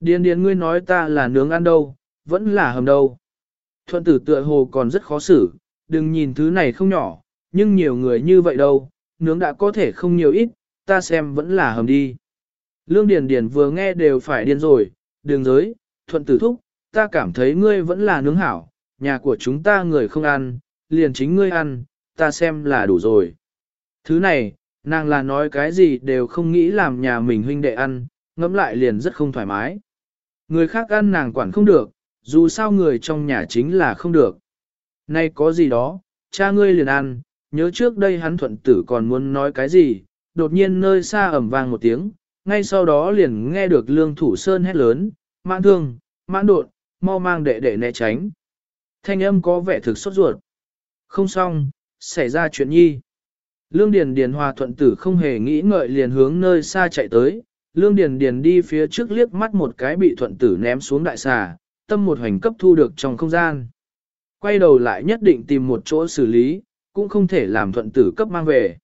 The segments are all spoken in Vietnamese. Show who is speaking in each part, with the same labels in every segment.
Speaker 1: Điền điền ngươi nói ta là nướng ăn đâu, vẫn là hầm đâu. Thuận tử tựa hồ còn rất khó xử, đừng nhìn thứ này không nhỏ, nhưng nhiều người như vậy đâu, nướng đã có thể không nhiều ít, ta xem vẫn là hầm đi. Lương Điền Điền vừa nghe đều phải điên rồi, đường giới, thuận tử thúc, ta cảm thấy ngươi vẫn là nướng hảo, nhà của chúng ta người không ăn, liền chính ngươi ăn, ta xem là đủ rồi. Thứ này, nàng là nói cái gì đều không nghĩ làm nhà mình huynh đệ ăn, ngẫm lại liền rất không thoải mái. Người khác ăn nàng quản không được, dù sao người trong nhà chính là không được. Nay có gì đó, cha ngươi liền ăn, nhớ trước đây hắn thuận tử còn muốn nói cái gì, đột nhiên nơi xa ẩm vang một tiếng, ngay sau đó liền nghe được lương thủ sơn hét lớn, mãn thương, mãn đột, mau mang đệ đệ né tránh. Thanh âm có vẻ thực sốt ruột. Không xong, xảy ra chuyện nhi. Lương Điền Điền hòa thuận tử không hề nghĩ ngợi liền hướng nơi xa chạy tới, Lương Điền Điền đi phía trước liếc mắt một cái bị thuận tử ném xuống đại xà, tâm một hoành cấp thu được trong không gian. Quay đầu lại nhất định tìm một chỗ xử lý, cũng không thể làm thuận tử cấp mang về.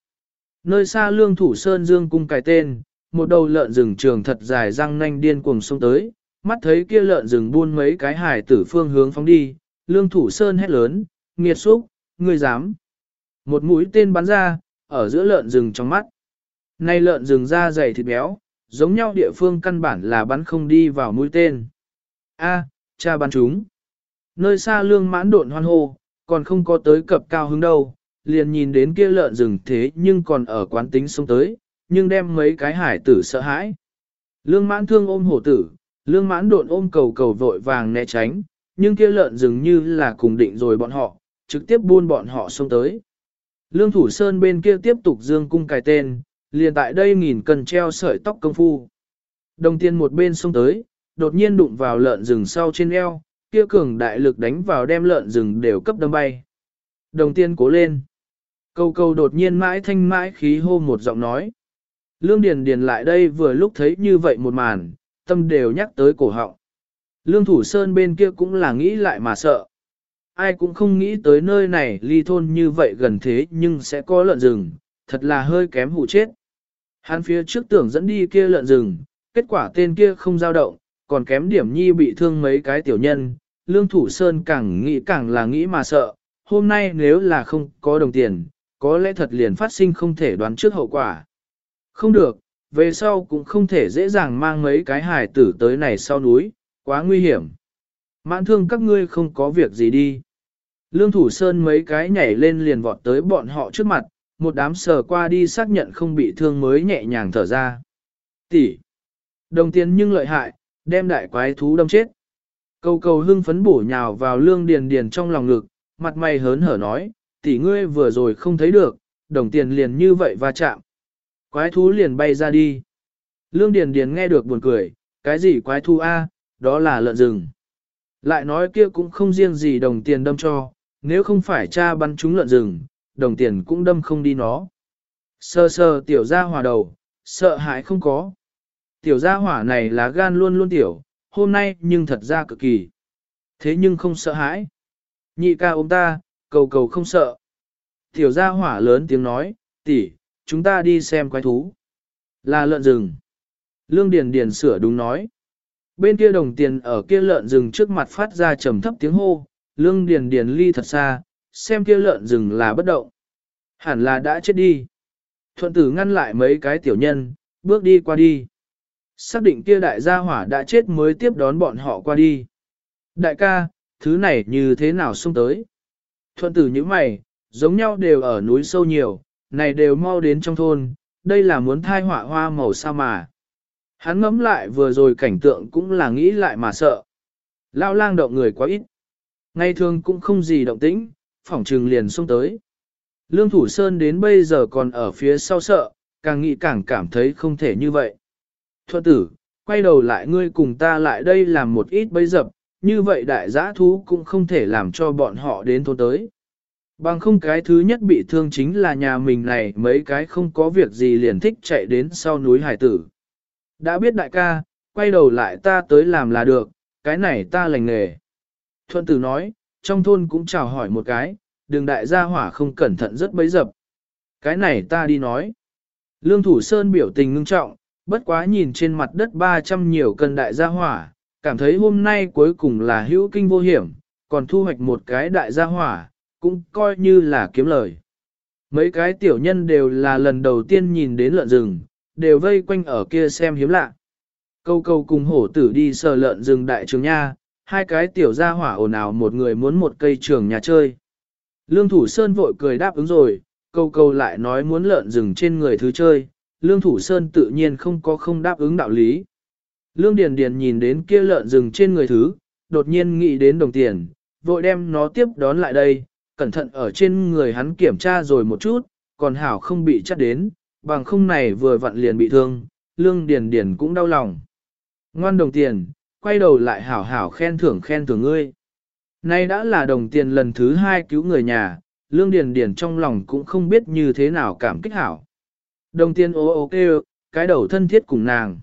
Speaker 1: Nơi xa lương thủ sơn dương cung cài tên, một đầu lợn rừng trường thật dài răng nanh điên cuồng xông tới, mắt thấy kia lợn rừng buôn mấy cái hải tử phương hướng phóng đi, lương thủ sơn hét lớn, nghiệt xúc, ngươi dám. Một mũi tên bắn ra, ở giữa lợn rừng trong mắt. Nay lợn rừng da dày thịt béo, giống nhau địa phương căn bản là bắn không đi vào mũi tên. A, cha bắn chúng. Nơi xa lương mãn độn hoan hô, còn không có tới cập cao hứng đâu, liền nhìn đến kia lợn rừng thế nhưng còn ở quán tính sông tới, nhưng đem mấy cái hải tử sợ hãi. Lương mãn thương ôm hổ tử, lương mãn độn ôm cầu cầu vội vàng né tránh, nhưng kia lợn rừng như là cùng định rồi bọn họ, trực tiếp buôn bọn họ xông tới. Lương thủ sơn bên kia tiếp tục dương cung cài tên, liền tại đây nghìn cần treo sợi tóc công phu. Đồng tiên một bên xông tới, đột nhiên đụng vào lợn rừng sau trên eo, kia cường đại lực đánh vào đem lợn rừng đều cấp đâm bay. Đồng tiên cố lên. Câu câu đột nhiên mãi thanh mãi khí hô một giọng nói. Lương Điền Điền lại đây vừa lúc thấy như vậy một màn, tâm đều nhắc tới cổ họng. Lương Thủ Sơn bên kia cũng là nghĩ lại mà sợ. Ai cũng không nghĩ tới nơi này ly thôn như vậy gần thế nhưng sẽ có lợn rừng, thật là hơi kém hụ chết. Hắn phía trước tưởng dẫn đi kia lợn rừng, kết quả tên kia không dao động, còn kém điểm nhi bị thương mấy cái tiểu nhân. Lương Thủ Sơn càng nghĩ càng là nghĩ mà sợ, hôm nay nếu là không có đồng tiền, có lẽ thật liền phát sinh không thể đoán trước hậu quả. Không được, về sau cũng không thể dễ dàng mang mấy cái hài tử tới này sau núi, quá nguy hiểm. Mãn thương các ngươi không có việc gì đi. Lương Thủ Sơn mấy cái nhảy lên liền vọt tới bọn họ trước mặt, một đám sờ qua đi xác nhận không bị thương mới nhẹ nhàng thở ra. Tỷ. Đồng tiền nhưng lợi hại, đem đại quái thú đâm chết. Cầu cầu hưng phấn bổ nhào vào lương điền điền trong lòng ngực, mặt mày hớn hở nói, tỷ ngươi vừa rồi không thấy được, đồng tiền liền như vậy va chạm. Quái thú liền bay ra đi. Lương Điền Điền nghe được buồn cười, cái gì quái thú A, đó là lợn rừng. Lại nói kia cũng không riêng gì đồng tiền đâm cho, nếu không phải cha bắn chúng lợn rừng, đồng tiền cũng đâm không đi nó. Sơ sơ tiểu gia hỏa đầu, sợ hãi không có. Tiểu gia hỏa này là gan luôn luôn tiểu, hôm nay nhưng thật ra cực kỳ. Thế nhưng không sợ hãi. Nhị ca ôm ta, cầu cầu không sợ. Tiểu gia hỏa lớn tiếng nói, tỷ, chúng ta đi xem quái thú. Là lợn rừng. Lương Điền Điền sửa đúng nói. Bên kia đồng tiền ở kia lợn rừng trước mặt phát ra trầm thấp tiếng hô, Lương Điền Điền ly thật xa, xem kia lợn rừng là bất động. Hẳn là đã chết đi. Thuận tử ngăn lại mấy cái tiểu nhân, bước đi qua đi. Xác định kia đại gia hỏa đã chết mới tiếp đón bọn họ qua đi. Đại ca, thứ này như thế nào xông tới? Thuận tử như mày, giống nhau đều ở núi sâu nhiều, này đều mau đến trong thôn, đây là muốn thai hỏa hoa màu sao mà. Hắn ngẫm lại vừa rồi cảnh tượng cũng là nghĩ lại mà sợ. Lao lang động người quá ít. Ngày thường cũng không gì động tĩnh, phỏng trừng liền xông tới. Lương Thủ Sơn đến bây giờ còn ở phía sau sợ, càng nghĩ càng cảm thấy không thể như vậy. Thuận tử, quay đầu lại ngươi cùng ta lại đây làm một ít bấy dập, như vậy đại giã thú cũng không thể làm cho bọn họ đến thôn tới. Bằng không cái thứ nhất bị thương chính là nhà mình này mấy cái không có việc gì liền thích chạy đến sau núi hải tử. Đã biết đại ca, quay đầu lại ta tới làm là được, cái này ta lành nghề. Thuận tử nói, trong thôn cũng chào hỏi một cái, đường đại gia hỏa không cẩn thận rất bấy dập. Cái này ta đi nói. Lương Thủ Sơn biểu tình ngưng trọng, bất quá nhìn trên mặt đất 300 nhiều cân đại gia hỏa, cảm thấy hôm nay cuối cùng là hữu kinh vô hiểm, còn thu hoạch một cái đại gia hỏa, cũng coi như là kiếm lời. Mấy cái tiểu nhân đều là lần đầu tiên nhìn đến lợn rừng, đều vây quanh ở kia xem hiếm lạ. Câu câu cùng hổ tử đi sờ lợn rừng đại trường nha, hai cái tiểu gia hỏa ồn ào một người muốn một cây trường nhà chơi. Lương Thủ Sơn vội cười đáp ứng rồi, câu câu lại nói muốn lợn rừng trên người thứ chơi, Lương Thủ Sơn tự nhiên không có không đáp ứng đạo lý. Lương Điền Điền nhìn đến kia lợn rừng trên người thứ, đột nhiên nghĩ đến đồng tiền, vội đem nó tiếp đón lại đây, cẩn thận ở trên người hắn kiểm tra rồi một chút, còn hảo không bị chắt đến, bằng không này vừa vặn liền bị thương, Lương Điền Điền cũng đau lòng. Ngoan đồng tiền, quay đầu lại hảo hảo khen thưởng khen thưởng ngươi. Nay đã là đồng tiền lần thứ hai cứu người nhà, Lương Điền Điền trong lòng cũng không biết như thế nào cảm kích hảo. Đồng tiền ô ô kêu, cái đầu thân thiết cùng nàng.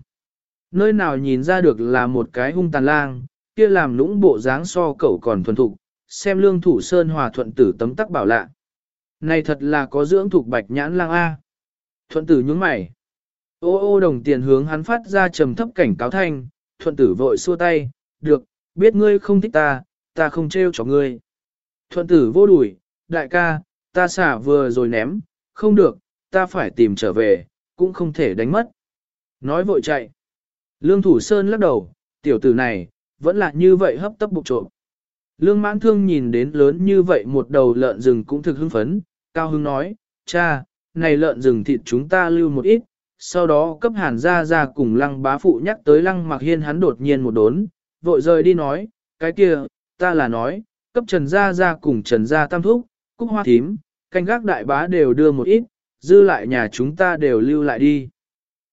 Speaker 1: Nơi nào nhìn ra được là một cái hung tàn lang, kia làm lũng bộ dáng so cậu còn thuần thục, xem lương thủ sơn hòa thuận tử tấm tắc bảo lạ. Này thật là có dưỡng thuộc bạch nhãn lang A. Thuận tử nhướng mày. Ô ô đồng tiền hướng hắn phát ra trầm thấp cảnh cáo thanh, thuận tử vội xua tay, được, biết ngươi không thích ta, ta không trêu cho ngươi. Thuận tử vô đuổi, đại ca, ta xả vừa rồi ném, không được, ta phải tìm trở về, cũng không thể đánh mất. Nói vội chạy. Lương Thủ Sơn lắc đầu, tiểu tử này, vẫn là như vậy hấp tấp bục trộm. Lương mãn thương nhìn đến lớn như vậy một đầu lợn rừng cũng thực hưng phấn, cao hưng nói, cha, này lợn rừng thịt chúng ta lưu một ít, sau đó cấp hàn ra ra cùng lăng bá phụ nhắc tới lăng mặc hiên hắn đột nhiên một đốn, vội rời đi nói, cái kia, ta là nói, cấp trần ra ra cùng trần ra tam thúc, cúc hoa thím, canh gác đại bá đều đưa một ít, dư lại nhà chúng ta đều lưu lại đi.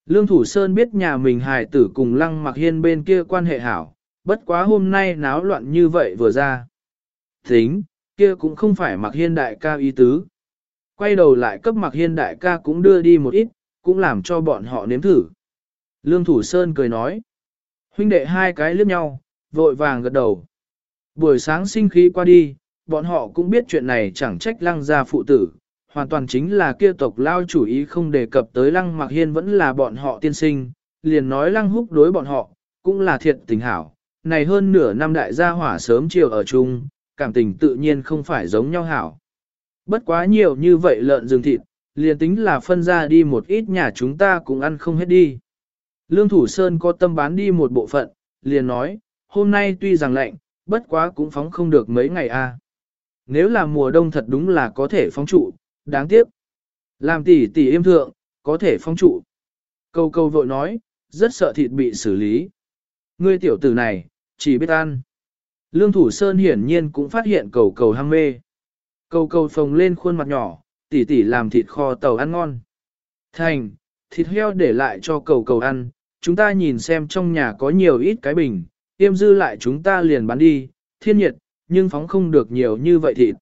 Speaker 1: Lương Thủ Sơn biết nhà mình hài tử cùng lăng mặc hiên bên kia quan hệ hảo, bất quá hôm nay náo loạn như vậy vừa ra. Tính, kia cũng không phải mặc hiên đại ca ý tứ. Quay đầu lại cấp mặc hiên đại ca cũng đưa đi một ít, cũng làm cho bọn họ nếm thử. Lương Thủ Sơn cười nói. Huynh đệ hai cái liếc nhau, vội vàng gật đầu. Buổi sáng sinh khí qua đi, bọn họ cũng biết chuyện này chẳng trách lăng gia phụ tử, hoàn toàn chính là kia tộc lao chủ ý không đề cập tới lăng mặc hiên vẫn là bọn họ tiên sinh, liền nói lăng húc đối bọn họ, cũng là thiệt tình hảo. Này hơn nửa năm đại gia hỏa sớm chiều ở chung, cảm tình tự nhiên không phải giống nhau hảo. Bất quá nhiều như vậy lợn rừng thịt, liền tính là phân ra đi một ít nhà chúng ta cũng ăn không hết đi. Lương Thủ Sơn có tâm bán đi một bộ phận, liền nói, hôm nay tuy rằng lạnh, bất quá cũng phóng không được mấy ngày a. Nếu là mùa đông thật đúng là có thể phóng trụ, đáng tiếc. Làm tỷ tỷ im thượng, có thể phóng trụ. Câu câu vội nói, rất sợ thịt bị xử lý. Ngươi tiểu tử này, chỉ biết ăn. Lương Thủ Sơn hiển nhiên cũng phát hiện cầu cầu hăng mê. Cầu cầu phồng lên khuôn mặt nhỏ, tỷ tỷ làm thịt kho tàu ăn ngon. Thành, thịt heo để lại cho cầu cầu ăn, chúng ta nhìn xem trong nhà có nhiều ít cái bình, tiêm dư lại chúng ta liền bán đi, thiên nhiệt, nhưng phóng không được nhiều như vậy thịt.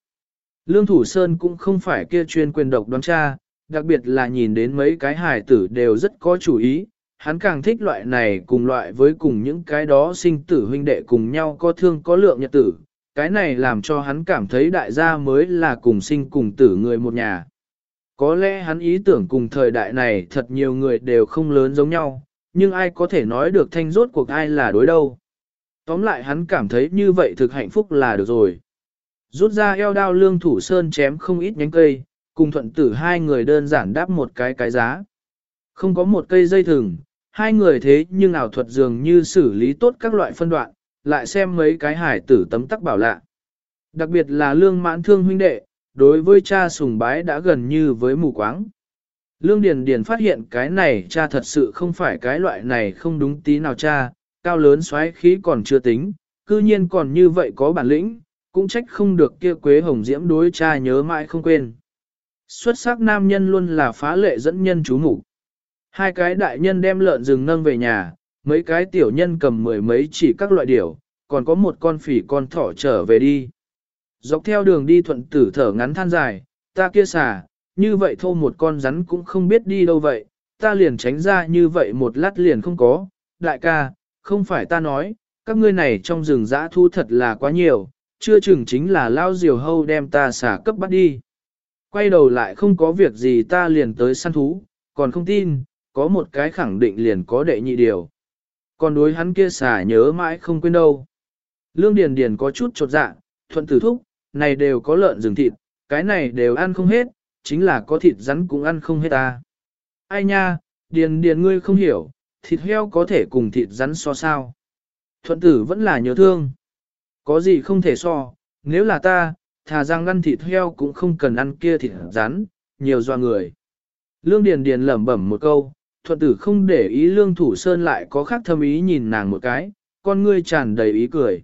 Speaker 1: Lương Thủ Sơn cũng không phải kia chuyên quyền độc đoán cha, đặc biệt là nhìn đến mấy cái hài tử đều rất có chủ ý, hắn càng thích loại này cùng loại với cùng những cái đó sinh tử huynh đệ cùng nhau có thương có lượng nhật tử, cái này làm cho hắn cảm thấy đại gia mới là cùng sinh cùng tử người một nhà. Có lẽ hắn ý tưởng cùng thời đại này thật nhiều người đều không lớn giống nhau, nhưng ai có thể nói được thanh rốt cuộc ai là đối đâu. Tóm lại hắn cảm thấy như vậy thực hạnh phúc là được rồi. Rút ra eo đao lương thủ sơn chém không ít nhánh cây, cùng thuận tử hai người đơn giản đáp một cái cái giá. Không có một cây dây thừng, hai người thế nhưng ảo thuật dường như xử lý tốt các loại phân đoạn, lại xem mấy cái hải tử tấm tắc bảo lạ. Đặc biệt là lương mãn thương huynh đệ, đối với cha sùng bái đã gần như với mù quáng. Lương Điền Điền phát hiện cái này cha thật sự không phải cái loại này không đúng tí nào cha, cao lớn xoáy khí còn chưa tính, cư nhiên còn như vậy có bản lĩnh, cũng trách không được kia Quế Hồng Diễm đối cha nhớ mãi không quên. Xuất sắc nam nhân luôn là phá lệ dẫn nhân chú mục Hai cái đại nhân đem lợn rừng nâng về nhà, mấy cái tiểu nhân cầm mười mấy chỉ các loại điểu, còn có một con phỉ con thỏ trở về đi. Dọc theo đường đi thuận tử thở ngắn than dài, ta kia xà, như vậy thô một con rắn cũng không biết đi đâu vậy, ta liền tránh ra như vậy một lát liền không có. Đại ca, không phải ta nói, các ngươi này trong rừng dã thu thật là quá nhiều, chưa chừng chính là lao diều hâu đem ta xả cấp bắt đi. Quay đầu lại không có việc gì ta liền tới săn thú, còn không tin, có một cái khẳng định liền có đệ nhị điều. Còn đối hắn kia xả nhớ mãi không quên đâu. Lương Điền Điền có chút chột dạ, thuận tử thúc, này đều có lợn rừng thịt, cái này đều ăn không hết, chính là có thịt rắn cũng ăn không hết ta. Ai nha, Điền Điền ngươi không hiểu, thịt heo có thể cùng thịt rắn so sao. Thuận tử vẫn là nhớ thương. Có gì không thể so, nếu là ta, thà rằng ăn thịt heo cũng không cần ăn kia thịt rắn, nhiều doa người. Lương Điền Điền lẩm bẩm một câu, thuận tử không để ý Lương Thủ Sơn lại có khác thâm ý nhìn nàng một cái, con ngươi tràn đầy ý cười.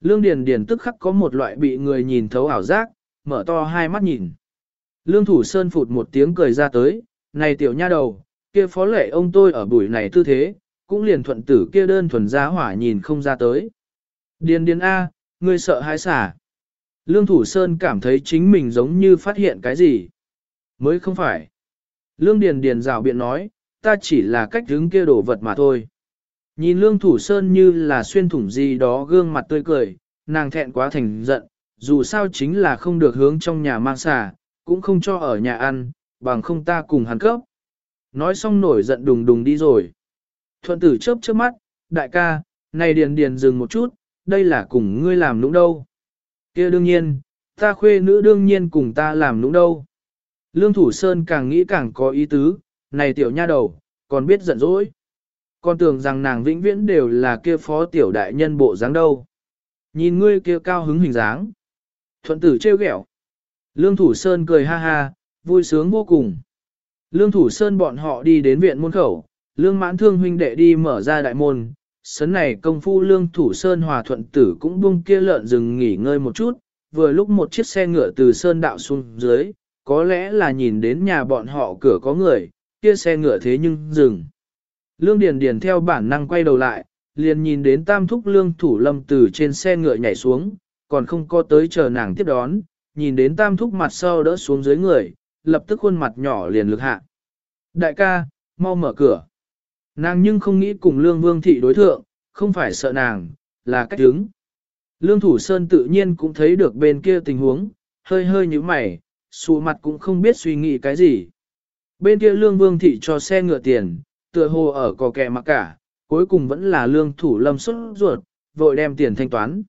Speaker 1: Lương Điền Điền tức khắc có một loại bị người nhìn thấu ảo giác, mở to hai mắt nhìn. Lương Thủ Sơn phụt một tiếng cười ra tới, này tiểu nha đầu, kia phó lệ ông tôi ở buổi này tư thế, cũng liền thuận tử kia đơn thuần giá hỏa nhìn không ra tới. Điền điền A, ngươi sợ hãi xả. Lương Thủ Sơn cảm thấy chính mình giống như phát hiện cái gì. Mới không phải. Lương Điền Điền rào biện nói, ta chỉ là cách đứng kia đổ vật mà thôi. Nhìn Lương Thủ Sơn như là xuyên thủng gì đó gương mặt tươi cười, nàng thẹn quá thành giận, dù sao chính là không được hướng trong nhà mang xả, cũng không cho ở nhà ăn, bằng không ta cùng hắn cấp. Nói xong nổi giận đùng đùng đi rồi. Thuận tử chớp chớp mắt, đại ca, này điền điền dừng một chút, đây là cùng ngươi làm nũng đâu. kia đương nhiên, ta khuê nữ đương nhiên cùng ta làm nũng đâu. Lương Thủ Sơn càng nghĩ càng có ý tứ, này tiểu nha đầu, còn biết giận dỗi. Con tưởng rằng nàng vĩnh viễn đều là kia phó tiểu đại nhân bộ dáng đâu. Nhìn ngươi kia cao hứng hình dáng. Thuận tử trêu ghẹo. Lương Thủ Sơn cười ha ha, vui sướng vô cùng. Lương Thủ Sơn bọn họ đi đến viện môn khẩu, Lương Mãn Thương huynh đệ đi mở ra đại môn. Sấn này công phu Lương Thủ Sơn hòa thuận tử cũng buông kia lợn rừng nghỉ ngơi một chút, vừa lúc một chiếc xe ngựa từ Sơn đạo xuống dưới, có lẽ là nhìn đến nhà bọn họ cửa có người, kia xe ngựa thế nhưng dừng. Lương Điền Điền theo bản năng quay đầu lại, liền nhìn đến tam thúc lương thủ lâm từ trên xe ngựa nhảy xuống, còn không có tới chờ nàng tiếp đón, nhìn đến tam thúc mặt sau đỡ xuống dưới người, lập tức khuôn mặt nhỏ liền lực hạ. Đại ca, mau mở cửa. Nàng nhưng không nghĩ cùng lương vương thị đối thượng, không phải sợ nàng, là cách đứng. Lương thủ sơn tự nhiên cũng thấy được bên kia tình huống, hơi hơi như mày, xù mặt cũng không biết suy nghĩ cái gì. Bên kia lương vương thị cho xe ngựa tiền, tựa hồ ở cò kẹ mặc cả, cuối cùng vẫn là lương thủ lâm xuất ruột, vội đem tiền thanh toán.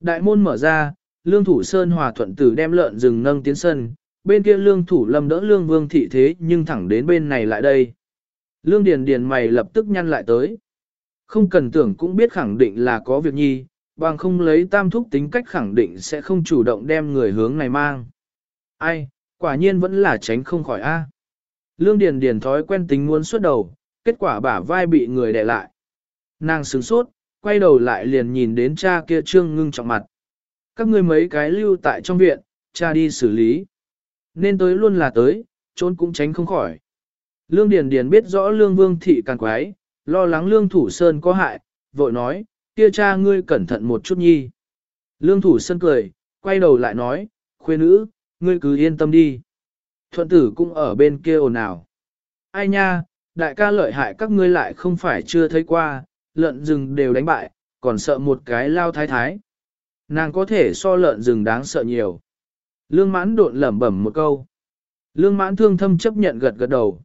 Speaker 1: Đại môn mở ra, lương thủ sơn hòa thuận tử đem lợn rừng nâng tiến sân, bên kia lương thủ lâm đỡ lương vương thị thế nhưng thẳng đến bên này lại đây. Lương điền điền mày lập tức nhăn lại tới. Không cần tưởng cũng biết khẳng định là có việc nhi, bằng không lấy tam thúc tính cách khẳng định sẽ không chủ động đem người hướng này mang. Ai, quả nhiên vẫn là tránh không khỏi a. Lương Điền Điền thói quen tính muốn xuất đầu, kết quả bả vai bị người đè lại. Nàng sướng sốt, quay đầu lại liền nhìn đến cha kia trương ngưng trọng mặt. Các ngươi mấy cái lưu tại trong viện, cha đi xử lý. Nên tới luôn là tới, trốn cũng tránh không khỏi. Lương Điền Điền biết rõ Lương Vương Thị càng quái, lo lắng Lương Thủ Sơn có hại, vội nói, kia cha ngươi cẩn thận một chút nhi. Lương Thủ Sơn cười, quay đầu lại nói, khuê nữ, ngươi cứ yên tâm đi. Thuận tử cũng ở bên kia ồn ào. Ai nha, đại ca lợi hại các ngươi lại không phải chưa thấy qua, lợn rừng đều đánh bại, còn sợ một cái lao thái thái. Nàng có thể so lợn rừng đáng sợ nhiều. Lương mãn độn lẩm bẩm một câu. Lương mãn thương thâm chấp nhận gật gật đầu.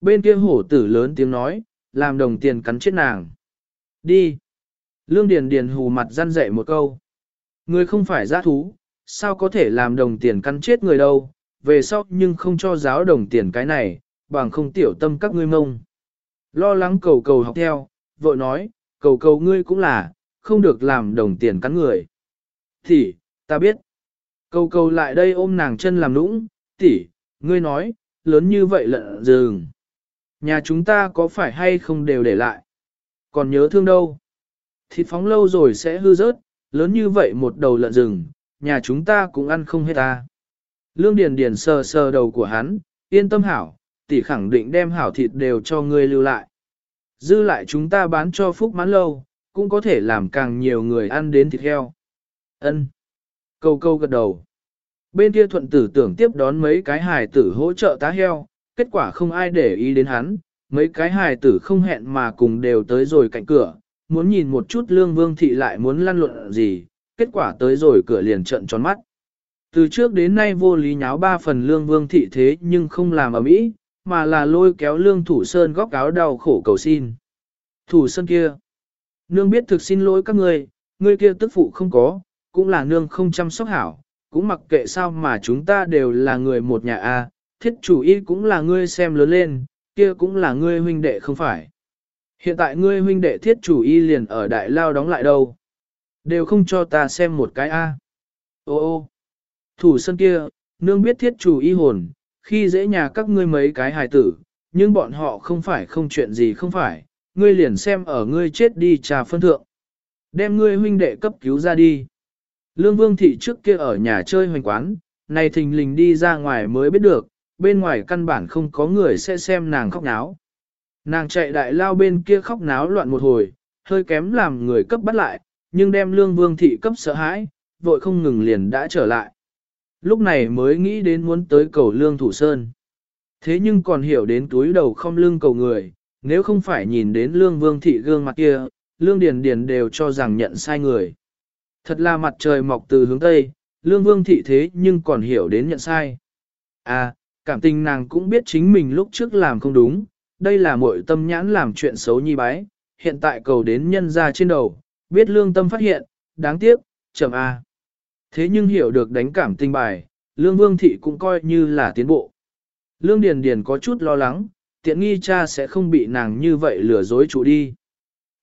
Speaker 1: Bên kia hổ tử lớn tiếng nói, làm đồng tiền cắn chết nàng. Đi. Lương Điền Điền hù mặt răn dậy một câu. Người không phải giã thú, sao có thể làm đồng tiền cắn chết người đâu, về sau nhưng không cho giáo đồng tiền cái này, bằng không tiểu tâm các ngươi mông. Lo lắng cầu cầu học theo, vội nói, cầu cầu ngươi cũng là, không được làm đồng tiền cắn người. Thì, ta biết. Cầu cầu lại đây ôm nàng chân làm nũng, tỷ, ngươi nói, lớn như vậy lợn rừng, Nhà chúng ta có phải hay không đều để lại. Còn nhớ thương đâu. Thịt phóng lâu rồi sẽ hư rớt, lớn như vậy một đầu lợn rừng, nhà chúng ta cũng ăn không hết ta. Lương Điền Điền sờ sờ đầu của hắn, yên tâm hảo, tỷ khẳng định đem hảo thịt đều cho ngươi lưu lại. Dư lại chúng ta bán cho phúc mãn lâu, cũng có thể làm càng nhiều người ăn đến thịt heo. Ân. Câu câu gật đầu. Bên kia thuận tử tưởng tiếp đón mấy cái hài tử hỗ trợ tá heo, kết quả không ai để ý đến hắn, mấy cái hài tử không hẹn mà cùng đều tới rồi cạnh cửa, muốn nhìn một chút lương vương thị lại muốn lăn luận gì, kết quả tới rồi cửa liền trận tròn mắt. Từ trước đến nay vô lý nháo ba phần lương vương thị thế nhưng không làm ở mỹ, mà là lôi kéo lương thủ sơn góc áo đau khổ cầu xin. Thủ sơn kia, nương biết thực xin lỗi các ngươi, ngươi kia tức phụ không có, cũng là nương không chăm sóc hảo, cũng mặc kệ sao mà chúng ta đều là người một nhà a, thiết chủ y cũng là ngươi xem lớn lên, kia cũng là ngươi huynh đệ không phải. Hiện tại ngươi huynh đệ thiết chủ y liền ở đại lao đóng lại đâu. Đều không cho ta xem một cái a. Ô ô, thủ sân kia, nương biết thiết chủ y hồn, khi dễ nhà các ngươi mấy cái hài tử, nhưng bọn họ không phải không chuyện gì không phải, ngươi liền xem ở ngươi chết đi trà phân thượng. Đem ngươi huynh đệ cấp cứu ra đi. Lương Vương Thị trước kia ở nhà chơi hoành quán, này thình lình đi ra ngoài mới biết được, bên ngoài căn bản không có người sẽ xem nàng khóc náo. Nàng chạy đại lao bên kia khóc náo loạn một hồi, hơi kém làm người cấp bắt lại, nhưng đem Lương Vương Thị cấp sợ hãi, vội không ngừng liền đã trở lại. Lúc này mới nghĩ đến muốn tới cầu Lương Thủ Sơn. Thế nhưng còn hiểu đến túi đầu không lương cầu người, nếu không phải nhìn đến Lương Vương Thị gương mặt kia, Lương Điền Điền đều cho rằng nhận sai người. Thật là mặt trời mọc từ hướng Tây, Lương Vương Thị thế nhưng còn hiểu đến nhận sai. À, cảm tình nàng cũng biết chính mình lúc trước làm không đúng, đây là muội tâm nhãn làm chuyện xấu nhi bái, hiện tại cầu đến nhân ra trên đầu, biết lương tâm phát hiện, đáng tiếc, chậm à Thế nhưng hiểu được đánh cảm tình bài, lương vương thị cũng coi như là tiến bộ. Lương Điền Điền có chút lo lắng, tiện nghi cha sẽ không bị nàng như vậy lừa dối chủ đi.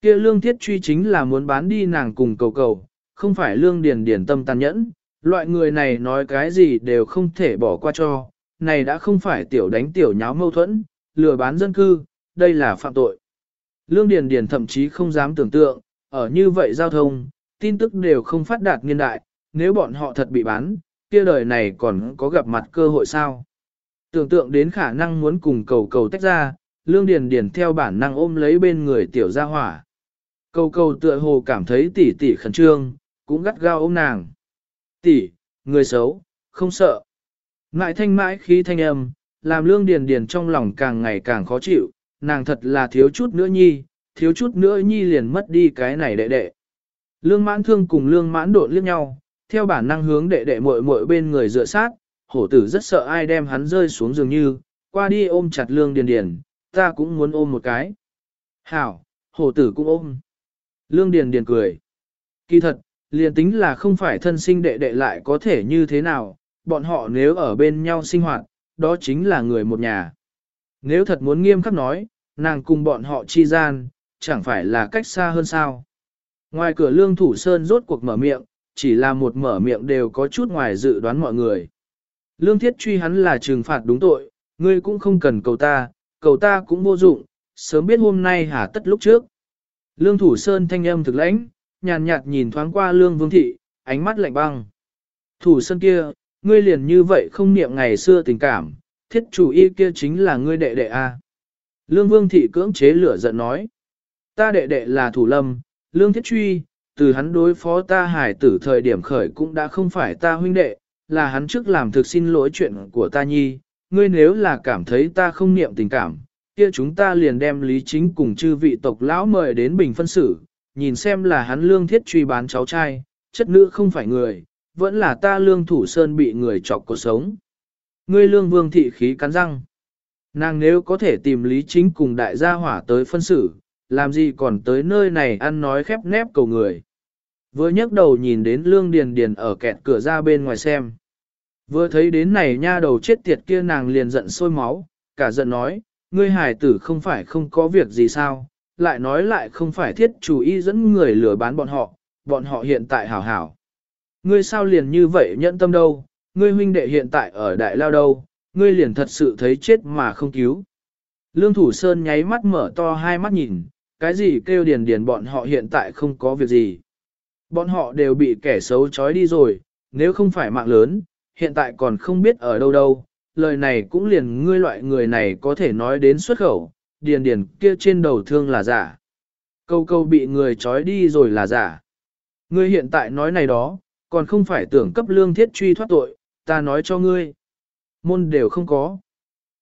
Speaker 1: Kia lương thiết truy chính là muốn bán đi nàng cùng cầu cầu, không phải lương điền điền tâm tàn nhẫn, loại người này nói cái gì đều không thể bỏ qua cho, này đã không phải tiểu đánh tiểu nháo mâu thuẫn, lừa bán dân cư, đây là phạm tội. Lương Điền Điền thậm chí không dám tưởng tượng, ở như vậy giao thông, tin tức đều không phát đạt nghiên đại, nếu bọn họ thật bị bán, kia đời này còn có gặp mặt cơ hội sao? Tưởng tượng đến khả năng muốn cùng cầu cầu tách ra, Lương Điền Điền theo bản năng ôm lấy bên người tiểu gia hỏa. Cầu cầu tựa hồ cảm thấy tỷ tỷ khẩn trương, cũng gắt gao ôm nàng. Tỷ, người xấu, không sợ. Ngại thanh mãi khí thanh âm, làm lương điền điền trong lòng càng ngày càng khó chịu, nàng thật là thiếu chút nữa nhi, thiếu chút nữa nhi liền mất đi cái này đệ đệ. Lương mãn thương cùng lương mãn độn liếc nhau, theo bản năng hướng đệ đệ muội muội bên người dựa sát, hổ tử rất sợ ai đem hắn rơi xuống giường như, qua đi ôm chặt lương điền điền, ta cũng muốn ôm một cái. Hảo, hổ tử cũng ôm. Lương điền điền cười. Kỳ thật, liền tính là không phải thân sinh đệ đệ lại có thể như thế nào, bọn họ nếu ở bên nhau sinh hoạt, đó chính là người một nhà. Nếu thật muốn nghiêm khắc nói, nàng cùng bọn họ chi gian, chẳng phải là cách xa hơn sao. Ngoài cửa lương thủ sơn rốt cuộc mở miệng, chỉ là một mở miệng đều có chút ngoài dự đoán mọi người. Lương thiết truy hắn là trừng phạt đúng tội, ngươi cũng không cần cầu ta, cầu ta cũng vô dụng, sớm biết hôm nay hả tất lúc trước. Lương thủ sơn thanh âm thực lãnh, nhàn nhạt nhìn thoáng qua lương vương thị, ánh mắt lạnh băng. Thủ sơn kia, ngươi liền như vậy không niệm ngày xưa tình cảm, thiết chủ y kia chính là ngươi đệ đệ a. Lương Vương Thị cưỡng chế lửa giận nói. Ta đệ đệ là thủ lâm, Lương Thiết Truy, từ hắn đối phó ta hải tử thời điểm khởi cũng đã không phải ta huynh đệ, là hắn trước làm thực xin lỗi chuyện của ta nhi, ngươi nếu là cảm thấy ta không niệm tình cảm, kia chúng ta liền đem lý chính cùng chư vị tộc lão mời đến bình phân xử, nhìn xem là hắn Lương Thiết Truy bán cháu trai, chất nữ không phải người, vẫn là ta lương thủ sơn bị người chọc cuộc sống. Ngươi lương vương thị khí cắn răng. Nàng nếu có thể tìm lý chính cùng đại gia hỏa tới phân xử, làm gì còn tới nơi này ăn nói khép nép cầu người. Vừa nhấc đầu nhìn đến lương điền điền ở kẹt cửa ra bên ngoài xem. Vừa thấy đến này nha đầu chết tiệt kia nàng liền giận sôi máu, cả giận nói, ngươi hài tử không phải không có việc gì sao, lại nói lại không phải thiết chủ ý dẫn người lừa bán bọn họ, bọn họ hiện tại hảo hảo. Ngươi sao liền như vậy nhẫn tâm đâu, ngươi huynh đệ hiện tại ở đại lao đâu, ngươi liền thật sự thấy chết mà không cứu. Lương Thủ Sơn nháy mắt mở to hai mắt nhìn, cái gì kêu điền điền bọn họ hiện tại không có việc gì. Bọn họ đều bị kẻ xấu trói đi rồi, nếu không phải mạng lớn, hiện tại còn không biết ở đâu đâu, lời này cũng liền ngươi loại người này có thể nói đến xuất khẩu, điền điền kia trên đầu thương là giả. Câu câu bị người trói đi rồi là giả. Ngươi hiện tại nói này đó, còn không phải tưởng cấp lương thiết truy thoát tội, ta nói cho ngươi. Môn đều không có.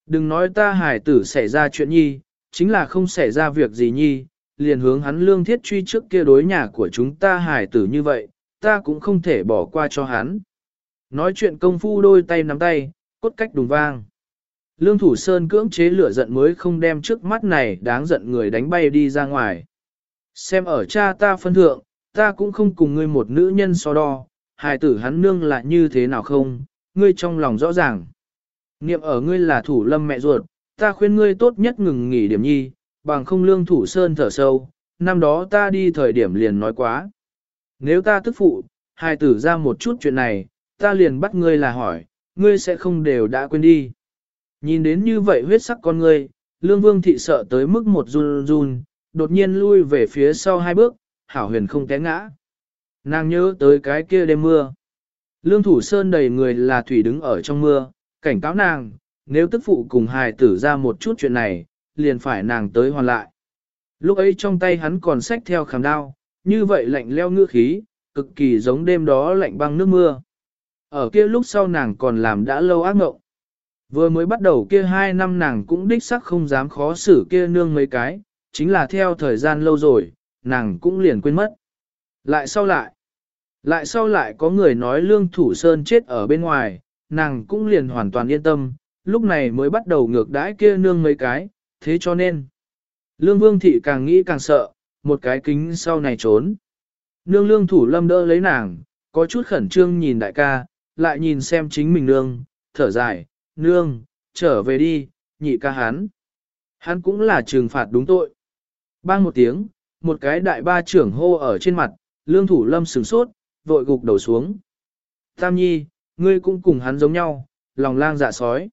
Speaker 1: Đừng nói ta hải tử xảy ra chuyện nhi, chính là không xảy ra việc gì nhi, liền hướng hắn lương thiết truy trước kia đối nhà của chúng ta hải tử như vậy, ta cũng không thể bỏ qua cho hắn. Nói chuyện công phu đôi tay nắm tay, cốt cách đùng vang. Lương Thủ Sơn cưỡng chế lửa giận mới không đem trước mắt này đáng giận người đánh bay đi ra ngoài. Xem ở cha ta phân thượng, ta cũng không cùng ngươi một nữ nhân so đo, hài tử hắn nương là như thế nào không, ngươi trong lòng rõ ràng. Niệm ở ngươi là thủ lâm mẹ ruột, ta khuyên ngươi tốt nhất ngừng nghỉ điểm nhi, bằng không lương thủ sơn thở sâu, năm đó ta đi thời điểm liền nói quá. Nếu ta tức phụ, hai tử ra một chút chuyện này, ta liền bắt ngươi là hỏi, ngươi sẽ không đều đã quên đi. Nhìn đến như vậy huyết sắc con ngươi, lương vương thị sợ tới mức một run run, đột nhiên lui về phía sau hai bước, hảo huyền không té ngã. Nàng nhớ tới cái kia đêm mưa. Lương thủ sơn đầy người là thủy đứng ở trong mưa, cảnh cáo nàng, nếu tức phụ cùng hài tử ra một chút chuyện này, liền phải nàng tới hoàn lại. Lúc ấy trong tay hắn còn xách theo khảm đao, như vậy lạnh leo ngữ khí, cực kỳ giống đêm đó lạnh băng nước mưa. Ở kia lúc sau nàng còn làm đã lâu ác ngộng. Vừa mới bắt đầu kia hai năm nàng cũng đích sắc không dám khó xử kia nương mấy cái, chính là theo thời gian lâu rồi, nàng cũng liền quên mất. Lại sau lại, lại sau lại có người nói Lương Thủ Sơn chết ở bên ngoài, nàng cũng liền hoàn toàn yên tâm, lúc này mới bắt đầu ngược đãi kia nương mấy cái, thế cho nên. Lương Vương Thị càng nghĩ càng sợ, một cái kính sau này trốn. Nương Lương Thủ Lâm đỡ lấy nàng, có chút khẩn trương nhìn đại ca, lại nhìn xem chính mình nương, thở dài, nương, trở về đi, nhị ca hắn. Hắn cũng là trừng phạt đúng tội. Bang một tiếng, một cái đại ba trưởng hô ở trên mặt, lương thủ lâm sửng sốt, vội gục đầu xuống. Tam nhi, ngươi cũng cùng hắn giống nhau, lòng lang dạ sói.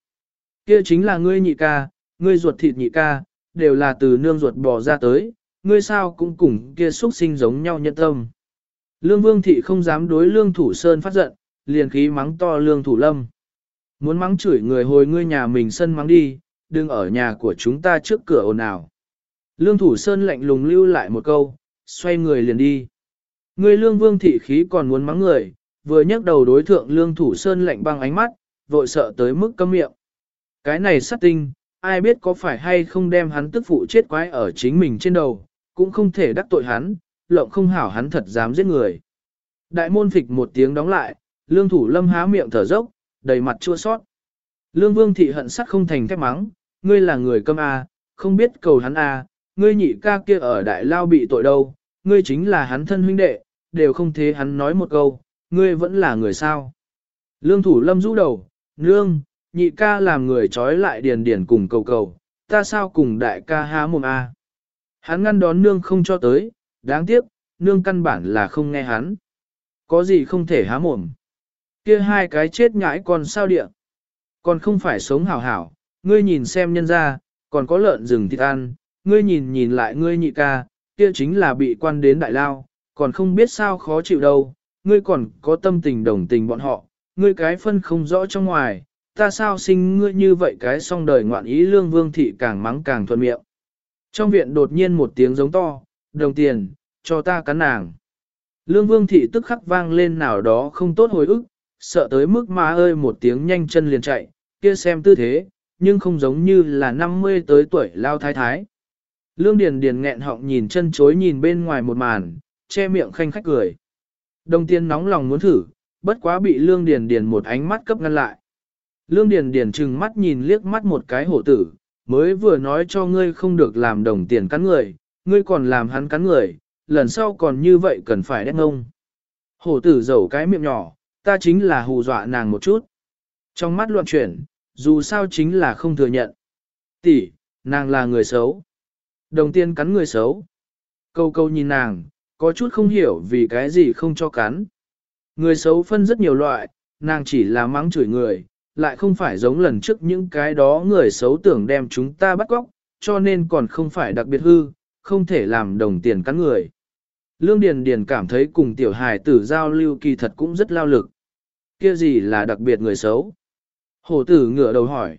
Speaker 1: Kia chính là ngươi nhị ca, ngươi ruột thịt nhị ca, đều là từ nương ruột bò ra tới, ngươi sao cũng cùng kia xuất sinh giống nhau nhân tâm. Lương vương thị không dám đối lương thủ sơn phát giận, liền khí mắng to lương thủ lâm. Muốn mắng chửi người hồi ngươi nhà mình sân mắng đi, đừng ở nhà của chúng ta trước cửa ồn ào. Lương thủ sơn lạnh lùng lưu lại một câu, xoay người liền đi. Người lương vương thị khí còn muốn mắng người, vừa nhấc đầu đối thượng lương thủ sơn lạnh băng ánh mắt, vội sợ tới mức câm miệng. Cái này sát tinh, ai biết có phải hay không đem hắn tức phụ chết quái ở chính mình trên đầu, cũng không thể đắc tội hắn, lộng không hảo hắn thật dám giết người. Đại môn phịch một tiếng đóng lại, lương thủ lâm há miệng thở dốc, đầy mặt chua sót. Lương vương thị hận sắc không thành thép mắng, ngươi là người câm A, không biết cầu hắn A, ngươi nhị ca kia ở đại lao bị tội đâu, ngươi chính là hắn thân huynh đệ, đều không thế hắn nói một câu, ngươi vẫn là người sao. Lương thủ lâm rũ đầu, nương, nhị ca làm người trói lại điền điền cùng cầu cầu, ta sao cùng đại ca há mồm A. Hắn ngăn đón nương không cho tới, đáng tiếc, nương căn bản là không nghe hắn. Có gì không thể há mồm. Kia hai cái chết nhãi còn sao địa. Còn không phải sống hảo hảo, ngươi nhìn xem nhân ra, còn có lợn rừng thịt ăn, ngươi nhìn nhìn lại ngươi nhị ca, kia chính là bị quan đến đại lao, còn không biết sao khó chịu đâu, ngươi còn có tâm tình đồng tình bọn họ, ngươi cái phân không rõ trong ngoài, ta sao sinh ngươi như vậy cái song đời ngoạn ý lương vương thị càng mắng càng thuận miệng. Trong viện đột nhiên một tiếng giống to, đồng tiền, cho ta cắn nàng. Lương vương thị tức khắc vang lên nào đó không tốt hồi ức, sợ tới mức má ơi một tiếng nhanh chân liền chạy, kia xem tư thế, nhưng không giống như là 50 tới tuổi lao thái thái. Lương Điền Điền nghẹn họng nhìn chân chối nhìn bên ngoài một màn, che miệng khanh khách cười. Đồng tiên nóng lòng muốn thử, bất quá bị Lương Điền Điền một ánh mắt cấp ngăn lại. Lương Điền Điền trừng mắt nhìn liếc mắt một cái hổ tử, mới vừa nói cho ngươi không được làm đồng tiền cắn người, ngươi còn làm hắn cắn người, lần sau còn như vậy cần phải đét ngông. Hổ tử dầu cái miệng nhỏ, ta chính là hù dọa nàng một chút. Trong mắt loạn chuyển, dù sao chính là không thừa nhận. Tỷ, nàng là người xấu. Đồng tiền cắn người xấu. Câu câu nhìn nàng, có chút không hiểu vì cái gì không cho cắn. Người xấu phân rất nhiều loại, nàng chỉ là mắng chửi người, lại không phải giống lần trước những cái đó người xấu tưởng đem chúng ta bắt cóc, cho nên còn không phải đặc biệt hư, không thể làm đồng tiền cắn người. Lương Điền Điền cảm thấy cùng tiểu hài tử giao lưu kỳ thật cũng rất lao lực. Kia gì là đặc biệt người xấu? Hổ tử ngửa đầu hỏi.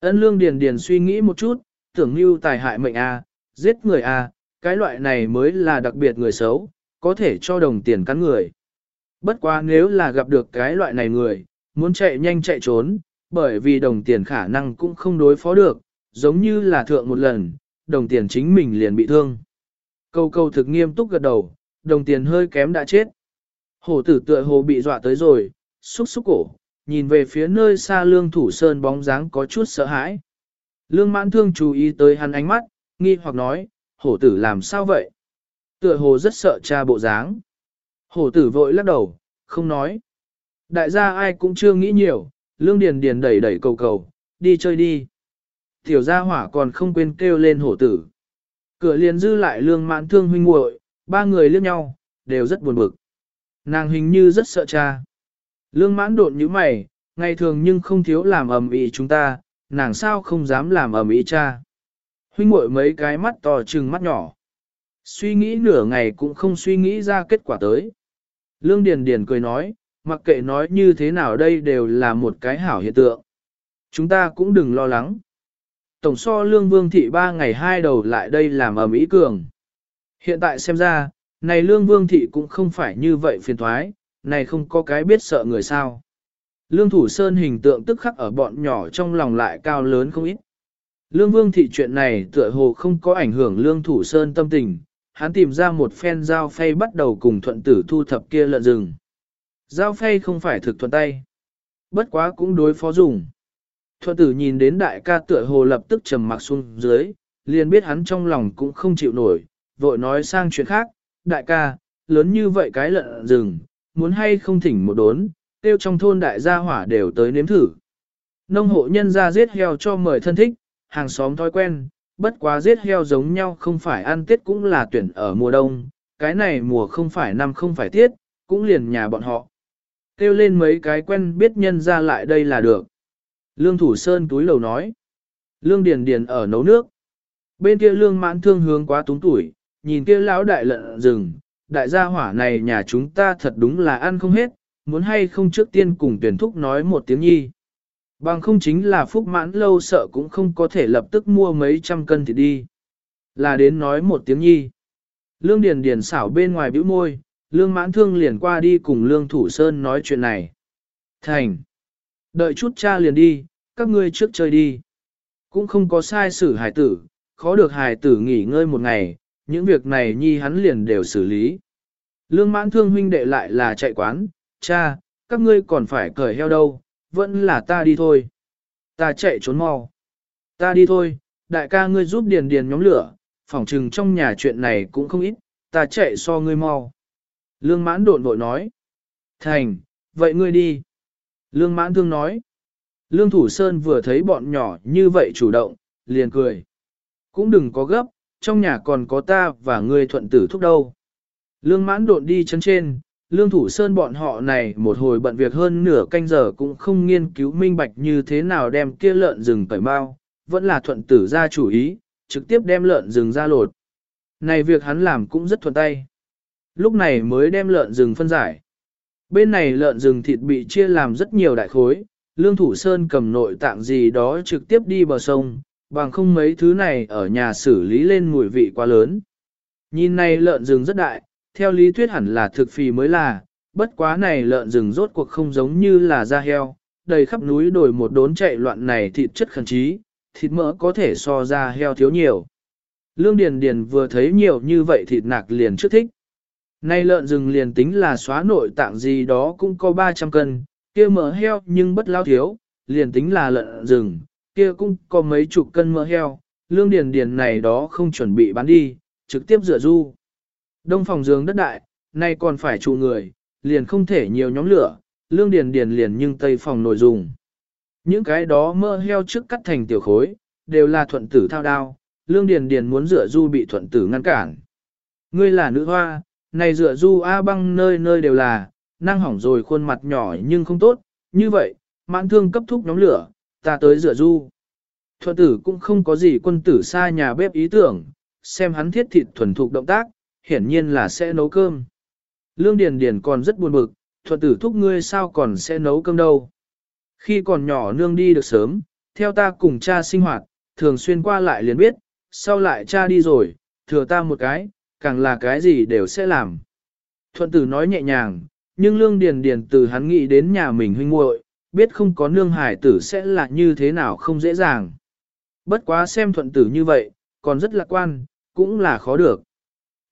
Speaker 1: Ân Lương Điền Điền suy nghĩ một chút, tưởng như tài hại mệnh a, giết người a, cái loại này mới là đặc biệt người xấu, có thể cho đồng tiền cắn người. Bất quá nếu là gặp được cái loại này người, muốn chạy nhanh chạy trốn, bởi vì đồng tiền khả năng cũng không đối phó được, giống như là thượng một lần, đồng tiền chính mình liền bị thương. Câu câu thực nghiêm túc gật đầu, đồng tiền hơi kém đã chết. Hổ tử tựa hồ bị dọa tới rồi, xúc xúc cổ, nhìn về phía nơi xa lương thủ sơn bóng dáng có chút sợ hãi. Lương mãn thương chú ý tới hắn ánh mắt, nghi hoặc nói, hổ tử làm sao vậy? Tựa hồ rất sợ cha bộ dáng. Hổ tử vội lắc đầu, không nói. Đại gia ai cũng chưa nghĩ nhiều, lương điền điền đẩy đẩy cầu cầu, đi chơi đi. Tiểu gia hỏa còn không quên kêu lên hổ tử. Cửa liền dư lại lương mãn thương huynh muội, ba người liếc nhau, đều rất buồn bực. Nàng hình như rất sợ cha. Lương mãn đột như mày, ngày thường nhưng không thiếu làm ầm ĩ chúng ta, nàng sao không dám làm ầm ĩ cha. Huynh muội mấy cái mắt to trừng mắt nhỏ. Suy nghĩ nửa ngày cũng không suy nghĩ ra kết quả tới. Lương Điền Điền cười nói, mặc kệ nói như thế nào đây đều là một cái hảo hiện tượng. Chúng ta cũng đừng lo lắng. Tổng so lương vương thị ba ngày hai đầu lại đây làm ở Mỹ cường. Hiện tại xem ra, này lương vương thị cũng không phải như vậy phiền thoái, này không có cái biết sợ người sao. Lương thủ sơn hình tượng tức khắc ở bọn nhỏ trong lòng lại cao lớn không ít. Lương vương thị chuyện này tựa hồ không có ảnh hưởng lương thủ sơn tâm tình, hắn tìm ra một phen dao phay bắt đầu cùng thuận tử thu thập kia lợn rừng. Giao phay không phải thực thuận tay. Bất quá cũng đối phó dùng. Thuận tử nhìn đến đại ca tựa hồ lập tức trầm mặc xuống dưới, liền biết hắn trong lòng cũng không chịu nổi, vội nói sang chuyện khác, đại ca, lớn như vậy cái lợn rừng, muốn hay không thỉnh một đốn, tiêu trong thôn đại gia hỏa đều tới nếm thử. Nông hộ nhân ra giết heo cho mời thân thích, hàng xóm thói quen, bất quá giết heo giống nhau không phải ăn tết cũng là tuyển ở mùa đông, cái này mùa không phải năm không phải tiết, cũng liền nhà bọn họ. Kêu lên mấy cái quen biết nhân ra lại đây là được. Lương Thủ Sơn túi lầu nói. Lương Điền Điền ở nấu nước. Bên kia lương mãn thương hướng quá túng tuổi, nhìn kia lão đại lợn rừng, đại gia hỏa này nhà chúng ta thật đúng là ăn không hết, muốn hay không trước tiên cùng tuyển thúc nói một tiếng nhi. Bằng không chính là phúc mãn lâu sợ cũng không có thể lập tức mua mấy trăm cân thì đi. Là đến nói một tiếng nhi. Lương Điền Điền xảo bên ngoài bĩu môi, Lương Mãn Thương liền qua đi cùng Lương Thủ Sơn nói chuyện này. Thành. Đợi chút cha liền đi, các ngươi trước chơi đi. Cũng không có sai xử hài tử, khó được hài tử nghỉ ngơi một ngày, những việc này nhi hắn liền đều xử lý. Lương Mãn Thương huynh đệ lại là chạy quán, cha, các ngươi còn phải cởi heo đâu, vẫn là ta đi thôi. Ta chạy trốn mau. Ta đi thôi, đại ca ngươi giúp điền điền nhóm lửa, phỏng trừng trong nhà chuyện này cũng không ít, ta chạy so ngươi mau. Lương mãn độn vội nói. Thành, vậy ngươi đi. Lương mãn thương nói. Lương thủ sơn vừa thấy bọn nhỏ như vậy chủ động, liền cười. Cũng đừng có gấp, trong nhà còn có ta và ngươi thuận tử thúc đâu. Lương mãn độn đi chân trên, lương thủ sơn bọn họ này một hồi bận việc hơn nửa canh giờ cũng không nghiên cứu minh bạch như thế nào đem kia lợn rừng tẩy bao, vẫn là thuận tử ra chủ ý, trực tiếp đem lợn rừng ra lột. Này việc hắn làm cũng rất thuận tay. Lúc này mới đem lợn rừng phân giải. Bên này lợn rừng thịt bị chia làm rất nhiều đại khối, lương thủ sơn cầm nội tạng gì đó trực tiếp đi bờ sông, bằng không mấy thứ này ở nhà xử lý lên mùi vị quá lớn. Nhìn này lợn rừng rất đại, theo lý thuyết hẳn là thực phì mới là, bất quá này lợn rừng rốt cuộc không giống như là da heo, đầy khắp núi đồi một đốn chạy loạn này thịt chất khẩn trí, thịt mỡ có thể so da heo thiếu nhiều. Lương Điền Điền vừa thấy nhiều như vậy thịt nạc liền trước thích. Nay lợn rừng liền tính là xóa nội tạng gì đó cũng có 300 cân, kia mỡ heo nhưng bất lao thiếu, liền tính là lợn rừng, kia cũng có mấy chục cân mỡ heo, lương điền điền này đó không chuẩn bị bán đi, trực tiếp rửa du. Đông phòng giường đất đại, nay còn phải trụ người, liền không thể nhiều nhóm lửa, lương điền điền liền nhưng tây phòng nội dùng. Những cái đó mỡ heo trước cắt thành tiểu khối, đều là thuận tử thao đao, lương điền điền muốn rửa du bị thuận tử ngăn cản. Ngươi là nữ hoa, này rửa du A băng nơi nơi đều là, năng hỏng rồi khuôn mặt nhỏ nhưng không tốt, như vậy, mãn thương cấp thúc nhóm lửa, ta tới rửa du. Thuận tử cũng không có gì quân tử xa nhà bếp ý tưởng, xem hắn thiết thịt thuần thục động tác, hiển nhiên là sẽ nấu cơm. Lương Điền Điền còn rất buồn bực, thuận tử thúc ngươi sao còn sẽ nấu cơm đâu. Khi còn nhỏ nương đi được sớm, theo ta cùng cha sinh hoạt, thường xuyên qua lại liền biết, sau lại cha đi rồi, thừa ta một cái, càng là cái gì đều sẽ làm. Thuận tử nói nhẹ nhàng, nhưng lương điền điền từ hắn nghĩ đến nhà mình huynh muội, biết không có nương hải tử sẽ là như thế nào không dễ dàng. Bất quá xem thuận tử như vậy, còn rất lạc quan, cũng là khó được.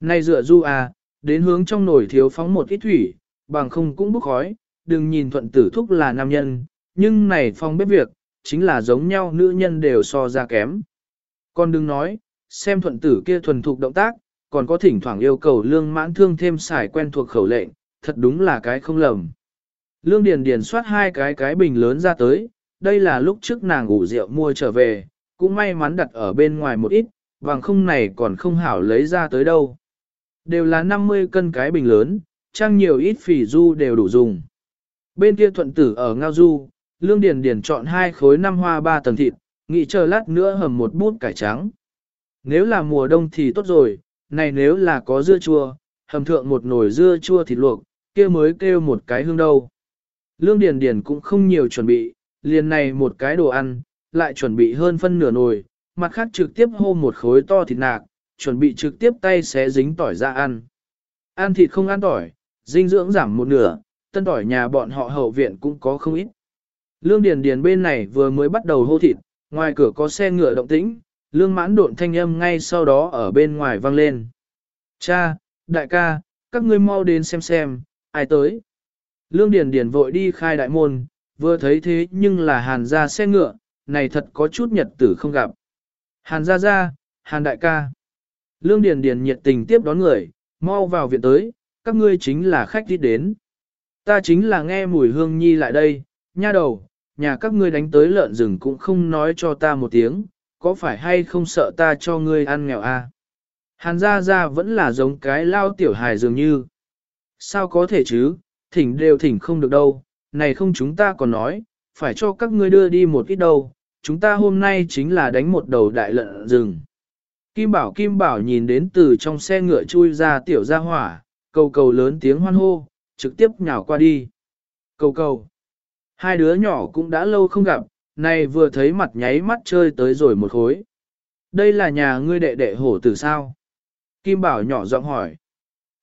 Speaker 1: Nay dựa du à, đến hướng trong nồi thiếu phóng một ít thủy, bằng không cũng bốc khói, đừng nhìn thuận tử thúc là nam nhân, nhưng này phong bếp việc, chính là giống nhau nữ nhân đều so ra kém. Còn đừng nói, xem thuận tử kia thuần thục động tác, còn có thỉnh thoảng yêu cầu lương mãn thương thêm xài quen thuộc khẩu lệnh, thật đúng là cái không lầm. Lương Điền Điền soát hai cái cái bình lớn ra tới, đây là lúc trước nàng ngủ rượu mua trở về, cũng may mắn đặt ở bên ngoài một ít, vàng không này còn không hảo lấy ra tới đâu. Đều là 50 cân cái bình lớn, trang nhiều ít phỉ du đều đủ dùng. Bên kia thuận tử ở Ngao Du, Lương Điền Điền chọn hai khối năm hoa ba tầng thịt, nghĩ chờ lát nữa hầm một bút cải trắng. Nếu là mùa đông thì tốt rồi, này nếu là có dưa chua, hầm thượng một nồi dưa chua thịt luộc, kia mới kêu một cái hương đâu. Lương Điền Điền cũng không nhiều chuẩn bị, liền này một cái đồ ăn, lại chuẩn bị hơn phân nửa nồi, mặt khác trực tiếp hô một khối to thịt nạc, chuẩn bị trực tiếp tay xé dính tỏi ra ăn. Ăn thịt không ăn tỏi, dinh dưỡng giảm một nửa, tân tỏi nhà bọn họ hậu viện cũng có không ít. Lương Điền Điền bên này vừa mới bắt đầu hô thịt, ngoài cửa có xe ngựa động tĩnh, lương mãn độn thanh âm ngay sau đó ở bên ngoài vang lên. Cha, đại ca, các ngươi mau đến xem xem, ai tới. Lương Điền Điền vội đi khai đại môn, vừa thấy thế nhưng là hàn ra xe ngựa, này thật có chút nhật tử không gặp. Hàn ra ra, hàn đại ca. Lương Điền Điền nhiệt tình tiếp đón người, mau vào viện tới, các ngươi chính là khách đi đến. Ta chính là nghe mùi hương nhi lại đây, nha đầu, nhà các ngươi đánh tới lợn rừng cũng không nói cho ta một tiếng, có phải hay không sợ ta cho ngươi ăn nghèo a? À? Hàn gia gia vẫn là giống cái lao tiểu hài dường như. Sao có thể chứ, thỉnh đều thỉnh không được đâu, này không chúng ta còn nói, phải cho các ngươi đưa đi một ít đâu, chúng ta hôm nay chính là đánh một đầu đại lợn rừng. Kim Bảo Kim Bảo nhìn đến từ trong xe ngựa chui ra tiểu gia hỏa, cầu cầu lớn tiếng hoan hô, trực tiếp nhào qua đi. Cầu cầu. Hai đứa nhỏ cũng đã lâu không gặp, này vừa thấy mặt nháy mắt chơi tới rồi một khối. Đây là nhà ngươi đệ đệ hổ tử sao? Kim Bảo nhỏ giọng hỏi.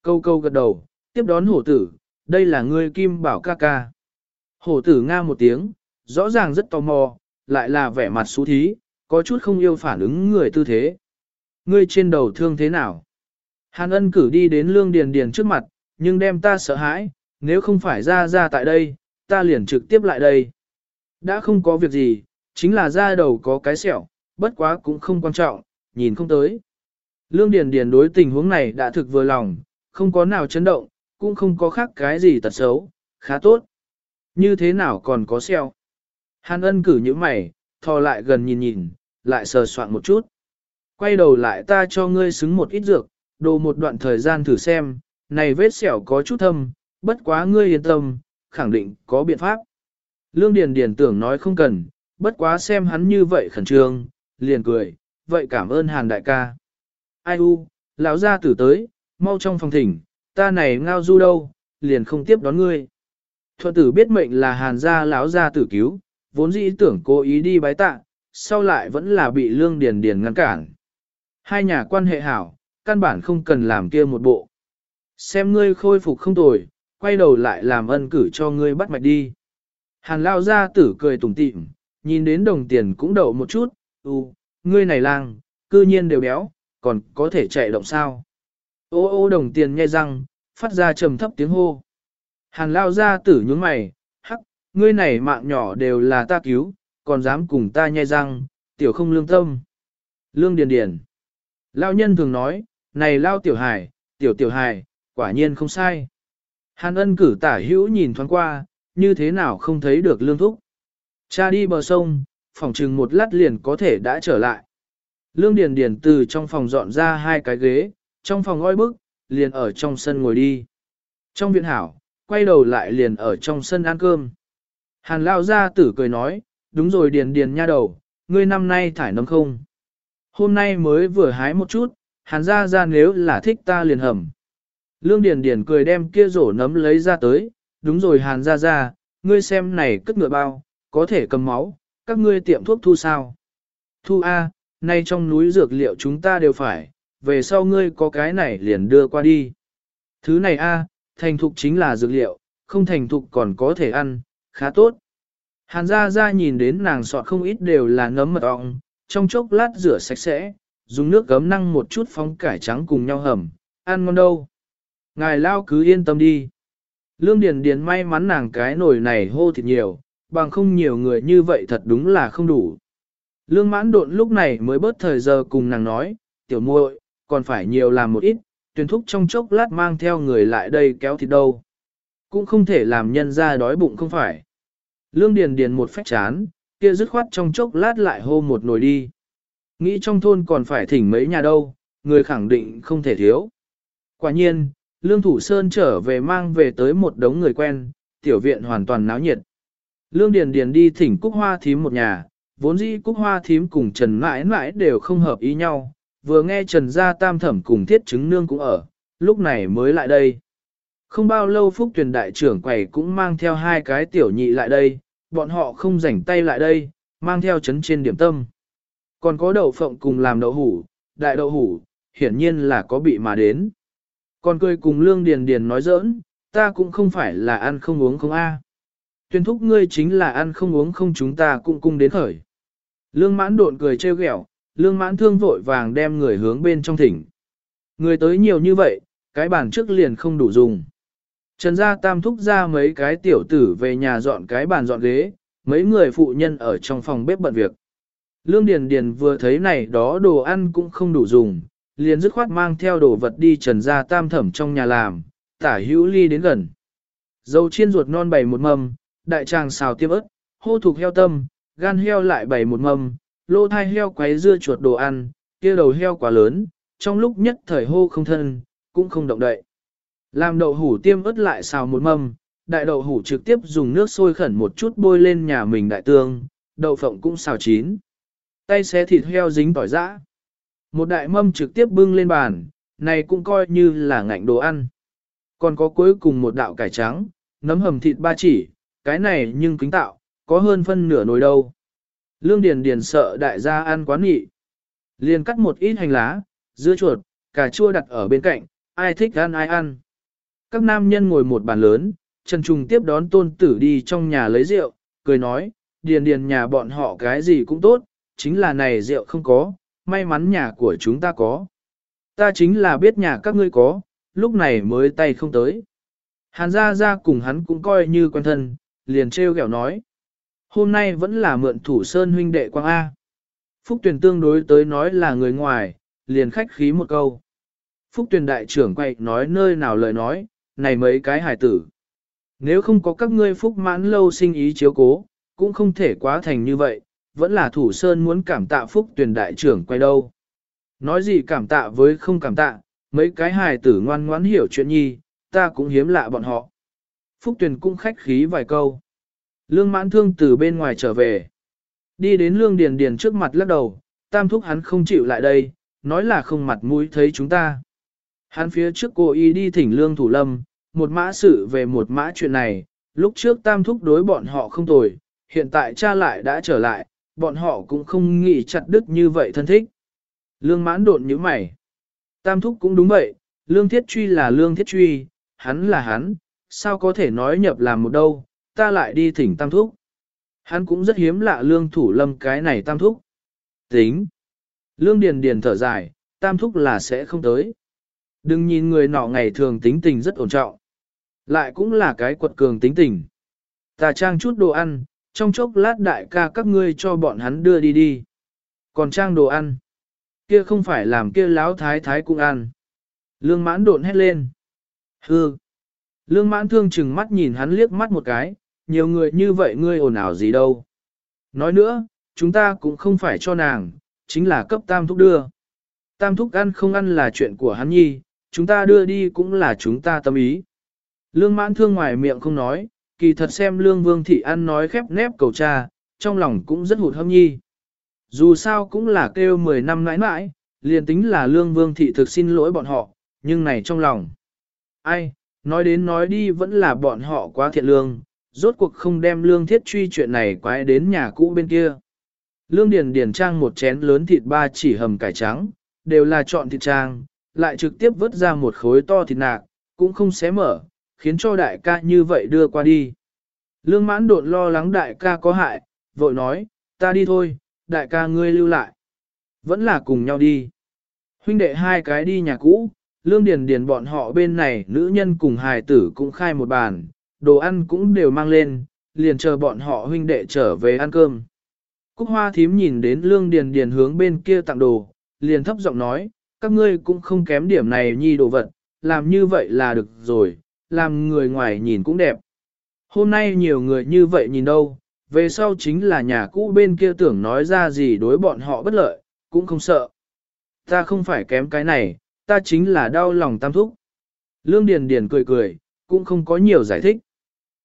Speaker 1: Câu câu gật đầu, tiếp đón hổ tử, đây là ngươi Kim Bảo ca ca. Hổ tử nga một tiếng, rõ ràng rất tò mò, lại là vẻ mặt xú thí, có chút không yêu phản ứng người tư thế. Ngươi trên đầu thương thế nào? Hàn ân cử đi đến lương điền điền trước mặt, nhưng đem ta sợ hãi, nếu không phải ra ra tại đây, ta liền trực tiếp lại đây. Đã không có việc gì, chính là da đầu có cái sẹo, bất quá cũng không quan trọng, nhìn không tới. Lương Điền Điền đối tình huống này đã thực vừa lòng, không có nào chấn động, cũng không có khác cái gì tật xấu, khá tốt. Như thế nào còn có sẹo? Hàn ân cử những mày, thò lại gần nhìn nhìn, lại sờ soạn một chút. Quay đầu lại ta cho ngươi xứng một ít dược, đồ một đoạn thời gian thử xem, này vết sẹo có chút thâm, bất quá ngươi yên tâm, khẳng định có biện pháp. Lương Điền Điền tưởng nói không cần, bất quá xem hắn như vậy khẩn trương, liền cười, vậy cảm ơn Hàn đại ca. Ai u, lão gia tử tới, mau trong phòng thỉnh, ta này ngao du đâu, liền không tiếp đón ngươi. Thuận tử biết mệnh là Hàn gia lão gia tử cứu, vốn dĩ tưởng cố ý đi bái tạ, sau lại vẫn là bị Lương Điền Điền ngăn cản. Hai nhà quan hệ hảo, căn bản không cần làm kia một bộ. Xem ngươi khôi phục không tồi, quay đầu lại làm ân cử cho ngươi bắt mạch đi. Hàn lao ra tử cười tủm tỉm, nhìn đến đồng tiền cũng đậu một chút, u, ngươi này lang, cư nhiên đều béo, còn có thể chạy động sao. Ô ô đồng tiền nhai răng, phát ra trầm thấp tiếng hô. Hàn lao ra tử nhướng mày, hắc, ngươi này mạng nhỏ đều là ta cứu, còn dám cùng ta nhai răng, tiểu không lương tâm. Lương điền điền. Lao nhân thường nói, này lao tiểu hài, tiểu tiểu hài, quả nhiên không sai. Hàn ân cử tả hữu nhìn thoáng qua, như thế nào không thấy được lương thúc. Cha đi bờ sông, phòng chừng một lát liền có thể đã trở lại. Lương Điền Điền từ trong phòng dọn ra hai cái ghế, trong phòng ngoi bức, liền ở trong sân ngồi đi. Trong viện hảo, quay đầu lại liền ở trong sân ăn cơm. Hàn Lao gia tử cười nói, đúng rồi Điền Điền nha đầu, ngươi năm nay thải nấm không? Hôm nay mới vừa hái một chút, Hàn gia gia nếu là thích ta liền hầm. Lương Điền Điền cười đem kia rổ nấm lấy ra tới, đúng rồi hàn ra ra, ngươi xem này cất ngựa bao, có thể cầm máu, các ngươi tiệm thuốc thu sao? Thu A, nay trong núi dược liệu chúng ta đều phải, về sau ngươi có cái này liền đưa qua đi. Thứ này A, thành thục chính là dược liệu, không thành thục còn có thể ăn, khá tốt. Hàn ra ra nhìn đến nàng sọt không ít đều là ngấm mật ong, trong chốc lát rửa sạch sẽ, dùng nước gấm năng một chút phóng cải trắng cùng nhau hầm, ăn ngon đâu. Ngài lao cứ yên tâm đi. Lương Điền Điền may mắn nàng cái nồi này hô thịt nhiều, bằng không nhiều người như vậy thật đúng là không đủ. Lương mãn độn lúc này mới bớt thời giờ cùng nàng nói, tiểu muội, còn phải nhiều làm một ít, tuyển thúc trong chốc lát mang theo người lại đây kéo thịt đâu. Cũng không thể làm nhân ra đói bụng không phải. Lương Điền Điền một phách chán, kia dứt khoát trong chốc lát lại hô một nồi đi. Nghĩ trong thôn còn phải thỉnh mấy nhà đâu, người khẳng định không thể thiếu. Quả nhiên, Lương Thủ Sơn trở về mang về tới một đống người quen, tiểu viện hoàn toàn náo nhiệt. Lương Điền Điền đi thỉnh Cúc Hoa Thím một nhà, vốn dĩ Cúc Hoa Thím cùng Trần Mãi Mãi đều không hợp ý nhau, vừa nghe Trần Gia Tam Thẩm cùng Thiết Trứng Nương cũng ở, lúc này mới lại đây. Không bao lâu Phúc Tuyền Đại trưởng quầy cũng mang theo hai cái tiểu nhị lại đây, bọn họ không rảnh tay lại đây, mang theo chấn trên điểm tâm. Còn có đậu phộng cùng làm đậu hủ, đại đậu hủ, hiển nhiên là có bị mà đến. Còn cười cùng Lương Điền Điền nói giỡn, ta cũng không phải là ăn không uống không a. Tuyên thúc ngươi chính là ăn không uống không chúng ta cũng cung đến khởi. Lương mãn độn cười trêu ghẹo, lương mãn thương vội vàng đem người hướng bên trong thỉnh. Người tới nhiều như vậy, cái bàn trước liền không đủ dùng. Trần gia tam thúc ra mấy cái tiểu tử về nhà dọn cái bàn dọn ghế, mấy người phụ nhân ở trong phòng bếp bận việc. Lương Điền Điền vừa thấy này đó đồ ăn cũng không đủ dùng, liền dứt khoát mang theo đồ vật đi trần ra tam thẩm trong nhà làm, tả hữu ly đến gần. Dầu chiên ruột non bày một mâm, đại tràng xào tiêm ớt, hô thuộc heo tâm, gan heo lại bày một mâm, lô thai heo quấy dưa chuột đồ ăn, kia đầu heo quá lớn, trong lúc nhất thời hô không thân, cũng không động đậy. Làm đậu hủ tiêm ớt lại xào một mâm, đại đậu hủ trực tiếp dùng nước sôi khẩn một chút bôi lên nhà mình đại tương, đậu phộng cũng xào chín. Tay xé thịt heo dính tỏi giã. Một đại mâm trực tiếp bưng lên bàn, này cũng coi như là ngạnh đồ ăn. Còn có cuối cùng một đạo cải trắng, nấm hầm thịt ba chỉ, cái này nhưng kính tạo, có hơn phân nửa nồi đâu. Lương Điền Điền sợ đại gia ăn quá nghị. Liền cắt một ít hành lá, dưa chuột, cà chua đặt ở bên cạnh, ai thích ăn ai ăn. Các nam nhân ngồi một bàn lớn, Trần Trung tiếp đón tôn tử đi trong nhà lấy rượu, cười nói, Điền Điền nhà bọn họ cái gì cũng tốt, chính là này rượu không có, may mắn nhà của chúng ta có. Ta chính là biết nhà các ngươi có, lúc này mới tay không tới. Hàn gia gia cùng hắn cũng coi như quen thân, liền treo ghẹo nói. Hôm nay vẫn là mượn thủ sơn huynh đệ quang A. Phúc tuyển tương đối tới nói là người ngoài, liền khách khí một câu. Phúc tuyển đại trưởng quay nói nơi nào lời nói, này mấy cái hải tử. Nếu không có các ngươi phúc mãn lâu sinh ý chiếu cố, cũng không thể quá thành như vậy, vẫn là thủ sơn muốn cảm tạ phúc tuyển đại trưởng quay đâu. Nói gì cảm tạ với không cảm tạ, mấy cái hài tử ngoan ngoãn hiểu chuyện nhi, ta cũng hiếm lạ bọn họ. Phúc tuyển cũng khách khí vài câu. Lương mãn thương từ bên ngoài trở về. Đi đến lương điền điền trước mặt lắc đầu, tam thúc hắn không chịu lại đây, nói là không mặt mũi thấy chúng ta. Hắn phía trước cô y đi thỉnh lương thủ lâm, một mã sự về một mã chuyện này, lúc trước tam thúc đối bọn họ không tồi, hiện tại cha lại đã trở lại, bọn họ cũng không nghĩ chặt đứt như vậy thân thích. Lương mãn độn như mày. Tam thúc cũng đúng vậy, lương thiết truy là lương thiết truy, hắn là hắn, sao có thể nói nhập làm một đâu, ta lại đi thỉnh tam thúc. Hắn cũng rất hiếm lạ lương thủ lâm cái này tam thúc. Tính. Lương điền điền thở dài, tam thúc là sẽ không tới. Đừng nhìn người nọ ngày thường tính tình rất ổn trọng. Lại cũng là cái quật cường tính tình. Ta trang chút đồ ăn, trong chốc lát đại ca các ngươi cho bọn hắn đưa đi đi. Còn trang đồ ăn, kia không phải làm kia láo thái thái cũng ăn. Lương mãn độn hét lên. Hừ. Lương mãn thương chừng mắt nhìn hắn liếc mắt một cái, nhiều người như vậy ngươi ồn ào gì đâu. Nói nữa, chúng ta cũng không phải cho nàng, chính là cấp tam thúc đưa. Tam thúc ăn không ăn là chuyện của hắn nhi, chúng ta đưa đi cũng là chúng ta tâm ý. Lương mãn thương ngoài miệng không nói, kỳ thật xem lương vương thị ăn nói khép nép cầu cha, trong lòng cũng rất hụt hâm nhi. Dù sao cũng là kêu 10 năm nãi nãi liền tính là lương vương thị thực xin lỗi bọn họ, nhưng này trong lòng. Ai, nói đến nói đi vẫn là bọn họ quá thiện lương, rốt cuộc không đem lương thiết truy chuyện này quái đến nhà cũ bên kia. Lương Điền Điền trang một chén lớn thịt ba chỉ hầm cải trắng, đều là chọn thịt trang, lại trực tiếp vớt ra một khối to thịt nạc, cũng không xé mở, khiến cho đại ca như vậy đưa qua đi. Lương mãn đột lo lắng đại ca có hại, vội nói, ta đi thôi, đại ca ngươi lưu lại. Vẫn là cùng nhau đi. Huynh đệ hai cái đi nhà cũ, lương điền điền bọn họ bên này nữ nhân cùng hài tử cũng khai một bàn, đồ ăn cũng đều mang lên, liền chờ bọn họ huynh đệ trở về ăn cơm. Cúc hoa thím nhìn đến lương điền điền hướng bên kia tặng đồ, liền thấp giọng nói, các ngươi cũng không kém điểm này nhi đồ vật, làm như vậy là được rồi, làm người ngoài nhìn cũng đẹp. Hôm nay nhiều người như vậy nhìn đâu, về sau chính là nhà cũ bên kia tưởng nói ra gì đối bọn họ bất lợi, cũng không sợ. Ta không phải kém cái này, ta chính là đau lòng tam thúc. Lương Điền Điền cười cười, cũng không có nhiều giải thích.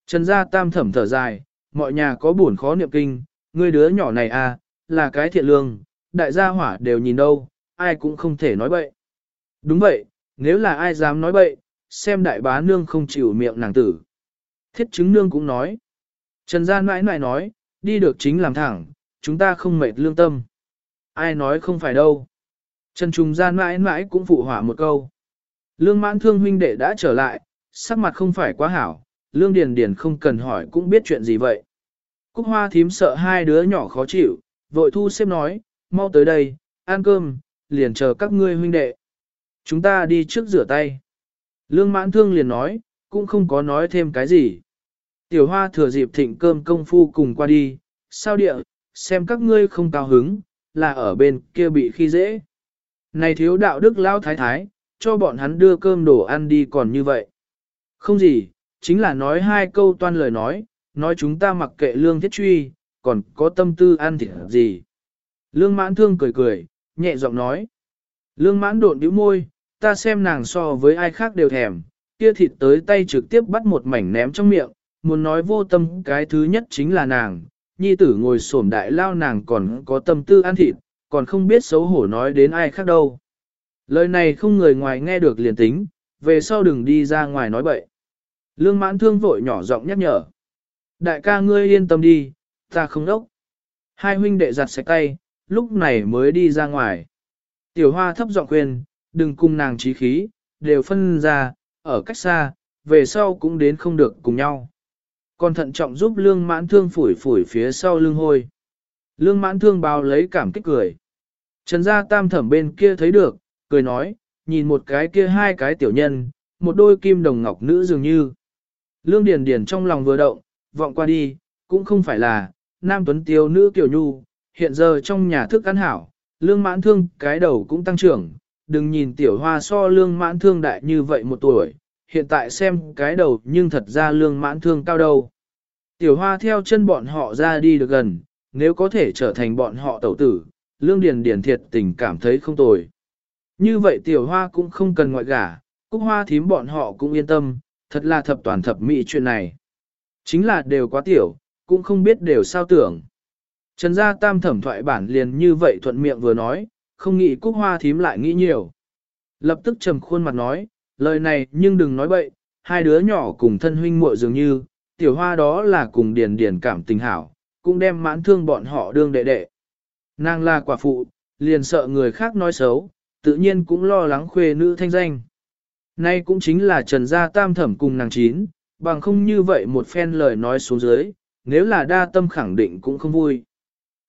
Speaker 1: Trần gia tam thẩm thở dài, mọi nhà có buồn khó niệm kinh, ngươi đứa nhỏ này à, là cái thiện lương, đại gia hỏa đều nhìn đâu, ai cũng không thể nói bậy. Đúng vậy, nếu là ai dám nói bậy, xem đại bá nương không chịu miệng nàng tử. Thiết chứng nương cũng nói. Trần gian mãi mãi nói, đi được chính làm thẳng, chúng ta không mệt lương tâm. Ai nói không phải đâu. Trần Trung gian mãi mãi cũng phụ hỏa một câu. Lương mãn thương huynh đệ đã trở lại, sắc mặt không phải quá hảo, lương điền điền không cần hỏi cũng biết chuyện gì vậy. Cúc hoa thím sợ hai đứa nhỏ khó chịu, vội thu xếp nói, mau tới đây, ăn cơm, liền chờ các ngươi huynh đệ. Chúng ta đi trước rửa tay. Lương mãn thương liền nói, cũng không có nói thêm cái gì. Tiểu hoa thừa dịp thịnh cơm công phu cùng qua đi, sao địa, xem các ngươi không cao hứng, là ở bên kia bị khi dễ. Này thiếu đạo đức lao thái thái, cho bọn hắn đưa cơm đồ ăn đi còn như vậy. Không gì, chính là nói hai câu toan lời nói, nói chúng ta mặc kệ lương thiết truy, còn có tâm tư ăn thịt gì. Lương mãn thương cười cười, nhẹ giọng nói. Lương mãn độn bĩu môi, ta xem nàng so với ai khác đều thèm, kia thịt tới tay trực tiếp bắt một mảnh ném trong miệng, muốn nói vô tâm cái thứ nhất chính là nàng, nhi tử ngồi xổm đại lao nàng còn có tâm tư ăn thịt, còn không biết xấu hổ nói đến ai khác đâu. Lời này không người ngoài nghe được liền tính, về sau đừng đi ra ngoài nói bậy. Lương mãn thương vội nhỏ giọng nhắc nhở. Đại ca ngươi yên tâm đi, ta không đốc. Hai huynh đệ giặt sạch tay, lúc này mới đi ra ngoài. Tiểu hoa thấp giọng khuyên, đừng cùng nàng trí khí, đều phân ra, ở cách xa, về sau cũng đến không được cùng nhau. Còn thận trọng giúp lương mãn thương phủi phủi phía sau lưng hôi. Lương mãn thương bao lấy cảm kích cười. Trần gia tam thẩm bên kia thấy được, cười nói, nhìn một cái kia hai cái tiểu nhân, một đôi kim đồng ngọc nữ dường như. Lương Điền Điền trong lòng vừa động, vọng qua đi, cũng không phải là, nam tuấn tiêu nữ tiểu nhu, hiện giờ trong nhà thức ăn hảo, lương mãn thương cái đầu cũng tăng trưởng, đừng nhìn tiểu hoa so lương mãn thương đại như vậy một tuổi, hiện tại xem cái đầu nhưng thật ra lương mãn thương cao đâu. Tiểu hoa theo chân bọn họ ra đi được gần, nếu có thể trở thành bọn họ tẩu tử, lương điền điền thiệt tình cảm thấy không tồi. Như vậy tiểu hoa cũng không cần ngoại gả, cúc hoa thím bọn họ cũng yên tâm, thật là thập toàn thập mỹ chuyện này. Chính là đều quá tiểu, cũng không biết đều sao tưởng. Trần gia tam thẩm thoại bản liền như vậy thuận miệng vừa nói, không nghĩ cúc hoa thím lại nghĩ nhiều. Lập tức trầm khuôn mặt nói, lời này nhưng đừng nói bậy, hai đứa nhỏ cùng thân huynh muội dường như, tiểu hoa đó là cùng điền điền cảm tình hảo, cũng đem mãn thương bọn họ đương đệ đệ. Nàng là quả phụ, liền sợ người khác nói xấu, tự nhiên cũng lo lắng khuê nữ thanh danh. Nay cũng chính là trần gia tam thẩm cùng nàng chín, bằng không như vậy một phen lời nói xuống dưới, nếu là đa tâm khẳng định cũng không vui.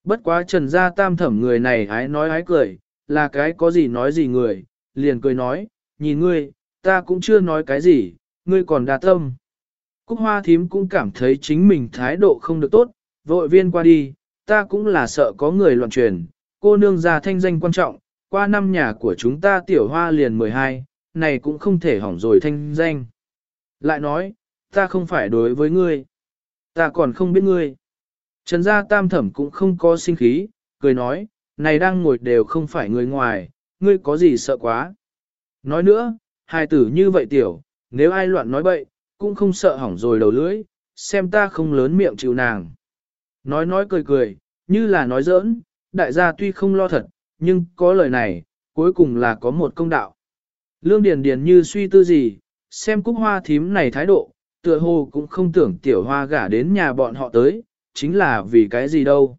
Speaker 1: Bất quá trần gia tam thẩm người này ái nói ái cười, là cái có gì nói gì người, liền cười nói, nhìn ngươi, ta cũng chưa nói cái gì, ngươi còn đa tâm. Cúc hoa thím cũng cảm thấy chính mình thái độ không được tốt, vội viên qua đi, ta cũng là sợ có người loạn truyền, cô nương gia thanh danh quan trọng, qua năm nhà của chúng ta tiểu hoa liền 12, này cũng không thể hỏng rồi thanh danh. Lại nói, ta không phải đối với ngươi, ta còn không biết ngươi. Trần gia tam thẩm cũng không có sinh khí, cười nói, này đang ngồi đều không phải người ngoài, ngươi có gì sợ quá. Nói nữa, hai tử như vậy tiểu, nếu ai loạn nói bậy, cũng không sợ hỏng rồi đầu lưỡi, xem ta không lớn miệng chịu nàng. Nói nói cười cười, như là nói giỡn, đại gia tuy không lo thật, nhưng có lời này, cuối cùng là có một công đạo. Lương Điền Điền như suy tư gì, xem cúc hoa thím này thái độ, tựa hồ cũng không tưởng tiểu hoa gả đến nhà bọn họ tới, chính là vì cái gì đâu.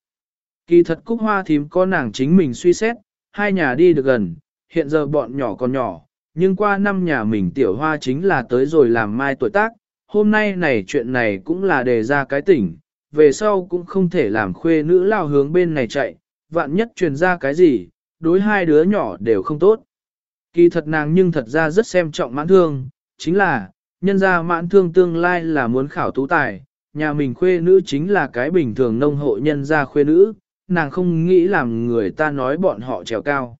Speaker 1: Kỳ thật cúc hoa thím có nàng chính mình suy xét, hai nhà đi được gần, hiện giờ bọn nhỏ còn nhỏ, nhưng qua năm nhà mình tiểu hoa chính là tới rồi làm mai tuổi tác, hôm nay này chuyện này cũng là đề ra cái tỉnh, về sau cũng không thể làm khuê nữ lao hướng bên này chạy, vạn nhất truyền ra cái gì, đối hai đứa nhỏ đều không tốt. Kỳ thật nàng nhưng thật ra rất xem trọng mãn thương, chính là, nhân ra mãn thương tương lai là muốn khảo tú tài, nhà mình khuê nữ chính là cái bình thường nông hộ nhân gia khuê nữ, nàng không nghĩ làm người ta nói bọn họ trèo cao.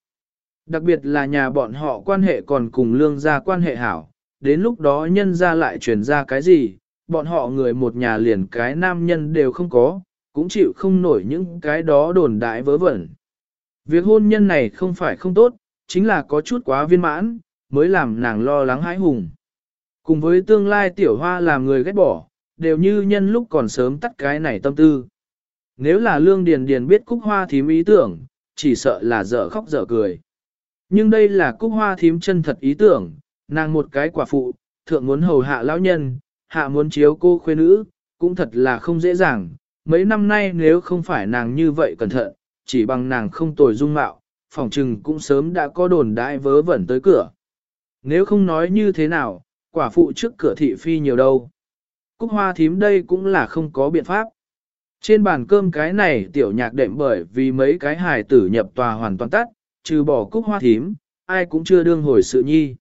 Speaker 1: Đặc biệt là nhà bọn họ quan hệ còn cùng lương gia quan hệ hảo, đến lúc đó nhân gia lại truyền ra cái gì, bọn họ người một nhà liền cái nam nhân đều không có, cũng chịu không nổi những cái đó đồn đại vớ vẩn. Việc hôn nhân này không phải không tốt, chính là có chút quá viên mãn, mới làm nàng lo lắng hãi hùng. Cùng với tương lai tiểu hoa làm người ghét bỏ, đều như nhân lúc còn sớm tắt cái này tâm tư. Nếu là lương điền điền biết cúc hoa thím ý tưởng, chỉ sợ là dở khóc dở cười. Nhưng đây là cúc hoa thím chân thật ý tưởng, nàng một cái quả phụ, thượng muốn hầu hạ lão nhân, hạ muốn chiếu cô khuê nữ, cũng thật là không dễ dàng. Mấy năm nay nếu không phải nàng như vậy cẩn thận, chỉ bằng nàng không tồi dung mạo, phòng trừng cũng sớm đã có đồn đại vớ vẩn tới cửa. Nếu không nói như thế nào, quả phụ trước cửa thị phi nhiều đâu. Cúc hoa thím đây cũng là không có biện pháp. Trên bàn cơm cái này tiểu nhạc đệm bởi vì mấy cái hài tử nhập tòa hoàn toàn tắt, trừ bỏ cúc hoa thím, ai cũng chưa đương hồi sự nhi.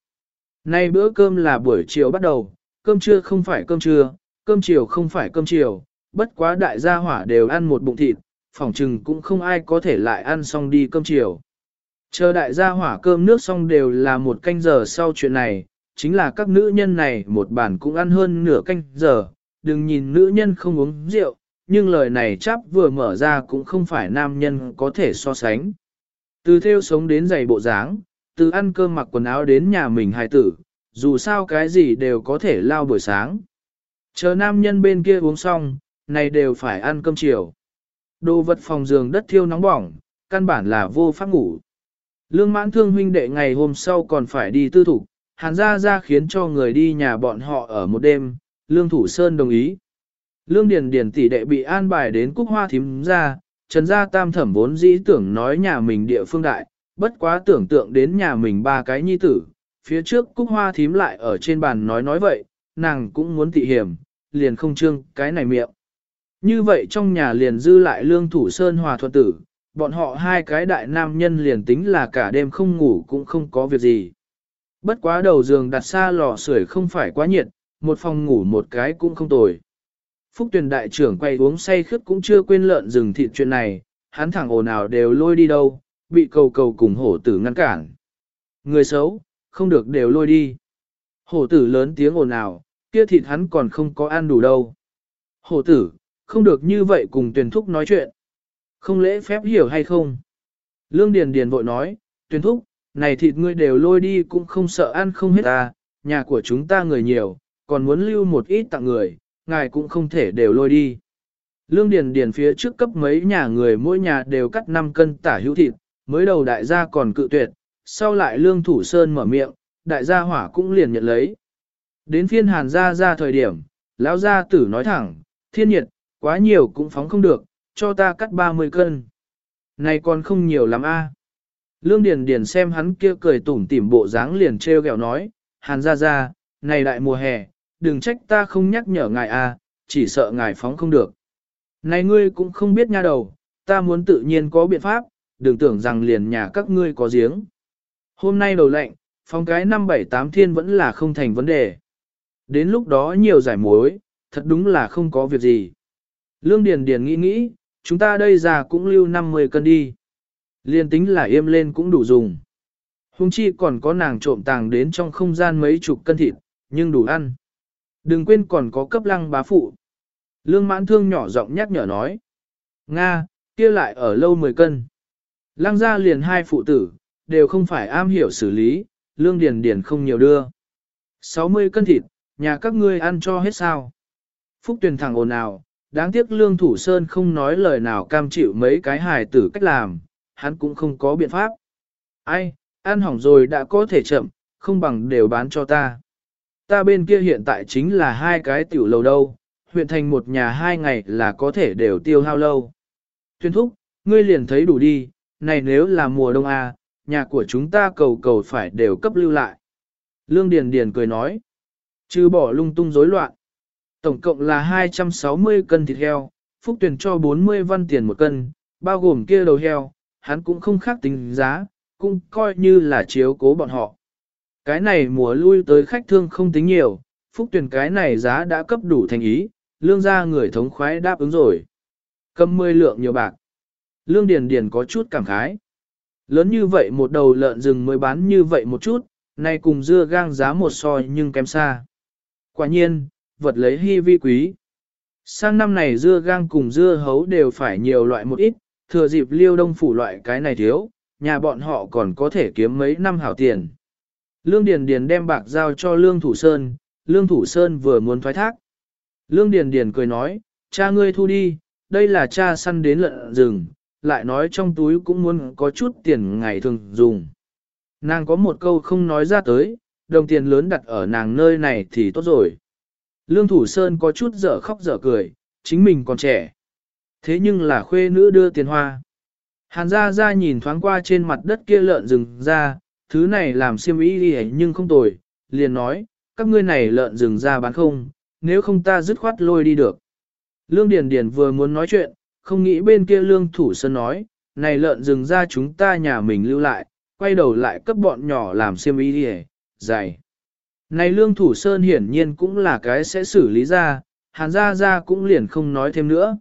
Speaker 1: Nay bữa cơm là buổi chiều bắt đầu, cơm trưa không phải cơm trưa, cơm chiều không phải cơm chiều, bất quá đại gia hỏa đều ăn một bụng thịt, phỏng chừng cũng không ai có thể lại ăn xong đi cơm chiều. Chờ đại gia hỏa cơm nước xong đều là một canh giờ sau chuyện này, chính là các nữ nhân này một bàn cũng ăn hơn nửa canh giờ, đừng nhìn nữ nhân không uống rượu, nhưng lời này chắp vừa mở ra cũng không phải nam nhân có thể so sánh. Từ theo sống đến giày bộ dáng, từ ăn cơm mặc quần áo đến nhà mình hài tử, dù sao cái gì đều có thể lao buổi sáng. Chờ nam nhân bên kia uống xong, này đều phải ăn cơm chiều. Đồ vật phòng giường đất thiêu nóng bỏng, căn bản là vô pháp ngủ. Lương mãn thương huynh đệ ngày hôm sau còn phải đi tư thủ, hàn Gia Gia khiến cho người đi nhà bọn họ ở một đêm, lương thủ sơn đồng ý. Lương điền điền tỷ đệ bị an bài đến cúc hoa thím Gia. trần gia tam thẩm vốn dĩ tưởng nói nhà mình địa phương đại, bất quá tưởng tượng đến nhà mình ba cái nhi tử, phía trước cúc hoa thím lại ở trên bàn nói nói vậy, nàng cũng muốn tị hiểm, liền không trương cái này miệng. Như vậy trong nhà liền dư lại lương thủ sơn hòa thuận tử, bọn họ hai cái đại nam nhân liền tính là cả đêm không ngủ cũng không có việc gì. Bất quá đầu giường đặt xa lò sưởi không phải quá nhiệt, một phòng ngủ một cái cũng không tồi. Phúc tuyển đại trưởng quay uống say khướt cũng chưa quên lợn rừng thịt chuyện này, hắn thẳng ồn nào đều lôi đi đâu, bị cầu cầu cùng hổ tử ngăn cản. Người xấu, không được đều lôi đi. Hổ tử lớn tiếng ồn nào kia thịt hắn còn không có ăn đủ đâu. Hổ tử, không được như vậy cùng tuyển thúc nói chuyện. Không lễ phép hiểu hay không? Lương Điền Điền vội nói, tuyển thúc, này thịt ngươi đều lôi đi cũng không sợ ăn không hết ta, nhà của chúng ta người nhiều, còn muốn lưu một ít tặng người, ngài cũng không thể đều lôi đi. Lương Điền Điền phía trước cấp mấy nhà người mỗi nhà đều cắt 5 cân tả hữu thịt, mới đầu đại gia còn cự tuyệt, sau lại Lương Thủ Sơn mở miệng, đại gia hỏa cũng liền nhận lấy. Đến phiên hàn gia ra thời điểm, lão gia tử nói thẳng, thiên nhiệt, quá nhiều cũng phóng không được, cho ta cắt 30 cân. Này còn không nhiều lắm a. Lương Điền Điền xem hắn kia cười tủm tỉm bộ dáng liền treo gẹo nói, hàn gia gia, này đại mùa hè, đừng trách ta không nhắc nhở ngài a, chỉ sợ ngài phóng không được. Này ngươi cũng không biết nha đầu, ta muốn tự nhiên có biện pháp, đừng tưởng rằng liền nhà các ngươi có giếng. Hôm nay đầu lệnh, phong cái năm bảy tám thiên vẫn là không thành vấn đề. Đến lúc đó nhiều giải mối, thật đúng là không có việc gì. Lương Điền Điền nghĩ nghĩ, chúng ta đây già cũng lưu 50 cân đi. Liên tính là im lên cũng đủ dùng. Hùng chi còn có nàng trộm tàng đến trong không gian mấy chục cân thịt, nhưng đủ ăn. Đừng quên còn có cấp lăng bá phụ. Lương mãn thương nhỏ giọng nhắc nhở nói. Nga, kia lại ở lâu 10 cân. Lăng ra liền hai phụ tử, đều không phải am hiểu xử lý, lương điền điền không nhiều đưa. 60 cân thịt, nhà các ngươi ăn cho hết sao. Phúc tuyển thẳng ồn ào, đáng tiếc lương thủ sơn không nói lời nào cam chịu mấy cái hài tử cách làm, hắn cũng không có biện pháp. Ai, ăn hỏng rồi đã có thể chậm, không bằng đều bán cho ta. Ta bên kia hiện tại chính là hai cái tiểu lầu đâu, huyện thành một nhà hai ngày là có thể đều tiêu hao lâu. Tuyên thúc, ngươi liền thấy đủ đi, này nếu là mùa đông à, nhà của chúng ta cầu cầu phải đều cấp lưu lại. Lương Điền Điền cười nói, chứ bỏ lung tung rối loạn. Tổng cộng là 260 cân thịt heo, Phúc Tuyền cho 40 văn tiền một cân, bao gồm kia đầu heo, hắn cũng không khác tính giá, cũng coi như là chiếu cố bọn họ. Cái này mùa lui tới khách thương không tính nhiều, phúc tuyển cái này giá đã cấp đủ thành ý, lương gia người thống khoái đáp ứng rồi. Cầm 10 lượng nhiều bạc. Lương Điền Điền có chút cảm khái. Lớn như vậy một đầu lợn rừng mới bán như vậy một chút, nay cùng dưa gang giá một soi nhưng kém xa. Quả nhiên, vật lấy hy vi quý. Sang năm này dưa gang cùng dưa hấu đều phải nhiều loại một ít, thừa dịp liêu đông phủ loại cái này thiếu, nhà bọn họ còn có thể kiếm mấy năm hảo tiền. Lương Điền Điền đem bạc giao cho Lương Thủ Sơn, Lương Thủ Sơn vừa muốn thoái thác. Lương Điền Điền cười nói, cha ngươi thu đi, đây là cha săn đến lợn rừng, lại nói trong túi cũng muốn có chút tiền ngày thường dùng. Nàng có một câu không nói ra tới, đồng tiền lớn đặt ở nàng nơi này thì tốt rồi. Lương Thủ Sơn có chút dở khóc dở cười, chính mình còn trẻ. Thế nhưng là khuê nữ đưa tiền hoa. Hàn ra ra nhìn thoáng qua trên mặt đất kia lợn rừng ra, thứ này làm xiêm ý đi nhưng không tồi, liền nói, các ngươi này lợn rừng ra bán không, nếu không ta dứt khoát lôi đi được. Lương Điền Điền vừa muốn nói chuyện, không nghĩ bên kia Lương Thủ Sơn nói, này lợn rừng ra chúng ta nhà mình lưu lại, quay đầu lại cấp bọn nhỏ làm xiêm ý đi dài. Này Lương Thủ Sơn hiển nhiên cũng là cái sẽ xử lý ra, hàn Gia Gia cũng liền không nói thêm nữa.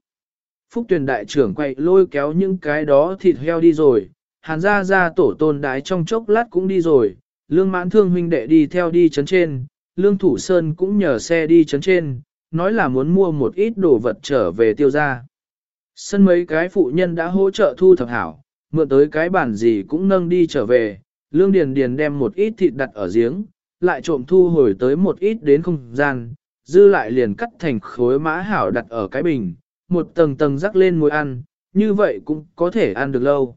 Speaker 1: Phúc tuyển đại trưởng quay lôi kéo những cái đó thịt heo đi rồi, hàn ra ra tổ tôn đái trong chốc lát cũng đi rồi, lương mãn thương huynh đệ đi theo đi chấn trên, lương thủ sơn cũng nhờ xe đi chấn trên, nói là muốn mua một ít đồ vật trở về tiêu ra. Sân mấy cái phụ nhân đã hỗ trợ thu thập hảo, mượn tới cái bản gì cũng nâng đi trở về, lương điền điền đem một ít thịt đặt ở giếng, lại trộm thu hồi tới một ít đến không gian, dư lại liền cắt thành khối mã hảo đặt ở cái bình, một tầng tầng rắc lên mùi ăn, như vậy cũng có thể ăn được lâu.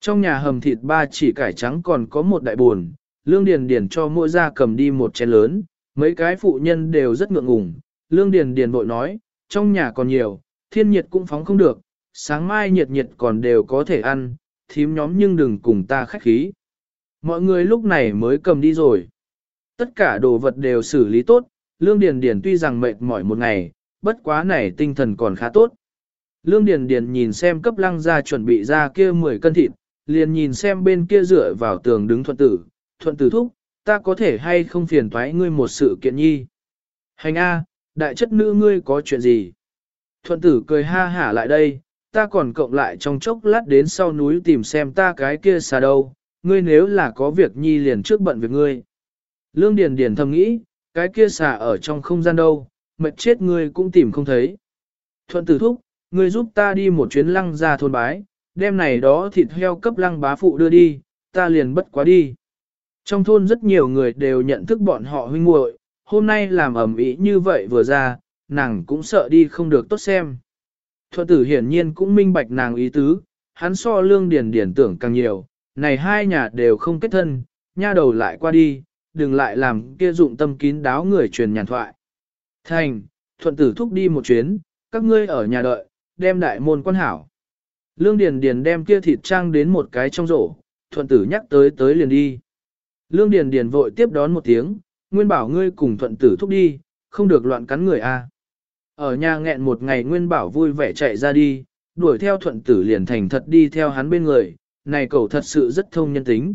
Speaker 1: Trong nhà hầm thịt ba chỉ cải trắng còn có một đại buồn, Lương Điền Điền cho mỗi gia cầm đi một chén lớn, mấy cái phụ nhân đều rất ngượng ngùng. Lương Điền Điền bội nói, trong nhà còn nhiều, thiên nhiệt cũng phóng không được, sáng mai nhiệt nhiệt còn đều có thể ăn, thím nhóm nhưng đừng cùng ta khách khí. Mọi người lúc này mới cầm đi rồi. Tất cả đồ vật đều xử lý tốt, Lương Điền Điền tuy rằng mệt mỏi một ngày, bất quá này tinh thần còn khá tốt. Lương Điền Điền nhìn xem cấp lăng ra chuẩn bị ra kia 10 cân thịt, liền nhìn xem bên kia dựa vào tường đứng thuận tử, thuận tử thúc, ta có thể hay không phiền toái ngươi một sự kiện nhi. Hành A, đại chất nữ ngươi có chuyện gì? Thuận tử cười ha hả lại đây, ta còn cộng lại trong chốc lát đến sau núi tìm xem ta cái kia xà đâu, ngươi nếu là có việc nhi liền trước bận việc ngươi. Lương Điền Điền thầm nghĩ, cái kia xà ở trong không gian đâu, mệt chết ngươi cũng tìm không thấy. Thuận tử thúc, ngươi giúp ta đi một chuyến lăng ra thôn bái, đêm này đó thịt heo cấp lăng bá phụ đưa đi, ta liền bất quá đi. Trong thôn rất nhiều người đều nhận thức bọn họ huynh muội, hôm nay làm ẩm ý như vậy vừa ra, nàng cũng sợ đi không được tốt xem. Thuận tử hiển nhiên cũng minh bạch nàng ý tứ, hắn so lương điền điển tưởng càng nhiều, này hai nhà đều không kết thân, nha đầu lại qua đi, đừng lại làm kia dụng tâm kín đáo người truyền nhàn thoại. Thành, thuận tử thúc đi một chuyến, các ngươi ở nhà đợi, đem đại môn quan hảo. Lương Điền Điền đem kia thịt trang đến một cái trong rổ, thuận tử nhắc tới tới liền đi. Lương Điền Điền vội tiếp đón một tiếng, Nguyên bảo ngươi cùng thuận tử thúc đi, không được loạn cắn người a. Ở nhà nghẹn một ngày Nguyên bảo vui vẻ chạy ra đi, đuổi theo thuận tử liền thành thật đi theo hắn bên người, này cậu thật sự rất thông nhân tính.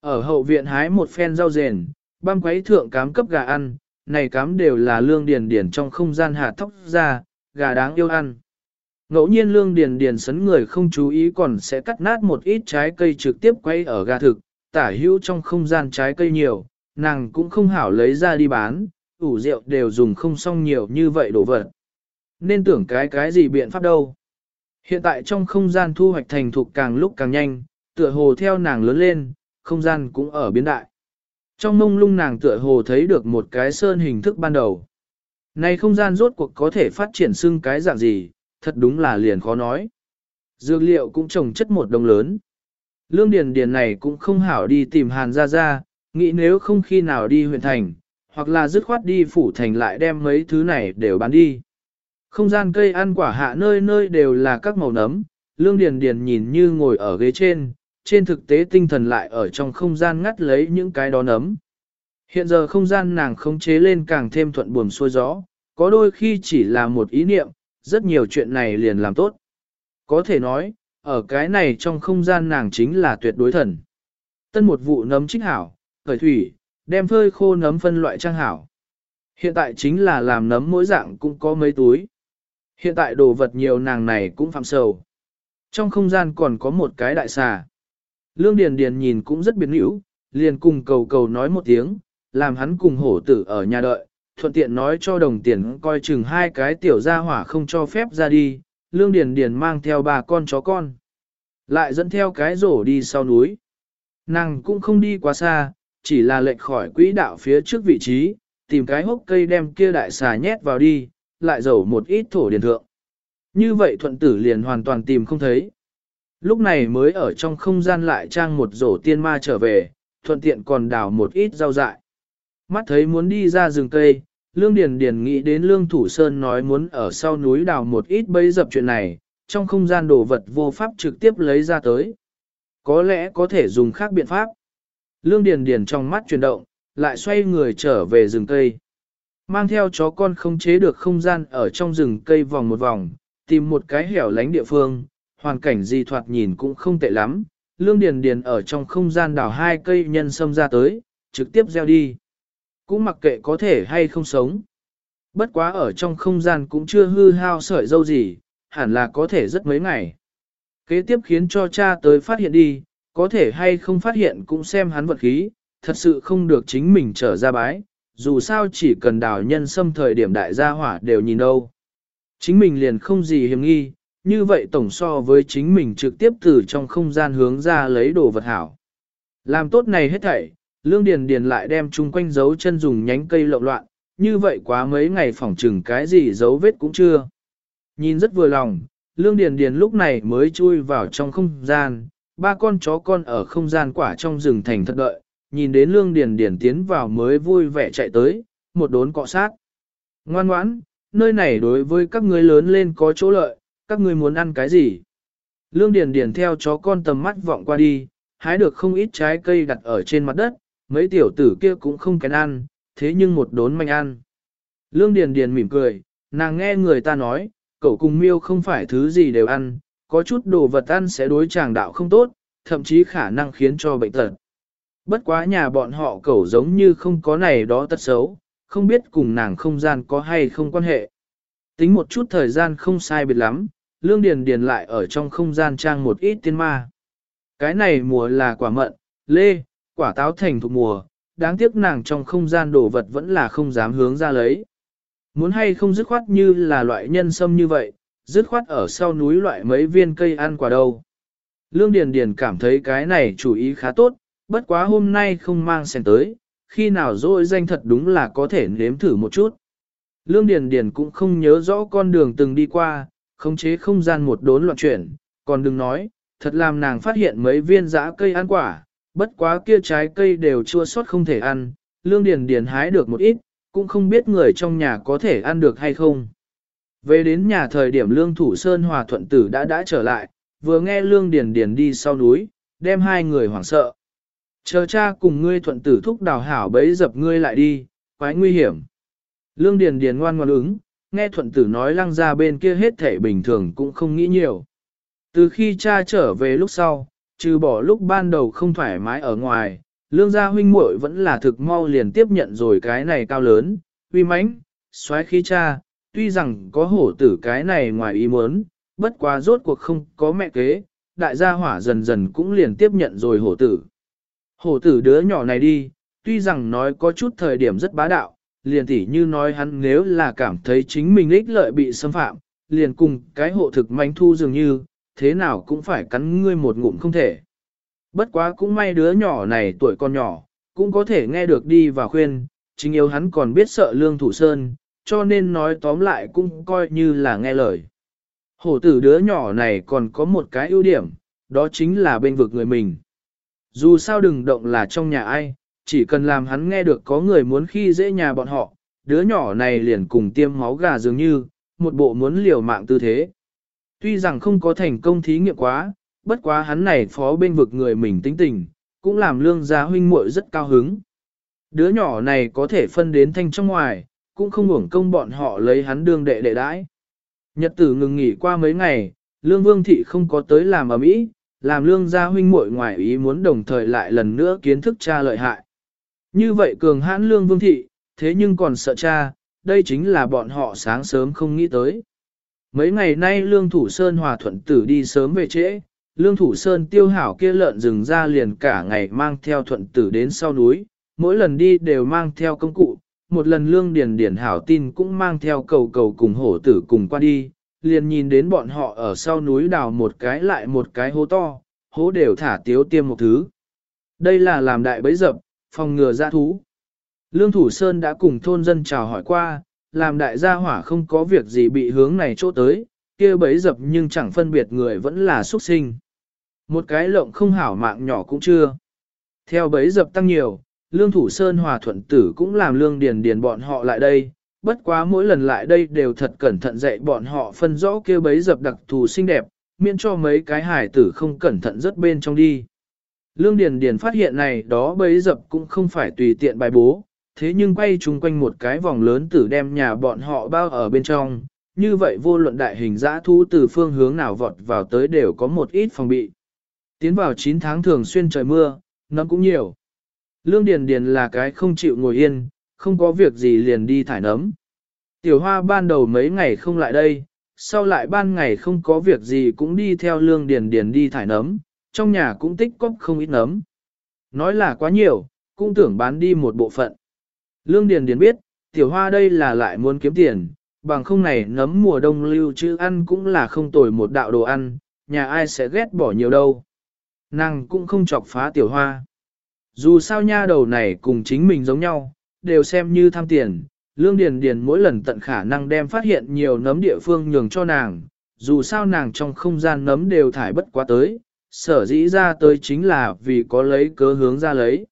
Speaker 1: Ở hậu viện hái một phen rau rền, băm quấy thượng cám cấp gà ăn, này cám đều là lương điền điền trong không gian hạt thóc ra, gà đáng yêu ăn. Ngẫu nhiên lương điền điền sấn người không chú ý còn sẽ cắt nát một ít trái cây trực tiếp quay ở gà thực, tả hữu trong không gian trái cây nhiều, nàng cũng không hảo lấy ra đi bán, ủ rượu đều dùng không xong nhiều như vậy đồ vật. Nên tưởng cái cái gì biện pháp đâu. Hiện tại trong không gian thu hoạch thành thục càng lúc càng nhanh, tựa hồ theo nàng lớn lên, không gian cũng ở biến đại. Trong mông lung nàng tựa hồ thấy được một cái sơn hình thức ban đầu. Này không gian rốt cuộc có thể phát triển xưng cái dạng gì, thật đúng là liền khó nói. Dược liệu cũng trồng chất một đồng lớn. Lương Điền Điền này cũng không hảo đi tìm Hàn Gia Gia, nghĩ nếu không khi nào đi huyện thành, hoặc là dứt khoát đi phủ thành lại đem mấy thứ này đều bán đi. Không gian cây ăn quả hạ nơi nơi đều là các màu nấm, Lương Điền Điền nhìn như ngồi ở ghế trên, trên thực tế tinh thần lại ở trong không gian ngắt lấy những cái đó nấm. Hiện giờ không gian nàng khống chế lên càng thêm thuận buồm xuôi gió, có đôi khi chỉ là một ý niệm, rất nhiều chuyện này liền làm tốt. Có thể nói, ở cái này trong không gian nàng chính là tuyệt đối thần. Tân một vụ nấm trích hảo, khởi thủy, đem phơi khô nấm phân loại trang hảo. Hiện tại chính là làm nấm mỗi dạng cũng có mấy túi. Hiện tại đồ vật nhiều nàng này cũng phạm sầu. Trong không gian còn có một cái đại xà. Lương Điền Điền nhìn cũng rất biến hữu, liền cùng cầu cầu nói một tiếng, làm hắn cùng hổ tử ở nhà đợi, thuận tiện nói cho đồng tiền coi chừng hai cái tiểu gia hỏa không cho phép ra đi, Lương Điền Điền mang theo ba con chó con. Lại dẫn theo cái rổ đi sau núi. Nàng cũng không đi quá xa, chỉ là lệch khỏi quỹ đạo phía trước vị trí, tìm cái hốc cây đem kia đại xà nhét vào đi, lại dầu một ít thổ điền thượng. Như vậy thuận tử liền hoàn toàn tìm không thấy. Lúc này mới ở trong không gian lại trang một rổ tiên ma trở về, thuận tiện còn đào một ít rau dại. Mắt thấy muốn đi ra rừng cây, Lương Điền Điền nghĩ đến Lương Thủ Sơn nói muốn ở sau núi đào một ít bấy dập chuyện này, trong không gian đồ vật vô pháp trực tiếp lấy ra tới. Có lẽ có thể dùng khác biện pháp. Lương Điền Điền trong mắt chuyển động, lại xoay người trở về rừng cây. Mang theo chó con không chế được không gian ở trong rừng cây vòng một vòng, tìm một cái hẻo lánh địa phương, hoàn cảnh gì thoạt nhìn cũng không tệ lắm. Lương Điền Điền ở trong không gian đào hai cây nhân sâm ra tới, trực tiếp gieo đi. Cũng mặc kệ có thể hay không sống. Bất quá ở trong không gian cũng chưa hư hao sợi dâu gì, hẳn là có thể rất mấy ngày. Kế tiếp khiến cho cha tới phát hiện đi, có thể hay không phát hiện cũng xem hắn vật khí, thật sự không được chính mình trở ra bái, dù sao chỉ cần đào nhân xâm thời điểm đại gia hỏa đều nhìn đâu. Chính mình liền không gì hiểm nghi, như vậy tổng so với chính mình trực tiếp từ trong không gian hướng ra lấy đồ vật hảo. Làm tốt này hết thảy, Lương Điền Điền lại đem chung quanh dấu chân dùng nhánh cây lộn loạn, như vậy quá mấy ngày phỏng chừng cái gì dấu vết cũng chưa. Nhìn rất vừa lòng, Lương Điền Điền lúc này mới chui vào trong không gian, ba con chó con ở không gian quả trong rừng thành thật đợi, nhìn đến Lương Điền Điền tiến vào mới vui vẻ chạy tới, một đốn cọ sát. Ngoan ngoãn, nơi này đối với các ngươi lớn lên có chỗ lợi, các ngươi muốn ăn cái gì? Lương Điền Điền theo chó con tầm mắt vọng qua đi, hái được không ít trái cây đặt ở trên mặt đất, mấy tiểu tử kia cũng không kén ăn, thế nhưng một đốn manh ăn. Lương Điền Điền mỉm cười, nàng nghe người ta nói, cậu cùng miêu không phải thứ gì đều ăn, có chút đồ vật ăn sẽ đối chàng đạo không tốt, thậm chí khả năng khiến cho bệnh tật. Bất quá nhà bọn họ cậu giống như không có này đó tật xấu, không biết cùng nàng không gian có hay không quan hệ. Tính một chút thời gian không sai biệt lắm, Lương Điền Điền lại ở trong không gian trang một ít tiên ma. Cái này mùa là quả mận, lê, quả táo thành thuộc mùa, đáng tiếc nàng trong không gian đồ vật vẫn là không dám hướng ra lấy. Muốn hay không dứt khoát như là loại nhân sâm như vậy, dứt khoát ở sau núi loại mấy viên cây ăn quả đâu. Lương Điền Điền cảm thấy cái này chủ ý khá tốt, bất quá hôm nay không mang sen tới, khi nào rồi danh thật đúng là có thể nếm thử một chút. Lương Điền Điền cũng không nhớ rõ con đường từng đi qua, khống chế không gian một đốn loạn chuyển, còn đừng nói, thật làm nàng phát hiện mấy viên dã cây ăn quả, bất quá kia trái cây đều chua xót không thể ăn, Lương Điền Điền hái được một ít, cũng không biết người trong nhà có thể ăn được hay không. Về đến nhà thời điểm Lương Thủ Sơn Hòa Thuận Tử đã đã trở lại, vừa nghe Lương Điền Điền đi sau núi, đem hai người hoảng sợ. Chờ cha cùng ngươi Thuận Tử thúc đào hảo bấy dập ngươi lại đi, quái nguy hiểm. Lương Điền Điền ngoan ngoãn ứng, nghe Thuận Tử nói lăng ra bên kia hết thể bình thường cũng không nghĩ nhiều. Từ khi cha trở về lúc sau, trừ bỏ lúc ban đầu không thoải mái ở ngoài, lương gia huynh muội vẫn là thực mau liền tiếp nhận rồi cái này cao lớn, uy mãnh, xoáy khí cha, tuy rằng có hổ tử cái này ngoài ý muốn, bất quá rốt cuộc không có mẹ kế, đại gia hỏa dần dần cũng liền tiếp nhận rồi hổ tử. Hổ tử đứa nhỏ này đi, tuy rằng nói có chút thời điểm rất bá đạo, liền tỉ như nói hắn nếu là cảm thấy chính mình ích lợi bị xâm phạm, liền cùng cái hộ thực manh thu dường như, thế nào cũng phải cắn ngươi một ngụm không thể. Bất quá cũng may đứa nhỏ này tuổi còn nhỏ, cũng có thể nghe được đi và khuyên, chính yếu hắn còn biết sợ lương thủ sơn, cho nên nói tóm lại cũng coi như là nghe lời. Hổ tử đứa nhỏ này còn có một cái ưu điểm, đó chính là bên vực người mình. Dù sao đừng động là trong nhà ai, chỉ cần làm hắn nghe được có người muốn khi dễ nhà bọn họ, đứa nhỏ này liền cùng tiêm máu gà dường như, một bộ muốn liều mạng tư thế. Tuy rằng không có thành công thí nghiệm quá, bất quá hắn này phó bên vực người mình tính tình, cũng làm lương gia huynh muội rất cao hứng. Đứa nhỏ này có thể phân đến thanh trong ngoài, cũng không uổng công bọn họ lấy hắn đương đệ đệ đãi. Nhật tử ngừng nghỉ qua mấy ngày, lương vương thị không có tới làm ở mỹ, làm lương gia huynh muội ngoài ý muốn đồng thời lại lần nữa kiến thức cha lợi hại. Như vậy cường hãn lương vương thị, thế nhưng còn sợ cha, đây chính là bọn họ sáng sớm không nghĩ tới. Mấy ngày nay lương thủ sơn hòa thuận tử đi sớm về trễ, lương thủ sơn tiêu hảo kia lợn rừng ra liền cả ngày mang theo thuận tử đến sau núi, mỗi lần đi đều mang theo công cụ, một lần lương điền điển hảo tin cũng mang theo cầu cầu cùng hổ tử cùng qua đi, liền nhìn đến bọn họ ở sau núi đào một cái lại một cái hố to, hố đều thả tiếu tiêm một thứ. Đây là làm đại bấy dập, phòng ngừa giã thú. Lương Thủ Sơn đã cùng thôn dân chào hỏi qua, làm đại gia hỏa không có việc gì bị hướng này chỗ tới, kia bấy dập nhưng chẳng phân biệt người vẫn là xuất sinh. Một cái lộng không hảo mạng nhỏ cũng chưa. Theo bấy dập tăng nhiều, Lương Thủ Sơn hòa thuận tử cũng làm Lương Điền Điền bọn họ lại đây, bất quá mỗi lần lại đây đều thật cẩn thận dạy bọn họ phân rõ kia bấy dập đặc thù xinh đẹp, miễn cho mấy cái hải tử không cẩn thận rớt bên trong đi. Lương Điền Điền phát hiện này đó bấy dập cũng không phải tùy tiện bài bố, thế nhưng quay chung quanh một cái vòng lớn tử đem nhà bọn họ bao ở bên trong, như vậy vô luận đại hình dã thú từ phương hướng nào vọt vào tới đều có một ít phòng bị. Tiến vào 9 tháng thường xuyên trời mưa, nấm cũng nhiều. Lương Điền Điền là cái không chịu ngồi yên, không có việc gì liền đi thải nấm. Tiểu hoa ban đầu mấy ngày không lại đây, sau lại ban ngày không có việc gì cũng đi theo Lương Điền Điền đi thải nấm, trong nhà cũng tích cóp không ít nấm. Nói là quá nhiều, cũng tưởng bán đi một bộ phận. Lương Điền Điền biết, tiểu hoa đây là lại muốn kiếm tiền, bằng không này nấm mùa đông lưu chứ ăn cũng là không tồi một đạo đồ ăn, nhà ai sẽ ghét bỏ nhiều đâu. Nàng cũng không chọc phá tiểu hoa. Dù sao nha đầu này cùng chính mình giống nhau, đều xem như tham tiền, Lương Điền Điền mỗi lần tận khả năng đem phát hiện nhiều nấm địa phương nhường cho nàng, dù sao nàng trong không gian nấm đều thải bất quá tới, sở dĩ ra tới chính là vì có lấy cớ hướng ra lấy.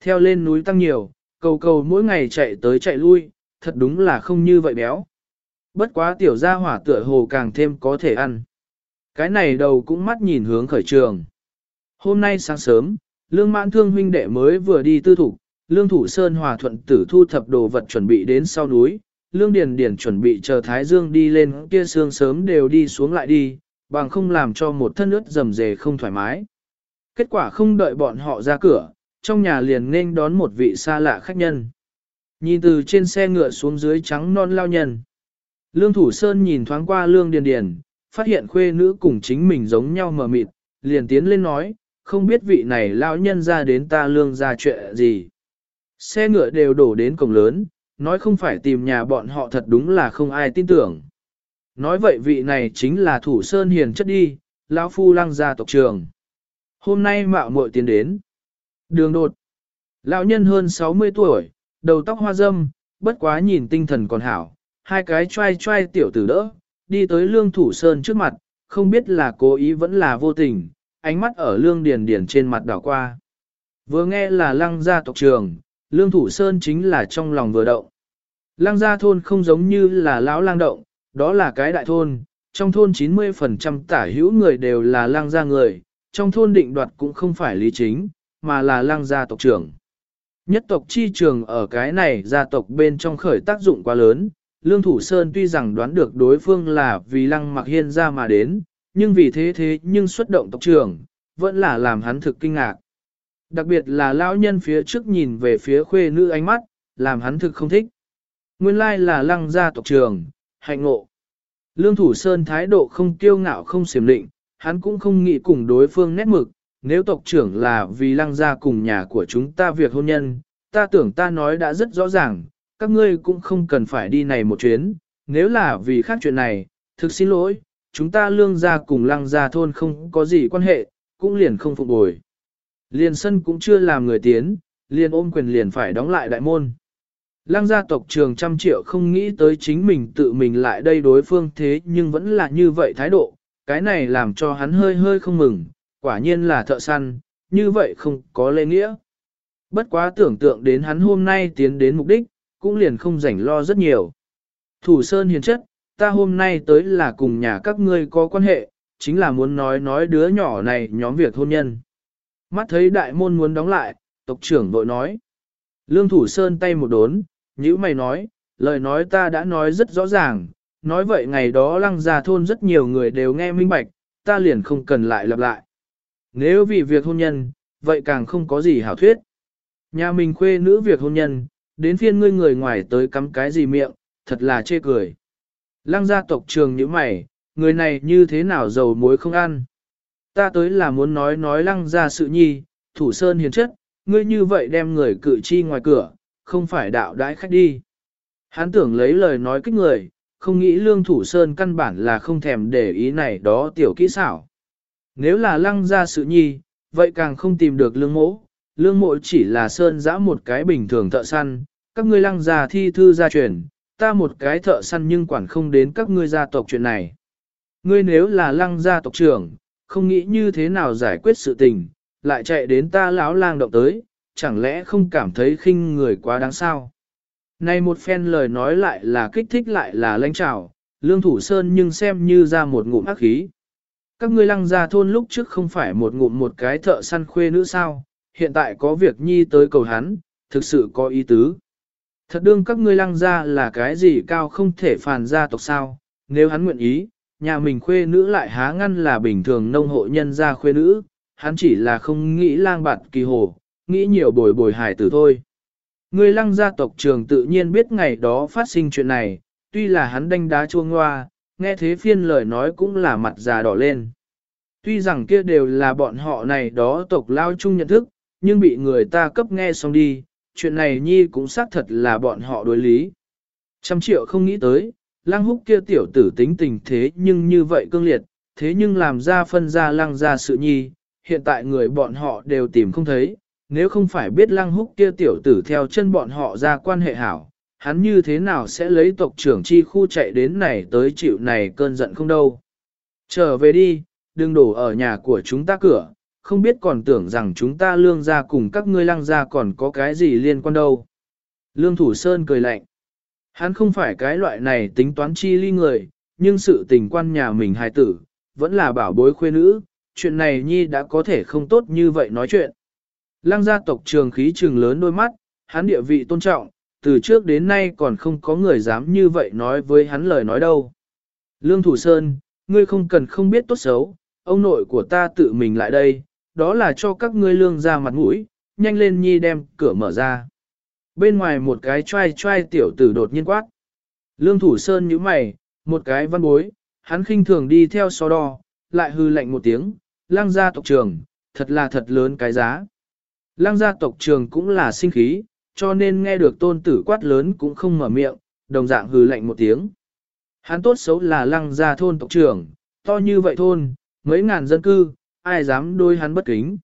Speaker 1: Theo lên núi tăng nhiều, cầu cầu mỗi ngày chạy tới chạy lui, thật đúng là không như vậy béo. Bất quá tiểu gia hỏa tựa hồ càng thêm có thể ăn. Cái này đầu cũng mắt nhìn hướng khởi trường. Hôm nay sáng sớm, lương mãn thương huynh đệ mới vừa đi tư thủ, lương thủ sơn hòa thuận tử thu thập đồ vật chuẩn bị đến sau núi, lương điền điền chuẩn bị chờ Thái Dương đi lên kia sương sớm đều đi xuống lại đi, bằng không làm cho một thân ướt rầm rề không thoải mái. Kết quả không đợi bọn họ ra cửa, trong nhà liền nên đón một vị xa lạ khách nhân. Nhìn từ trên xe ngựa xuống dưới trắng non lao nhân. Lương Thủ Sơn nhìn thoáng qua Lương Điền Điền, phát hiện khuê nữ cùng chính mình giống nhau mờ mịt, liền tiến lên nói, không biết vị này lão nhân ra đến ta lương ra chuyện gì. Xe ngựa đều đổ đến cổng lớn, nói không phải tìm nhà bọn họ thật đúng là không ai tin tưởng. Nói vậy vị này chính là thủ sơn hiền chất đi, lão phu lăng gia tộc trường. Hôm nay mạo muội tiến đến. Đường đột. Lão nhân hơn 60 tuổi, đầu tóc hoa râm, bất quá nhìn tinh thần còn hảo. Hai cái trai trai tiểu tử đỡ, đi tới lương thủ sơn trước mặt, không biết là cố ý vẫn là vô tình, ánh mắt ở lương điền điền trên mặt đảo qua. Vừa nghe là lăng gia tộc trường, lương thủ sơn chính là trong lòng vừa động. Lăng gia thôn không giống như là lão lang động, đó là cái đại thôn, trong thôn 90% tả hữu người đều là lang gia người, trong thôn định đoạt cũng không phải lý chính, mà là lang gia tộc trưởng. Nhất tộc chi trường ở cái này gia tộc bên trong khởi tác dụng quá lớn, Lương Thủ Sơn tuy rằng đoán được đối phương là vì lăng mặc hiên ra mà đến, nhưng vì thế thế nhưng xuất động tộc trưởng, vẫn là làm hắn thực kinh ngạc. Đặc biệt là lão nhân phía trước nhìn về phía khuê nữ ánh mắt, làm hắn thực không thích. Nguyên lai là lăng gia tộc trưởng, hạnh ngộ. Lương Thủ Sơn thái độ không kiêu ngạo không xiểm định, hắn cũng không nghĩ cùng đối phương nét mực, nếu tộc trưởng là vì lăng gia cùng nhà của chúng ta việc hôn nhân, ta tưởng ta nói đã rất rõ ràng, các ngươi cũng không cần phải đi này một chuyến, nếu là vì khác chuyện này, thực xin lỗi, chúng ta lương gia cùng lăng gia thôn không có gì quan hệ, cũng liền không phục bồi. Liền sân cũng chưa làm người tiến, liền ôm quyền liền phải đóng lại đại môn. Lăng gia tộc trường trăm triệu không nghĩ tới chính mình tự mình lại đây đối phương thế nhưng vẫn là như vậy thái độ, cái này làm cho hắn hơi hơi không mừng, quả nhiên là thợ săn, như vậy không có lễ nghĩa. Bất quá tưởng tượng đến hắn hôm nay tiến đến mục đích, cũng liền không rảnh lo rất nhiều. Thủ Sơn hiền chất, ta hôm nay tới là cùng nhà các ngươi có quan hệ, chính là muốn nói nói đứa nhỏ này nhóm việc hôn nhân. Mắt thấy đại môn muốn đóng lại, tộc trưởng vội nói. Lương Thủ Sơn tay một đốn, như mày nói, lời nói ta đã nói rất rõ ràng, nói vậy ngày đó lăng gia thôn rất nhiều người đều nghe minh bạch, ta liền không cần lại lặp lại. Nếu vì việc hôn nhân, vậy càng không có gì hảo thuyết. Nhà mình khuê nữ việc hôn nhân, đến phiên ngươi người ngoài tới cắm cái gì miệng, thật là chê cười. Lăng gia tộc trường như mày, người này như thế nào giàu muối không ăn. Ta tới là muốn nói nói lăng gia sự nhi, thủ sơn hiền chất, ngươi như vậy đem người cử chi ngoài cửa, không phải đạo đãi khách đi. Hắn tưởng lấy lời nói kích người, không nghĩ lương thủ sơn căn bản là không thèm để ý này đó tiểu kỹ xảo. Nếu là lăng gia sự nhi, vậy càng không tìm được lương mỗ, lương mộ chỉ là sơn giã một cái bình thường thợ săn, các ngươi lăng gia thi thư gia truyền, ta một cái thợ săn nhưng quản không đến các ngươi gia tộc chuyện này. Ngươi nếu là lăng gia tộc trưởng, không nghĩ như thế nào giải quyết sự tình, lại chạy đến ta lão lang động tới, chẳng lẽ không cảm thấy khinh người quá đáng sao? Này một phen lời nói lại là kích thích lại là lãnh trào, lương thủ sơn nhưng xem như ra một ngụm ác khí. Các ngươi lăng ra thôn lúc trước không phải một ngụm một cái thợ săn khuê nữ sao, hiện tại có việc nhi tới cầu hắn, thực sự có ý tứ. Thật đương các ngươi lăng ra là cái gì cao không thể phàn gia tộc sao, nếu hắn nguyện ý, nhà mình khuê nữ lại há ngăn là bình thường nông hộ nhân gia khuê nữ, hắn chỉ là không nghĩ lang bạt kỳ hồ, nghĩ nhiều bồi bồi hài tử thôi. Người lăng gia tộc trường tự nhiên biết ngày đó phát sinh chuyện này, tuy là hắn đánh đá chuông hoa, nghe thế phiên lời nói cũng là mặt già đỏ lên. Tuy rằng kia đều là bọn họ này đó tộc lao chung nhận thức, nhưng bị người ta cấp nghe xong đi, chuyện này nhi cũng xác thật là bọn họ đối lý. Trăm triệu không nghĩ tới, lăng húc kia tiểu tử tính tình thế nhưng như vậy cương liệt, thế nhưng làm ra phân ra lăng ra sự nhi, hiện tại người bọn họ đều tìm không thấy, nếu không phải biết lăng húc kia tiểu tử theo chân bọn họ ra quan hệ hảo, hắn như thế nào sẽ lấy tộc trưởng chi khu chạy đến này tới chịu này cơn giận không đâu. Trở về đi, đừng đổ ở nhà của chúng ta cửa, không biết còn tưởng rằng chúng ta lương ra cùng các ngươi lăng ra còn có cái gì liên quan đâu. Lương Thủ Sơn cười lạnh. Hắn không phải cái loại này tính toán chi ly người, nhưng sự tình quan nhà mình hài tử, vẫn là bảo bối khuê nữ, chuyện này nhi đã có thể không tốt như vậy nói chuyện. Lăng gia tộc trường khí trường lớn đôi mắt, hắn địa vị tôn trọng, từ trước đến nay còn không có người dám như vậy nói với hắn lời nói đâu. Lương Thủ Sơn, ngươi không cần không biết tốt xấu, ông nội của ta tự mình lại đây, đó là cho các ngươi lương ra mặt mũi, nhanh lên nhi đem cửa mở ra. Bên ngoài một cái trai trai tiểu tử đột nhiên quát. Lương Thủ Sơn nhíu mày, một cái văn bối, hắn khinh thường đi theo so đo, lại hư lạnh một tiếng, lang gia tộc trường, thật là thật lớn cái giá. Lang gia tộc trường cũng là sinh khí, cho nên nghe được tôn tử quát lớn cũng không mở miệng, đồng dạng hừ lạnh một tiếng. Hắn tốt xấu là lăng gia thôn tộc trưởng, to như vậy thôn, mấy ngàn dân cư, ai dám đôi hắn bất kính.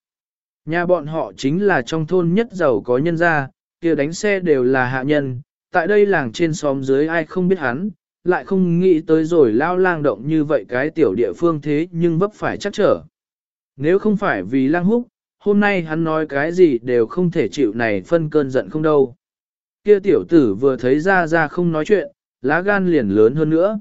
Speaker 1: Nhà bọn họ chính là trong thôn nhất giàu có nhân gia, kia đánh xe đều là hạ nhân, tại đây làng trên xóm dưới ai không biết hắn, lại không nghĩ tới rồi lao lang động như vậy cái tiểu địa phương thế nhưng vấp phải chắc trở. Nếu không phải vì lang húc, hôm nay hắn nói cái gì đều không thể chịu này phân cơn giận không đâu. Kia tiểu tử vừa thấy ra ra không nói chuyện, lá gan liền lớn hơn nữa.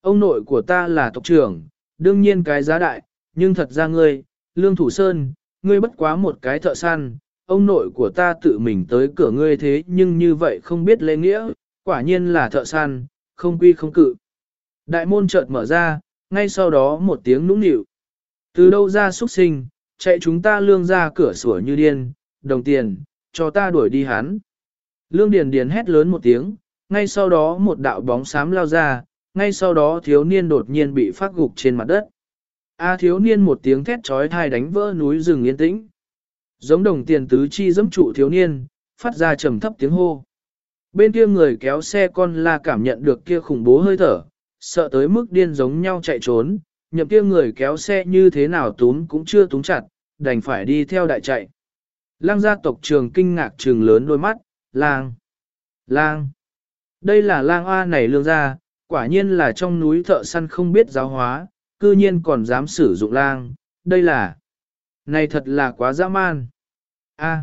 Speaker 1: Ông nội của ta là tộc trưởng, đương nhiên cái giá đại, nhưng thật ra ngươi, Lương Thủ Sơn, ngươi bất quá một cái thợ săn, ông nội của ta tự mình tới cửa ngươi thế nhưng như vậy không biết lễ nghĩa, quả nhiên là thợ săn, không quy không cự. Đại môn chợt mở ra, ngay sau đó một tiếng nũng nịu. Từ đâu ra xuất sinh, chạy chúng ta lương ra cửa sủa như điên, đồng tiền, cho ta đuổi đi hắn. Lương Điền Điền hét lớn một tiếng, ngay sau đó một đạo bóng xám lao ra, ngay sau đó thiếu niên đột nhiên bị phát gục trên mặt đất. A thiếu niên một tiếng thét chói tai đánh vỡ núi rừng yên tĩnh. Giống đồng tiền tứ chi dẫm trụ thiếu niên, phát ra trầm thấp tiếng hô. Bên kia người kéo xe con la cảm nhận được kia khủng bố hơi thở, sợ tới mức điên giống nhau chạy trốn, nhậm kia người kéo xe như thế nào túm cũng chưa túm chặt, đành phải đi theo đại chạy. Lang gia tộc trường kinh ngạc trường lớn đôi mắt, lang, lang. Đây là lang A này lương gia, quả nhiên là trong núi thợ săn không biết giáo hóa, cư nhiên còn dám sử dụng lang, đây là, này thật là quá dã man. A,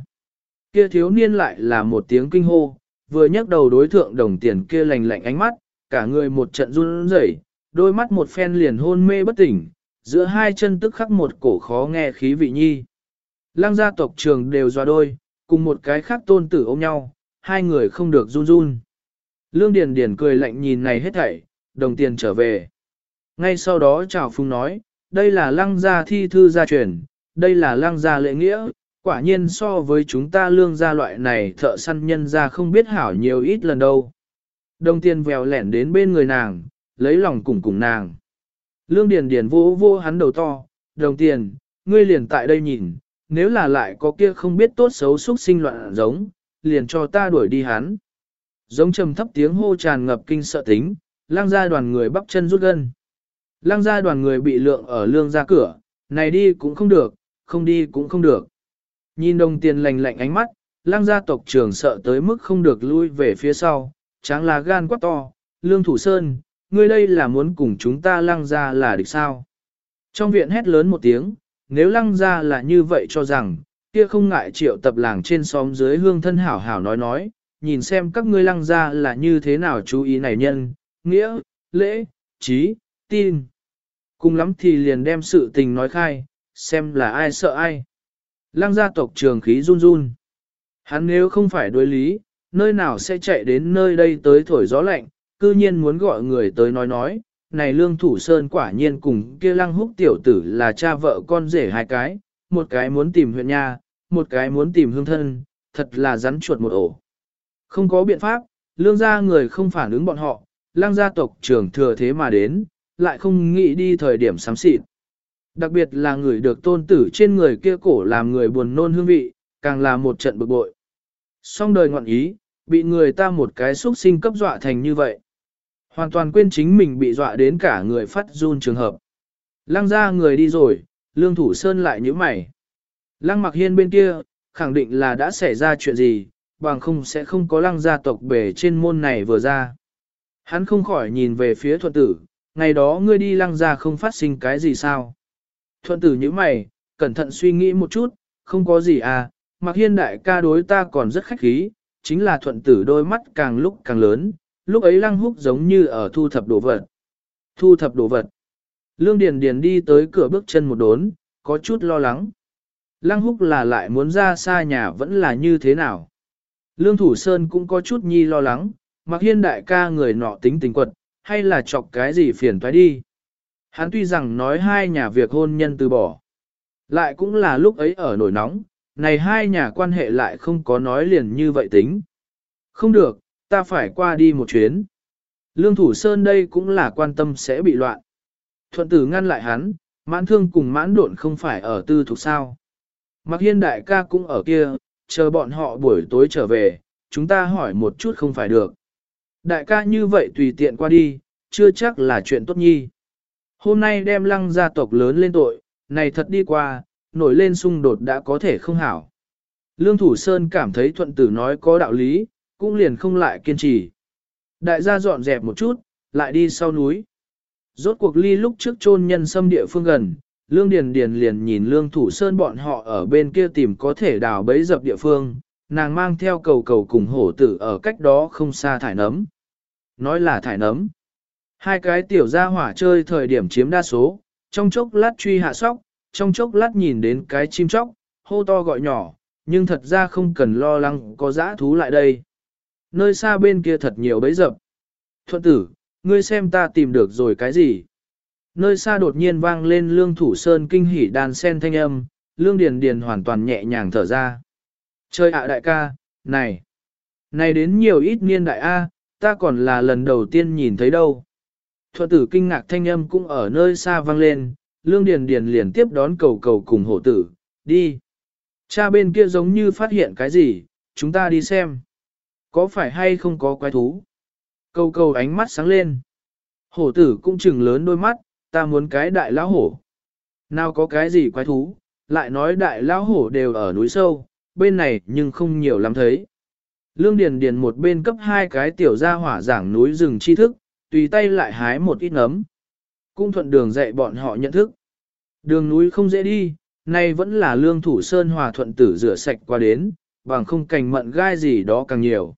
Speaker 1: kia thiếu niên lại là một tiếng kinh hô, vừa nhấc đầu đối thượng đồng tiền kia lành lạnh ánh mắt, cả người một trận run rẩy, đôi mắt một phen liền hôn mê bất tỉnh, giữa hai chân tức khắc một cổ khó nghe khí vị nhi. Lăng gia tộc trường đều doa đôi, cùng một cái khác tôn tử ôm nhau, hai người không được run run. Lương Điền Điền cười lạnh nhìn này hết thảy, đồng tiền trở về. Ngay sau đó chào phung nói, đây là lăng gia thi thư gia truyền, đây là lăng gia lệ nghĩa, Quả nhiên so với chúng ta lương gia loại này thợ săn nhân gia không biết hảo nhiều ít lần đâu. Đồng tiền vèo lẻn đến bên người nàng, lấy lòng cùng cùng nàng. Lương Điền Điền vô vô hắn đầu to, đồng tiền, ngươi liền tại đây nhìn, nếu là lại có kia không biết tốt xấu xúc sinh loạn giống, liền cho ta đuổi đi hắn. Giống trầm thấp tiếng hô tràn ngập kinh sợ tính, lang gia đoàn người bắp chân rút gân. Lang gia đoàn người bị lượng ở lương ra cửa, này đi cũng không được, không đi cũng không được. Nhìn đồng tiền lạnh lạnh ánh mắt, lang gia tộc trưởng sợ tới mức không được lui về phía sau, tráng là gan quá to, lương thủ sơn, ngươi đây là muốn cùng chúng ta lăng ra là địch sao. Trong viện hét lớn một tiếng, nếu lăng ra là như vậy cho rằng, kia không ngại triệu tập làng trên xóm dưới hương thân hảo hảo nói nói, nhìn xem các ngươi lăng ra là như thế nào chú ý này nhân, nghĩa, lễ, trí, tin. Cùng lắm thì liền đem sự tình nói khai, xem là ai sợ ai. Lăng gia tộc trường khí run run. Hắn nếu không phải đối lý, nơi nào sẽ chạy đến nơi đây tới thổi gió lạnh, cư nhiên muốn gọi người tới nói nói, này lương thủ sơn quả nhiên cùng kia lăng húc tiểu tử là cha vợ con rể hai cái, một cái muốn tìm huyện nha, một cái muốn tìm hương thân, thật là rắn chuột một ổ. Không có biện pháp, lương gia người không phản ứng bọn họ, lăng gia tộc trưởng thừa thế mà đến, lại không nghĩ đi thời điểm sám xịt. Đặc biệt là người được tôn tử trên người kia cổ làm người buồn nôn hương vị, càng là một trận bực bội. Song đời ngọn ý, bị người ta một cái xúc sinh cấp dọa thành như vậy. Hoàn toàn quên chính mình bị dọa đến cả người phát run trường hợp. Lăng ra người đi rồi, lương thủ sơn lại như mày. Lăng mặc hiên bên kia, khẳng định là đã xảy ra chuyện gì, bằng không sẽ không có lăng gia tộc bể trên môn này vừa ra. Hắn không khỏi nhìn về phía thuận tử, ngày đó ngươi đi lăng gia không phát sinh cái gì sao. Thuận tử như mày, cẩn thận suy nghĩ một chút, không có gì à, mặc hiên đại ca đối ta còn rất khách khí, chính là thuận tử đôi mắt càng lúc càng lớn, lúc ấy lăng húc giống như ở thu thập đồ vật. Thu thập đồ vật. Lương Điền Điền đi tới cửa bước chân một đốn, có chút lo lắng. Lăng húc là lại muốn ra xa nhà vẫn là như thế nào. Lương Thủ Sơn cũng có chút nhi lo lắng, mặc hiên đại ca người nọ tính tình quật, hay là chọc cái gì phiền toái đi. Hắn tuy rằng nói hai nhà việc hôn nhân từ bỏ. Lại cũng là lúc ấy ở nổi nóng, này hai nhà quan hệ lại không có nói liền như vậy tính. Không được, ta phải qua đi một chuyến. Lương Thủ Sơn đây cũng là quan tâm sẽ bị loạn. Thuận tử ngăn lại hắn, mãn thương cùng mãn độn không phải ở tư thuộc sao. Mặc hiên đại ca cũng ở kia, chờ bọn họ buổi tối trở về, chúng ta hỏi một chút không phải được. Đại ca như vậy tùy tiện qua đi, chưa chắc là chuyện tốt nhi. Hôm nay đem lăng gia tộc lớn lên tội, này thật đi qua, nổi lên xung đột đã có thể không hảo. Lương Thủ Sơn cảm thấy thuận tử nói có đạo lý, cũng liền không lại kiên trì. Đại gia dọn dẹp một chút, lại đi sau núi. Rốt cuộc ly lúc trước chôn nhân xâm địa phương gần, Lương Điền Điền liền nhìn Lương Thủ Sơn bọn họ ở bên kia tìm có thể đào bấy dập địa phương, nàng mang theo cầu cầu cùng hổ tử ở cách đó không xa thải nấm. Nói là thải nấm. Hai cái tiểu gia hỏa chơi thời điểm chiếm đa số, trong chốc lát truy hạ sóc, trong chốc lát nhìn đến cái chim chóc, hô to gọi nhỏ, nhưng thật ra không cần lo lắng có dã thú lại đây. Nơi xa bên kia thật nhiều bẫy dập. Thuận tử, ngươi xem ta tìm được rồi cái gì? Nơi xa đột nhiên vang lên lương thủ sơn kinh hỉ đàn sen thanh âm, lương điền điền hoàn toàn nhẹ nhàng thở ra. Chơi ạ đại ca, này, này đến nhiều ít niên đại A, ta còn là lần đầu tiên nhìn thấy đâu. Thuận tử kinh ngạc thanh âm cũng ở nơi xa vang lên, lương điền điền liền tiếp đón cầu cầu cùng hổ tử, đi. Cha bên kia giống như phát hiện cái gì, chúng ta đi xem. Có phải hay không có quái thú? Câu câu ánh mắt sáng lên. Hổ tử cũng chừng lớn đôi mắt, ta muốn cái đại lão hổ. Nào có cái gì quái thú, lại nói đại lão hổ đều ở núi sâu, bên này nhưng không nhiều lắm thấy. Lương Điền Điền một bên cấp hai cái tiểu gia hỏa giảng núi rừng tri thức, tùy tay lại hái một ít nấm. Cũng thuận đường dạy bọn họ nhận thức. Đường núi không dễ đi, nay vẫn là lương thủ sơn hòa thuận tử rửa sạch qua đến, bằng không cành mận gai gì đó càng nhiều.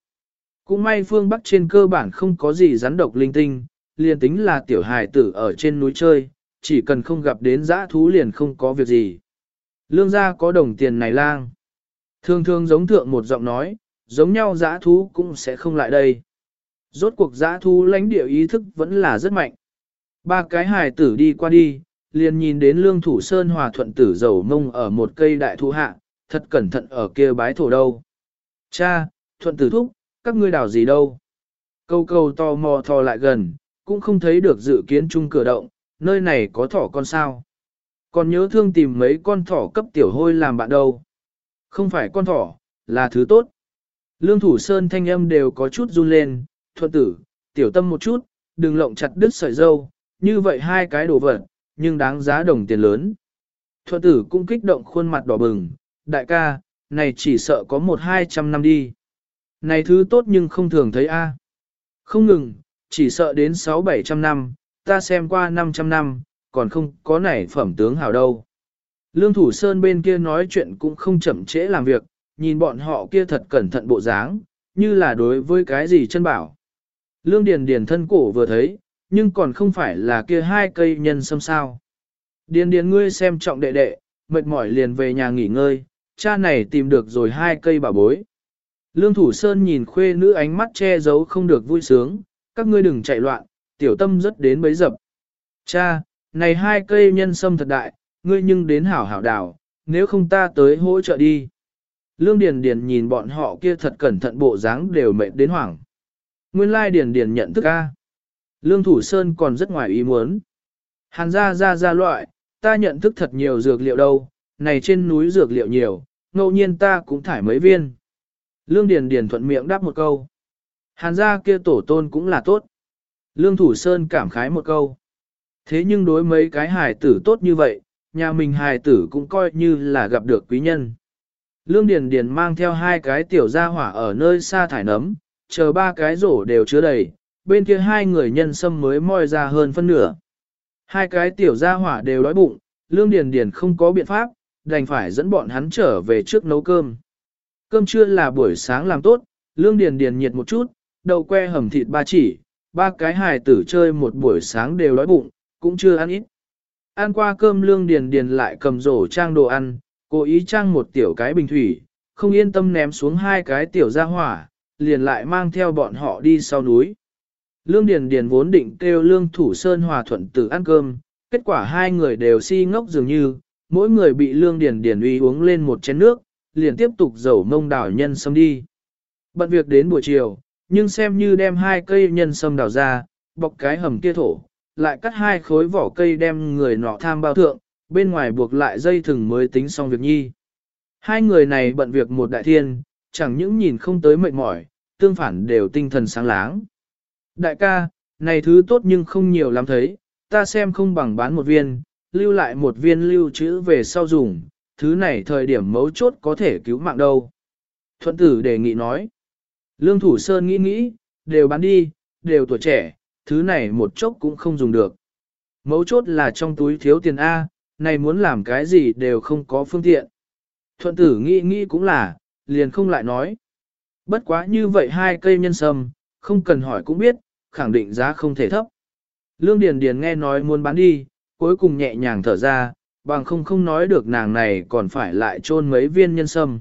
Speaker 1: Cũng may phương Bắc trên cơ bản không có gì rắn độc linh tinh, liền tính là tiểu hài tử ở trên núi chơi, chỉ cần không gặp đến dã thú liền không có việc gì. Lương gia có đồng tiền này lang. Thường thường giống thượng một giọng nói, giống nhau dã thú cũng sẽ không lại đây. Rốt cuộc dã thú lãnh địa ý thức vẫn là rất mạnh. Ba cái hài tử đi qua đi, liền nhìn đến lương thủ sơn hòa thuận tử dầu mông ở một cây đại thụ hạ, thật cẩn thận ở kia bái thổ đâu. Cha, thuận tử thúc, các ngươi đào gì đâu. Câu câu to mò thò lại gần, cũng không thấy được dự kiến chung cửa động, nơi này có thỏ con sao. Còn nhớ thương tìm mấy con thỏ cấp tiểu hôi làm bạn đâu. Không phải con thỏ, là thứ tốt. Lương thủ sơn thanh âm đều có chút run lên, thuận tử, tiểu tâm một chút, đừng lộng chặt đứt sợi dâu, như vậy hai cái đồ vật, nhưng đáng giá đồng tiền lớn. Thuận tử cũng kích động khuôn mặt đỏ bừng, đại ca, này chỉ sợ có một hai trăm năm đi. Này thứ tốt nhưng không thường thấy a. Không ngừng, chỉ sợ đến sáu bảy trăm năm, ta xem qua năm trăm năm, còn không có này phẩm tướng hào đâu. Lương Thủ Sơn bên kia nói chuyện cũng không chậm trễ làm việc, nhìn bọn họ kia thật cẩn thận bộ dáng, như là đối với cái gì chân bảo. Lương Điền Điền thân cổ vừa thấy, nhưng còn không phải là kia hai cây nhân sâm sao. Điền Điền ngươi xem trọng đệ đệ, mệt mỏi liền về nhà nghỉ ngơi, cha này tìm được rồi hai cây bảo bối. Lương Thủ Sơn nhìn khuê nữ ánh mắt che giấu không được vui sướng, các ngươi đừng chạy loạn, tiểu tâm rất đến bấy dập. Cha, này hai cây nhân sâm thật đại, ngươi nhưng đến hảo hảo đào, nếu không ta tới hỗ trợ đi. Lương Điền Điền nhìn bọn họ kia thật cẩn thận bộ dáng đều mệt đến hoảng. Nguyên lai Điền Điền nhận thức A. Lương Thủ Sơn còn rất ngoài ý muốn. Hàn Gia Gia Gia loại, ta nhận thức thật nhiều dược liệu đâu, này trên núi dược liệu nhiều, ngẫu nhiên ta cũng thải mấy viên. Lương Điền Điền thuận miệng đáp một câu. Hàn gia kia tổ tôn cũng là tốt. Lương Thủ Sơn cảm khái một câu. Thế nhưng đối mấy cái hài tử tốt như vậy, nhà mình hài tử cũng coi như là gặp được quý nhân. Lương Điền Điền mang theo hai cái tiểu gia hỏa ở nơi xa thải nấm, chờ ba cái rổ đều chứa đầy, bên kia hai người nhân sâm mới moi ra hơn phân nửa. Hai cái tiểu gia hỏa đều đói bụng, Lương Điền Điền không có biện pháp, đành phải dẫn bọn hắn trở về trước nấu cơm. Cơm trưa là buổi sáng làm tốt, Lương Điền Điền nhiệt một chút, đậu que hầm thịt ba chỉ, ba cái hài tử chơi một buổi sáng đều đói bụng, cũng chưa ăn ít. Ăn qua cơm Lương Điền Điền lại cầm rổ trang đồ ăn, cố ý trang một tiểu cái bình thủy, không yên tâm ném xuống hai cái tiểu gia hỏa, liền lại mang theo bọn họ đi sau núi. Lương Điền Điền vốn định kêu Lương Thủ Sơn hòa thuận tử ăn cơm, kết quả hai người đều si ngốc dường như, mỗi người bị Lương Điền Điền uy uống lên một chén nước, liền tiếp tục dầu mông đảo nhân sâm đi. Bận việc đến buổi chiều, nhưng xem như đem hai cây nhân sâm đào ra, bọc cái hầm kia thổ, lại cắt hai khối vỏ cây đem người nọ tham bao thượng, bên ngoài buộc lại dây thừng mới tính xong việc nhi. Hai người này bận việc một đại thiên, chẳng những nhìn không tới mệt mỏi, tương phản đều tinh thần sáng láng. Đại ca, này thứ tốt nhưng không nhiều lắm thấy, ta xem không bằng bán một viên, lưu lại một viên lưu trữ về sau dùng, thứ này thời điểm mấu chốt có thể cứu mạng đâu. Thuận tử đề nghị nói. Lương Thủ Sơn nghĩ nghĩ, đều bán đi, đều tuổi trẻ, thứ này một chốc cũng không dùng được. Mấu chốt là trong túi thiếu tiền A, này muốn làm cái gì đều không có phương tiện. Thuận tử nghĩ nghĩ cũng là, liền không lại nói. Bất quá như vậy hai cây nhân sâm, không cần hỏi cũng biết, khẳng định giá không thể thấp. Lương Điền Điền nghe nói muốn bán đi, cuối cùng nhẹ nhàng thở ra, bằng không không nói được nàng này còn phải lại trôn mấy viên nhân sâm.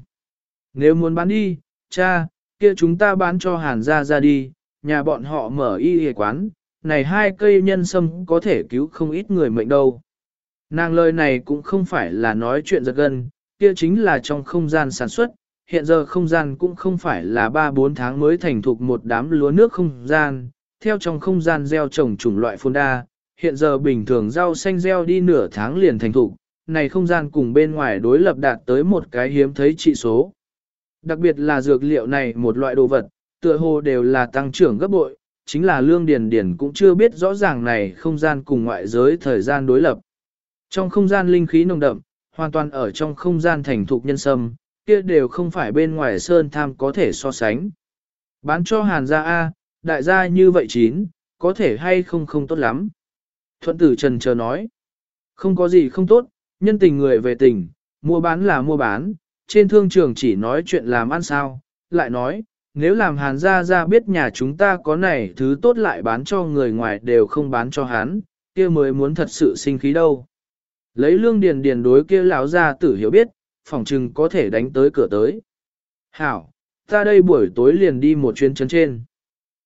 Speaker 1: Nếu muốn bán đi, cha, kia chúng ta bán cho hàn gia ra đi, nhà bọn họ mở y y quán, này hai cây nhân sâm có thể cứu không ít người mệnh đâu. Nàng lời này cũng không phải là nói chuyện giật gân, kia chính là trong không gian sản xuất, hiện giờ không gian cũng không phải là 3-4 tháng mới thành thục một đám lúa nước không gian, theo trong không gian gieo trồng chủng loại phôn đa, hiện giờ bình thường rau xanh gieo đi nửa tháng liền thành thục, này không gian cùng bên ngoài đối lập đạt tới một cái hiếm thấy trị số. Đặc biệt là dược liệu này một loại đồ vật, tựa hồ đều là tăng trưởng gấp bội, chính là lương điền điền cũng chưa biết rõ ràng này không gian cùng ngoại giới thời gian đối lập. Trong không gian linh khí nồng đậm, hoàn toàn ở trong không gian thành thục nhân sâm, kia đều không phải bên ngoài sơn tham có thể so sánh. Bán cho hàn gia A, đại gia như vậy chín, có thể hay không không tốt lắm. Thuận tử trần chờ nói, không có gì không tốt, nhân tình người về tình, mua bán là mua bán, trên thương trường chỉ nói chuyện làm ăn sao, lại nói, nếu làm hàn gia gia biết nhà chúng ta có này thứ tốt lại bán cho người ngoài đều không bán cho hắn, kia mới muốn thật sự sinh khí đâu. Lấy lương điền điền đối kia lão gia tử hiểu biết, phỏng trừng có thể đánh tới cửa tới. Hảo, ta đây buổi tối liền đi một chuyến chân trên.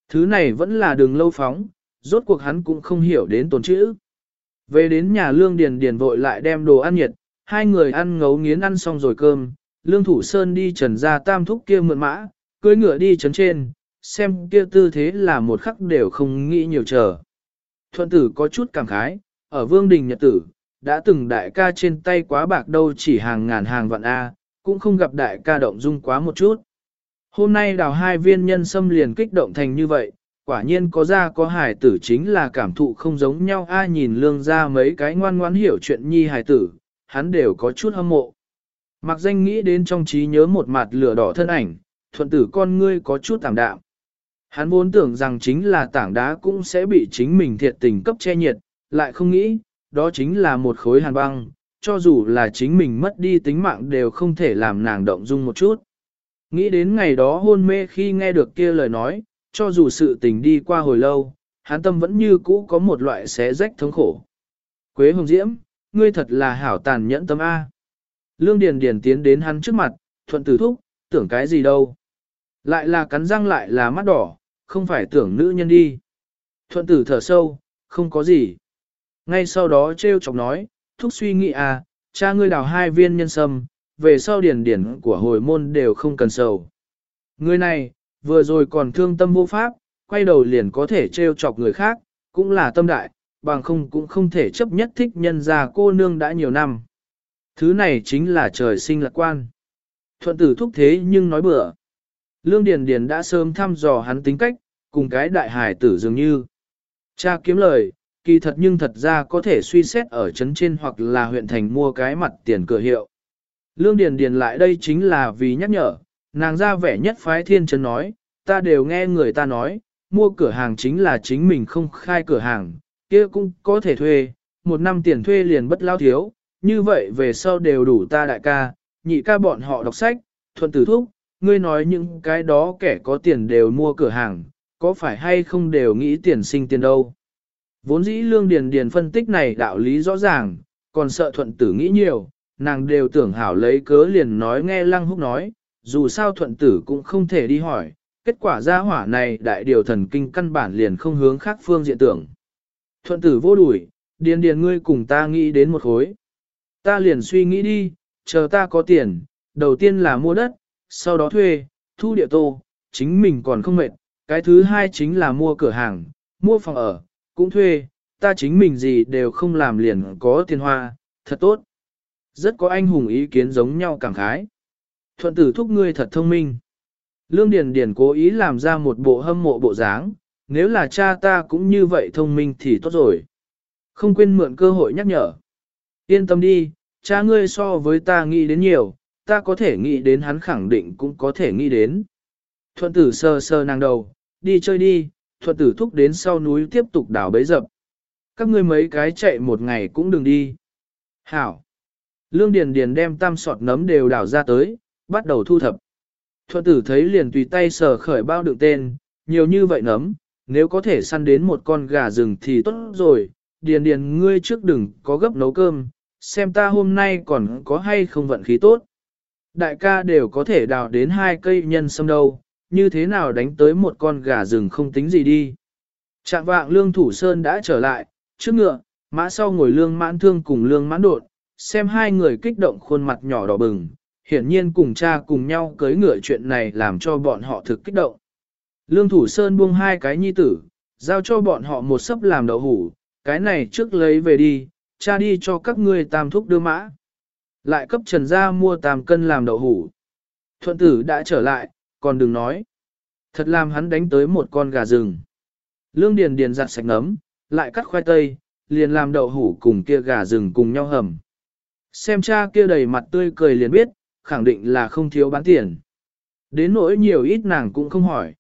Speaker 1: Thứ này vẫn là đường lâu phóng, rốt cuộc hắn cũng không hiểu đến tồn chữ. Về đến nhà lương điền điền vội lại đem đồ ăn nhiệt, hai người ăn ngấu nghiến ăn xong rồi cơm, Lương Thủ Sơn đi trần ra tam thúc kia mượn mã, cưỡi ngựa đi trấn trên, xem kia tư thế là một khắc đều không nghĩ nhiều chờ. Thuận tử có chút cảm khái, ở vương đình nhật tử, đã từng đại ca trên tay quá bạc đâu chỉ hàng ngàn hàng vạn A, cũng không gặp đại ca động dung quá một chút. Hôm nay đào hai viên nhân xâm liền kích động thành như vậy, quả nhiên có ra có hài tử chính là cảm thụ không giống nhau ai nhìn lương ra mấy cái ngoan ngoãn hiểu chuyện nhi hài tử, hắn đều có chút hâm mộ. Mặc danh nghĩ đến trong trí nhớ một mặt lửa đỏ thân ảnh, thuận tử con ngươi có chút tạm đạm. Hắn vốn tưởng rằng chính là tảng đá cũng sẽ bị chính mình thiệt tình cấp che nhiệt, lại không nghĩ, đó chính là một khối hàn băng, cho dù là chính mình mất đi tính mạng đều không thể làm nàng động dung một chút. Nghĩ đến ngày đó hôn mê khi nghe được kia lời nói, cho dù sự tình đi qua hồi lâu, hắn tâm vẫn như cũ có một loại xé rách thống khổ. Quế Hồng Diễm, ngươi thật là hảo tàn nhẫn tâm A. Lương Điền Điền tiến đến hắn trước mặt, thuận tử thúc, tưởng cái gì đâu. Lại là cắn răng lại là mắt đỏ, không phải tưởng nữ nhân đi. Thuận tử thở sâu, không có gì. Ngay sau đó treo chọc nói, thúc suy nghĩ à, cha ngươi đào hai viên nhân sâm, về sau điển điển của hồi môn đều không cần sầu. Người này, vừa rồi còn thương tâm vô pháp, quay đầu liền có thể treo chọc người khác, cũng là tâm đại, bằng không cũng không thể chấp nhất thích nhân gia cô nương đã nhiều năm. Thứ này chính là trời sinh lạc quan. Thuận tử thúc thế nhưng nói bừa. Lương Điền Điền đã sớm thăm dò hắn tính cách, cùng cái đại hải tử dường như. Cha kiếm lời, kỳ thật nhưng thật ra có thể suy xét ở trấn trên hoặc là huyện thành mua cái mặt tiền cửa hiệu. Lương Điền Điền lại đây chính là vì nhắc nhở, nàng ra vẻ nhất phái thiên chân nói, ta đều nghe người ta nói, mua cửa hàng chính là chính mình không khai cửa hàng, kia cũng có thể thuê, một năm tiền thuê liền bất lao thiếu, như vậy về sau đều đủ ta đại ca, nhị ca bọn họ đọc sách, thuận tử thúc, ngươi nói những cái đó kẻ có tiền đều mua cửa hàng, có phải hay không đều nghĩ tiền sinh tiền đâu. Vốn dĩ lương điền điền phân tích này đạo lý rõ ràng, còn sợ thuận tử nghĩ nhiều, nàng đều tưởng hảo lấy cớ liền nói nghe lăng húc nói, dù sao thuận tử cũng không thể đi hỏi, kết quả ra hỏa này đại điều thần kinh căn bản liền không hướng khác phương diện tưởng. Thuận tử vô đuổi, điền điền ngươi cùng ta nghĩ đến một khối. Ta liền suy nghĩ đi, chờ ta có tiền, đầu tiên là mua đất, sau đó thuê, thu địa tô, chính mình còn không mệt. Cái thứ hai chính là mua cửa hàng, mua phòng ở, cũng thuê, ta chính mình gì đều không làm liền có tiền hoa, thật tốt. Rất có anh hùng ý kiến giống nhau cảm khái. Thuận tử thúc ngươi thật thông minh. Lương Điền Điền cố ý làm ra một bộ hâm mộ bộ dáng, nếu là cha ta cũng như vậy thông minh thì tốt rồi. Không quên mượn cơ hội nhắc nhở. Yên tâm đi, cha ngươi so với ta nghĩ đến nhiều, ta có thể nghĩ đến hắn khẳng định cũng có thể nghĩ đến. Thuận tử sơ sơ nàng đầu, đi chơi đi, thuận tử thúc đến sau núi tiếp tục đảo bấy dập. Các ngươi mấy cái chạy một ngày cũng đừng đi. Hảo. Lương Điền Điền đem tam sọt nấm đều đảo ra tới, bắt đầu thu thập. Thuận tử thấy liền tùy tay sờ khởi bao đựng tên, nhiều như vậy nấm, nếu có thể săn đến một con gà rừng thì tốt rồi, Điền Điền ngươi trước đừng có gấp nấu cơm, xem ta hôm nay còn có hay không vận khí tốt. Đại ca đều có thể đào đến hai cây nhân sâm đâu, như thế nào đánh tới một con gà rừng không tính gì đi. Trạng vạng lương thủ sơn đã trở lại, trước ngựa, mã sau ngồi lương mãn thương cùng lương mãn đột, xem hai người kích động khuôn mặt nhỏ đỏ bừng, hiển nhiên cùng cha cùng nhau cưới ngựa chuyện này làm cho bọn họ thực kích động. Lương thủ sơn buông hai cái nhi tử, giao cho bọn họ một sấp làm đậu hủ, cái này trước lấy về đi, cha đi cho các ngươi tam thúc đưa mã. Lại cấp trần gia mua tam cân làm đậu hủ. Thuận tử đã trở lại, còn đừng nói. Thật làm hắn đánh tới một con gà rừng. Lương Điền Điền giặt sạch nấm, lại cắt khoai tây, liền làm đậu hủ cùng kia gà rừng cùng nhau hầm. Xem cha kia đầy mặt tươi cười liền biết, khẳng định là không thiếu bán tiền. Đến nỗi nhiều ít nàng cũng không hỏi.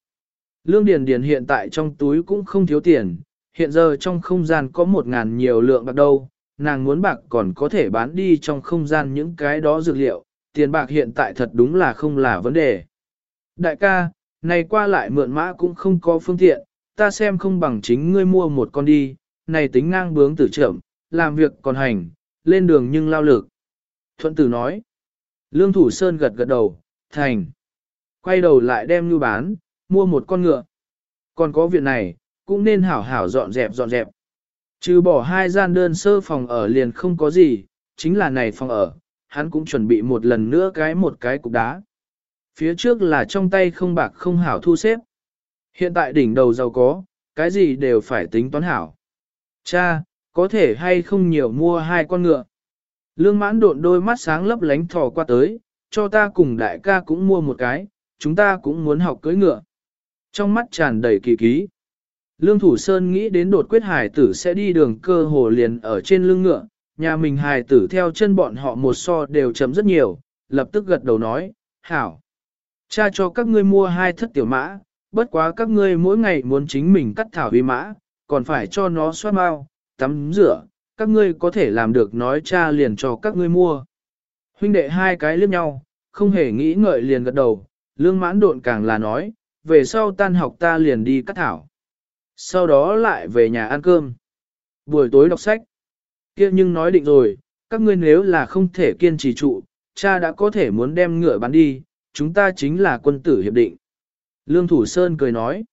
Speaker 1: Lương Điền Điền hiện tại trong túi cũng không thiếu tiền, hiện giờ trong không gian có một ngàn nhiều lượng bạc đâu, nàng muốn bạc còn có thể bán đi trong không gian những cái đó dược liệu, tiền bạc hiện tại thật đúng là không là vấn đề. Đại ca, này qua lại mượn mã cũng không có phương tiện, ta xem không bằng chính ngươi mua một con đi, này tính ngang bướng tử trưởng, làm việc còn hành, lên đường nhưng lao lực. Thuận tử nói, Lương Thủ Sơn gật gật đầu, thành. Quay đầu lại đem như bán, mua một con ngựa. Còn có việc này, cũng nên hảo hảo dọn dẹp dọn dẹp. Trừ bỏ hai gian đơn sơ phòng ở liền không có gì, chính là này phòng ở, hắn cũng chuẩn bị một lần nữa cái một cái cục đá. Phía trước là trong tay không bạc không hảo thu xếp. Hiện tại đỉnh đầu giàu có, cái gì đều phải tính toán hảo. Cha, có thể hay không nhiều mua hai con ngựa. Lương mãn độn đôi mắt sáng lấp lánh thò qua tới, cho ta cùng đại ca cũng mua một cái, chúng ta cũng muốn học cưỡi ngựa. Trong mắt tràn đầy kỳ ký. Lương Thủ Sơn nghĩ đến đột quyết hải tử sẽ đi đường cơ hồ liền ở trên lưng ngựa, nhà mình hải tử theo chân bọn họ một so đều chấm rất nhiều, lập tức gật đầu nói, hảo. Cha cho các ngươi mua hai thất tiểu mã, bất quá các ngươi mỗi ngày muốn chính mình cắt thảo uy mã, còn phải cho nó xoát mau, tắm rửa, các ngươi có thể làm được nói cha liền cho các ngươi mua. Huynh đệ hai cái liếc nhau, không hề nghĩ ngợi liền gật đầu, lương mãn độn càng là nói, về sau tan học ta liền đi cắt thảo. Sau đó lại về nhà ăn cơm. Buổi tối đọc sách. kia nhưng nói định rồi, các ngươi nếu là không thể kiên trì trụ, cha đã có thể muốn đem ngựa bán đi, chúng ta chính là quân tử hiệp định. Lương Thủ Sơn cười nói,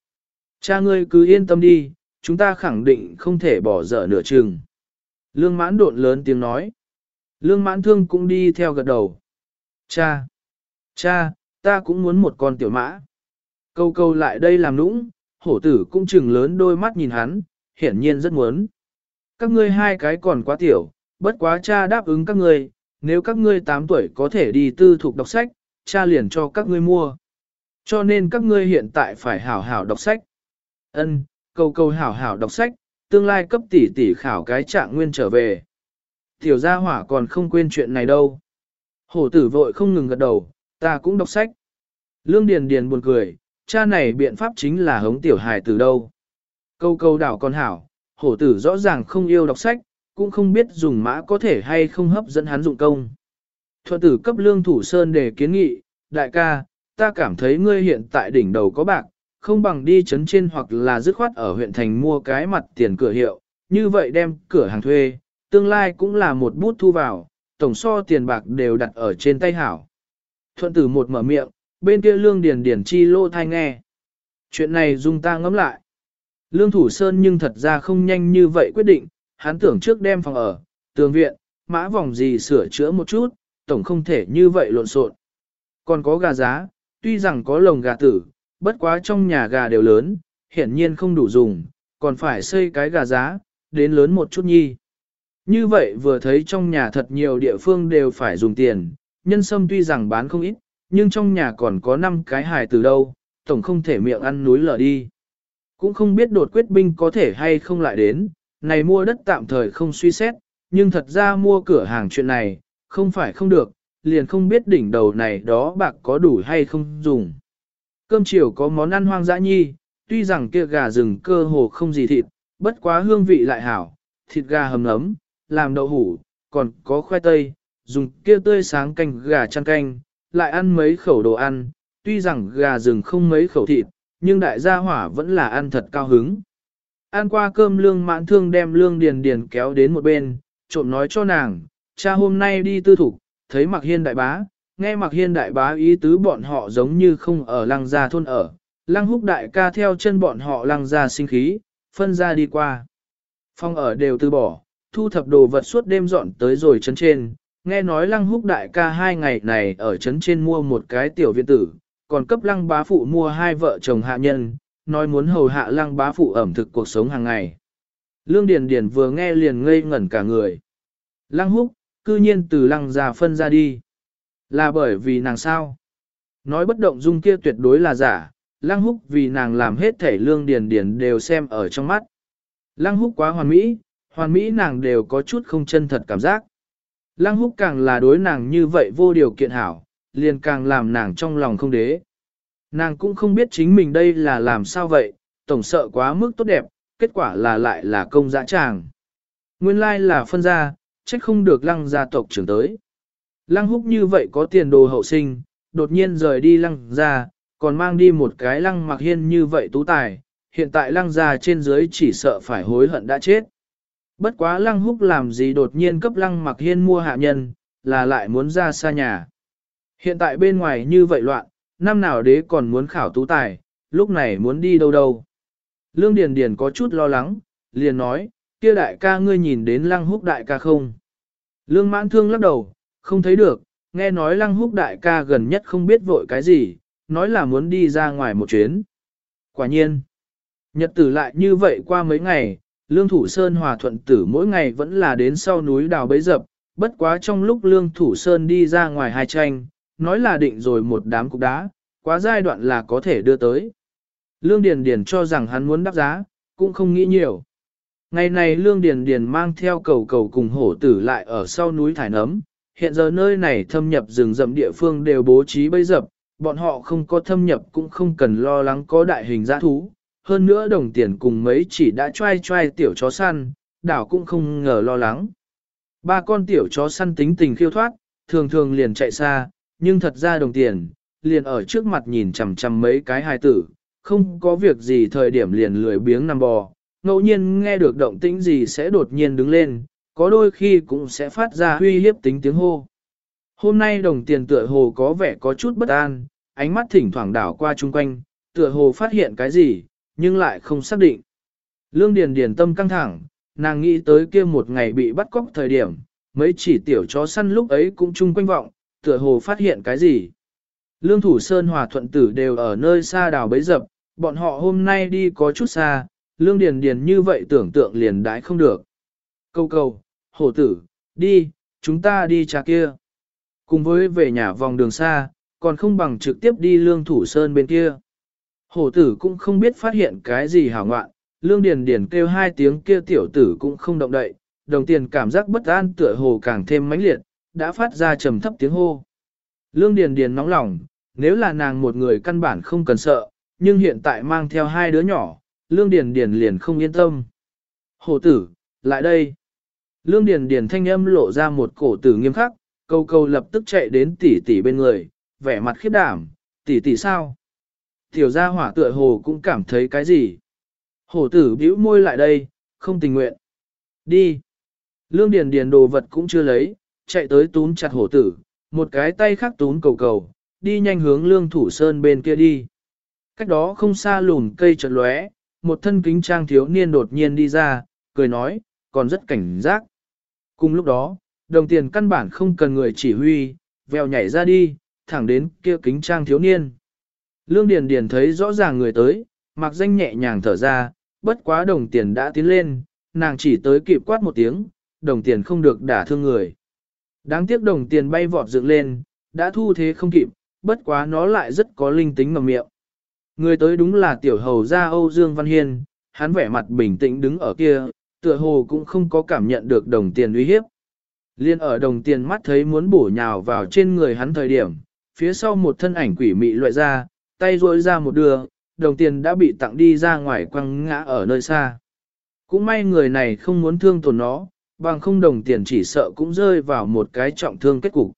Speaker 1: cha ngươi cứ yên tâm đi, chúng ta khẳng định không thể bỏ dở nửa chừng. Lương mãn độn lớn tiếng nói. Lương mãn thương cũng đi theo gật đầu. Cha! Cha, ta cũng muốn một con tiểu mã. Câu câu lại đây làm nũng, hổ tử cũng chừng lớn đôi mắt nhìn hắn, hiển nhiên rất muốn. Các ngươi hai cái còn quá tiểu, bất quá cha đáp ứng các ngươi, nếu các ngươi 8 tuổi có thể đi tư thục đọc sách, cha liền cho các ngươi mua. Cho nên các ngươi hiện tại phải hảo hảo đọc sách. Ân, câu câu hảo hảo đọc sách, tương lai cấp tỷ tỷ khảo cái trạng nguyên trở về. Tiểu gia hỏa còn không quên chuyện này đâu. Hổ tử vội không ngừng gật đầu, ta cũng đọc sách. Lương Điền Điền buồn cười, cha này biện pháp chính là hống tiểu hài từ đâu. Câu câu đảo con hảo, hổ tử rõ ràng không yêu đọc sách, cũng không biết dùng mã có thể hay không hấp dẫn hắn dụng công. Thuận tử cấp lương thủ sơn để kiến nghị, đại ca, ta cảm thấy ngươi hiện tại đỉnh đầu có bạc, không bằng đi chấn trên hoặc là dứt khoát ở huyện thành mua cái mặt tiền cửa hiệu, như vậy đem cửa hàng thuê, tương lai cũng là một bút thu vào, tổng so tiền bạc đều đặt ở trên tay hảo. Thuận tử một mở miệng, bên kia lương điền điền chi lô thai nghe. Chuyện này dùng ta ngẫm lại. Lương thủ sơn nhưng thật ra không nhanh như vậy quyết định, hắn tưởng trước đem phòng ở, tường viện, mã vòng gì sửa chữa một chút, tổng không thể như vậy lộn xộn. Còn có gà giá, tuy rằng có lồng gà tử, bất quá trong nhà gà đều lớn, hiển nhiên không đủ dùng, còn phải xây cái gà giá, đến lớn một chút nhi. Như vậy vừa thấy trong nhà thật nhiều địa phương đều phải dùng tiền, nhân sâm tuy rằng bán không ít, nhưng trong nhà còn có 5 cái hài từ đâu, tổng không thể miệng ăn núi lở đi. Cũng không biết đột quyết binh có thể hay không lại đến, này mua đất tạm thời không suy xét, nhưng thật ra mua cửa hàng chuyện này, không phải không được, liền không biết đỉnh đầu này đó bạc có đủ hay không dùng. Cơm chiều có món ăn hoang dã nhi, tuy rằng kia gà rừng cơ hồ không gì thịt, bất quá hương vị lại hảo, thịt gà hầm nấm, làm đậu hủ, còn có khoai tây, dùng kia tươi sáng canh gà chăn canh, lại ăn mấy khẩu đồ ăn, tuy rằng gà rừng không mấy khẩu thịt, nhưng đại gia hỏa vẫn là ăn thật cao hứng. Ăn qua cơm lương mãn thương đem lương điền điền kéo đến một bên, trộm nói cho nàng, cha hôm nay đi tư thủ, thấy mặc hiên đại bá, nghe mặc hiên đại bá ý tứ bọn họ giống như không ở lăng gia thôn ở, lăng húc đại ca theo chân bọn họ lăng gia sinh khí, phân ra đi qua. Phong ở đều từ bỏ, thu thập đồ vật suốt đêm dọn tới rồi chấn trên, nghe nói lăng húc đại ca hai ngày này ở trấn trên mua một cái tiểu viện tử, còn cấp lăng bá phụ mua hai vợ chồng hạ nhân, nói muốn hầu hạ lăng bá phụ ẩm thực cuộc sống hàng ngày. Lương Điền Điền vừa nghe liền ngây ngẩn cả người. Lăng húc, cư nhiên từ lăng già phân ra đi. Là bởi vì nàng sao? Nói bất động dung kia tuyệt đối là giả, lăng húc vì nàng làm hết thể lương điền điền đều xem ở trong mắt. Lăng húc quá hoàn mỹ, hoàn mỹ nàng đều có chút không chân thật cảm giác. Lăng húc càng là đối nàng như vậy vô điều kiện hảo, liền càng làm nàng trong lòng không đế. Nàng cũng không biết chính mình đây là làm sao vậy, tổng sợ quá mức tốt đẹp, kết quả là lại là công dã tràng. Nguyên lai là phân gia, trách không được lăng gia tộc trưởng tới. Lăng húc như vậy có tiền đồ hậu sinh, đột nhiên rời đi lăng gia, còn mang đi một cái lăng mặc hiên như vậy tú tài, hiện tại lăng gia trên dưới chỉ sợ phải hối hận đã chết. Bất quá lăng húc làm gì đột nhiên cấp lăng mặc hiên mua hạ nhân, là lại muốn ra xa nhà. Hiện tại bên ngoài như vậy loạn, năm nào đế còn muốn khảo tú tài, lúc này muốn đi đâu đâu. Lương Điền Điền có chút lo lắng, liền nói, kia đại ca ngươi nhìn đến lăng húc đại ca không? Lương mãn thương lắc đầu, không thấy được, nghe nói lăng húc đại ca gần nhất không biết vội cái gì, nói là muốn đi ra ngoài một chuyến. Quả nhiên, nhật tử lại như vậy qua mấy ngày, Lương Thủ Sơn hòa thuận tử mỗi ngày vẫn là đến sau núi đào bấy dập, bất quá trong lúc Lương Thủ Sơn đi ra ngoài hai tranh, nói là định rồi một đám cục đá, quá giai đoạn là có thể đưa tới. Lương Điền Điền cho rằng hắn muốn đáp giá, cũng không nghĩ nhiều. Ngày này Lương Điền Điền mang theo cầu cầu cùng hổ tử lại ở sau núi thải nấm, hiện giờ nơi này thâm nhập rừng rậm địa phương đều bố trí bấy dập, bọn họ không có thâm nhập cũng không cần lo lắng có đại hình giã thú. Hơn nữa đồng tiền cùng mấy chỉ đã trai trai tiểu chó săn, đảo cũng không ngờ lo lắng. Ba con tiểu chó săn tính tình khiêu thoát, thường thường liền chạy xa, nhưng thật ra đồng tiền, liền ở trước mặt nhìn chằm chằm mấy cái hài tử, không có việc gì thời điểm liền lười biếng nằm bò, ngẫu nhiên nghe được động tĩnh gì sẽ đột nhiên đứng lên, có đôi khi cũng sẽ phát ra huy hiếp tính tiếng hô. Hôm nay đồng tiền tựa hồ có vẻ có chút bất an, ánh mắt thỉnh thoảng đảo qua chung quanh, tựa hồ phát hiện cái gì, nhưng lại không xác định. Lương Điền Điền tâm căng thẳng, nàng nghĩ tới kia một ngày bị bắt cóc thời điểm, mấy chỉ tiểu chó săn lúc ấy cũng chung quanh vọng, tựa hồ phát hiện cái gì. Lương Thủ Sơn Hòa Thuận Tử đều ở nơi xa đào bấy dập, bọn họ hôm nay đi có chút xa, Lương Điền Điền như vậy tưởng tượng liền đãi không được. Câu câu, hổ tử, đi, chúng ta đi trà kia. Cùng với về nhà vòng đường xa, còn không bằng trực tiếp đi Lương Thủ Sơn bên kia. Hổ tử cũng không biết phát hiện cái gì hảo ngoạn, Lương Điền Điền kêu hai tiếng kia tiểu tử cũng không động đậy, đồng tiền cảm giác bất an tựa hồ càng thêm mãnh liệt, đã phát ra trầm thấp tiếng hô. Lương Điền Điền nóng lòng, nếu là nàng một người căn bản không cần sợ, nhưng hiện tại mang theo hai đứa nhỏ, Lương Điền Điền liền không yên tâm. Hổ tử, lại đây. Lương Điền Điền thanh âm lộ ra một cổ tử nghiêm khắc, câu câu lập tức chạy đến tỷ tỷ bên người, vẻ mặt khiếp đảm, tỷ tỷ sao? Tiểu gia hỏa tựa hồ cũng cảm thấy cái gì? Hổ tử bĩu môi lại đây, không tình nguyện. Đi. Lương Điền Điền đồ vật cũng chưa lấy, chạy tới túm chặt hổ tử, một cái tay khác túm cầu cầu, đi nhanh hướng lương thủ sơn bên kia đi. Cách đó không xa lùn cây chợt lóe, một thân kính trang thiếu niên đột nhiên đi ra, cười nói, còn rất cảnh giác. Cùng lúc đó, đồng tiền căn bản không cần người chỉ huy, vèo nhảy ra đi, thẳng đến kia kính trang thiếu niên. Lương Điền Điền thấy rõ ràng người tới, mặc danh nhẹ nhàng thở ra, bất quá đồng tiền đã tiến lên, nàng chỉ tới kịp quát một tiếng, đồng tiền không được đả thương người. Đáng tiếc đồng tiền bay vọt dựng lên, đã thu thế không kịp, bất quá nó lại rất có linh tính ngầm miệng. Người tới đúng là tiểu hầu gia Âu Dương Văn Hiên, hắn vẻ mặt bình tĩnh đứng ở kia, tựa hồ cũng không có cảm nhận được đồng tiền uy hiếp. Liên ở đồng tiền mắt thấy muốn bổ nhào vào trên người hắn thời điểm, phía sau một thân ảnh quỷ mị loại ra, tay rỗi ra một đường, đồng tiền đã bị tặng đi ra ngoài quăng ngã ở nơi xa. Cũng may người này không muốn thương tổn nó, bằng không đồng tiền chỉ sợ cũng rơi vào một cái trọng thương kết cục.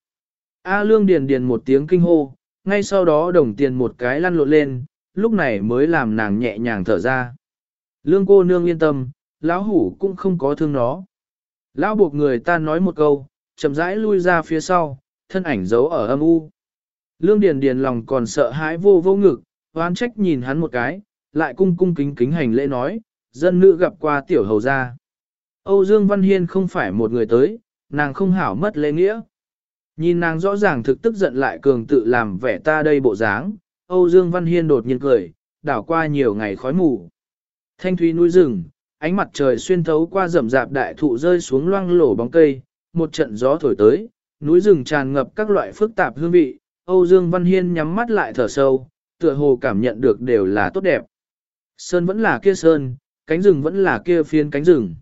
Speaker 1: A lương điền điền một tiếng kinh hô, ngay sau đó đồng tiền một cái lăn lộn lên, lúc này mới làm nàng nhẹ nhàng thở ra. Lương cô nương yên tâm, lão hủ cũng không có thương nó. Lão buộc người ta nói một câu, chậm rãi lui ra phía sau, thân ảnh giấu ở âm u. Lương Điền Điền lòng còn sợ hãi vô vô ngực, oán trách nhìn hắn một cái, lại cung cung kính kính hành lễ nói, dân nữ gặp qua tiểu hầu gia. Âu Dương Văn Hiên không phải một người tới, nàng không hảo mất lễ nghĩa. Nhìn nàng rõ ràng thực tức giận lại cường tự làm vẻ ta đây bộ dáng, Âu Dương Văn Hiên đột nhiên cười, đảo qua nhiều ngày khói mù. Thanh thúy núi rừng, ánh mặt trời xuyên thấu qua rậm rạp đại thụ rơi xuống loang lổ bóng cây, một trận gió thổi tới, núi rừng tràn ngập các loại phức tạp hương vị, Âu Dương Văn Hiên nhắm mắt lại thở sâu, tựa hồ cảm nhận được đều là tốt đẹp. Sơn vẫn là kia sơn, cánh rừng vẫn là kia phiên cánh rừng.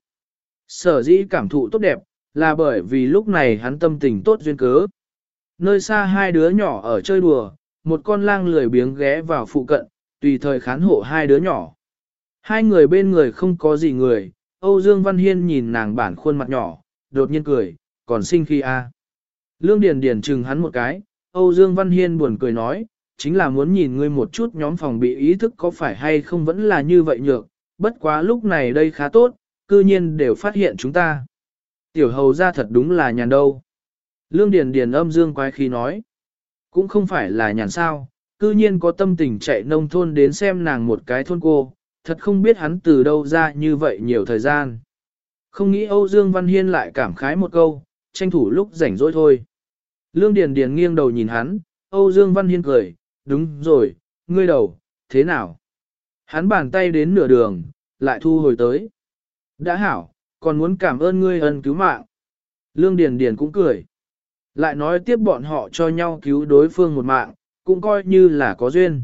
Speaker 1: Sở dĩ cảm thụ tốt đẹp, là bởi vì lúc này hắn tâm tình tốt duyên cớ. Nơi xa hai đứa nhỏ ở chơi đùa, một con lang lười biếng ghé vào phụ cận, tùy thời khán hộ hai đứa nhỏ. Hai người bên người không có gì người, Âu Dương Văn Hiên nhìn nàng bản khuôn mặt nhỏ, đột nhiên cười, còn sinh khi a. Lương Điền Điền chừng hắn một cái, Âu Dương Văn Hiên buồn cười nói, chính là muốn nhìn ngươi một chút nhóm phòng bị ý thức có phải hay không vẫn là như vậy nhược, bất quá lúc này đây khá tốt, cư nhiên đều phát hiện chúng ta. Tiểu hầu ra thật đúng là nhàn đâu. Lương Điền Điền âm dương quái khí nói, cũng không phải là nhàn sao, cư nhiên có tâm tình chạy nông thôn đến xem nàng một cái thôn cô, thật không biết hắn từ đâu ra như vậy nhiều thời gian. Không nghĩ Âu Dương Văn Hiên lại cảm khái một câu, tranh thủ lúc rảnh rỗi thôi. Lương Điền Điền nghiêng đầu nhìn hắn, Âu Dương Văn Hiên cười, đúng rồi, ngươi đầu, thế nào? Hắn bàn tay đến nửa đường, lại thu hồi tới. Đã hảo, còn muốn cảm ơn ngươi ân cứu mạng. Lương Điền Điền cũng cười. Lại nói tiếp bọn họ cho nhau cứu đối phương một mạng, cũng coi như là có duyên.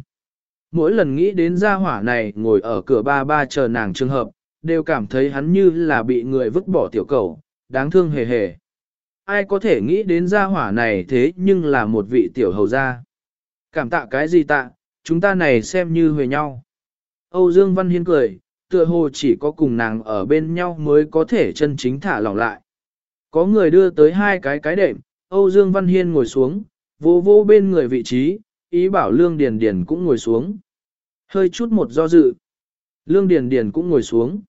Speaker 1: Mỗi lần nghĩ đến gia hỏa này ngồi ở cửa ba ba chờ nàng trường hợp, đều cảm thấy hắn như là bị người vứt bỏ tiểu cầu, đáng thương hề hề. Ai có thể nghĩ đến gia hỏa này thế nhưng là một vị tiểu hầu gia. Cảm tạ cái gì tạ, chúng ta này xem như huề nhau. Âu Dương Văn Hiên cười, tựa hồ chỉ có cùng nàng ở bên nhau mới có thể chân chính thả lỏng lại. Có người đưa tới hai cái cái đệm, Âu Dương Văn Hiên ngồi xuống, vô vô bên người vị trí, ý bảo Lương Điền Điền cũng ngồi xuống. Hơi chút một do dự. Lương Điền Điền cũng ngồi xuống.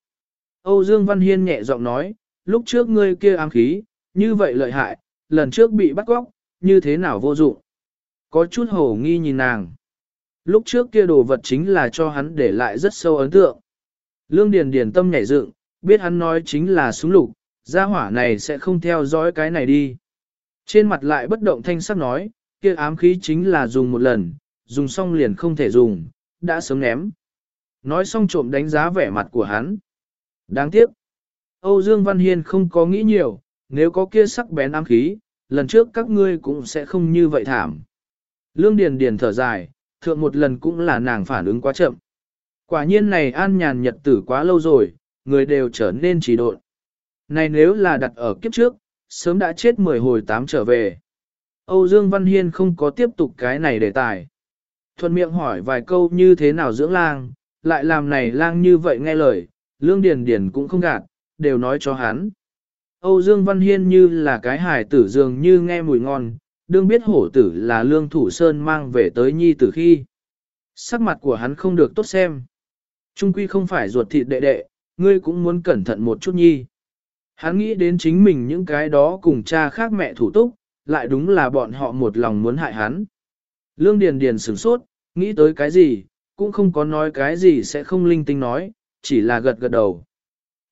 Speaker 1: Âu Dương Văn Hiên nhẹ giọng nói, lúc trước ngươi kia ám khí, như vậy lợi hại, lần trước bị bắt cóc, như thế nào vô dụng. Có chút hổ nghi nhìn nàng. Lúc trước kia đồ vật chính là cho hắn để lại rất sâu ấn tượng. Lương Điền Điền tâm nhảy dựng, biết hắn nói chính là súng lục, gia hỏa này sẽ không theo dõi cái này đi. Trên mặt lại bất động thanh sắc nói, kia ám khí chính là dùng một lần, dùng xong liền không thể dùng, đã sớm ném. Nói xong trộm đánh giá vẻ mặt của hắn. Đáng tiếc. Âu Dương Văn Hiên không có nghĩ nhiều, nếu có kia sắc bén ám khí, lần trước các ngươi cũng sẽ không như vậy thảm. Lương Điền Điền thở dài, thượng một lần cũng là nàng phản ứng quá chậm. Quả nhiên này an nhàn nhật tử quá lâu rồi, người đều trở nên trì độn. Này nếu là đặt ở kiếp trước, sớm đã chết mười hồi tám trở về. Âu Dương Văn Hiên không có tiếp tục cái này đề tài. Thuận miệng hỏi vài câu như thế nào dưỡng lang, lại làm này lang như vậy nghe lời, Lương Điền Điền cũng không gạt, đều nói cho hắn. Âu Dương Văn Hiên như là cái hài tử dường như nghe mùi ngon, đương biết hổ tử là Lương Thủ Sơn mang về tới nhi tử khi. Sắc mặt của hắn không được tốt xem. Trung quy không phải ruột thịt đệ đệ, ngươi cũng muốn cẩn thận một chút nhi. Hắn nghĩ đến chính mình những cái đó cùng cha khác mẹ thủ túc, lại đúng là bọn họ một lòng muốn hại hắn. Lương Điền Điền sửng sốt, nghĩ tới cái gì, cũng không có nói cái gì sẽ không linh tinh nói, chỉ là gật gật đầu.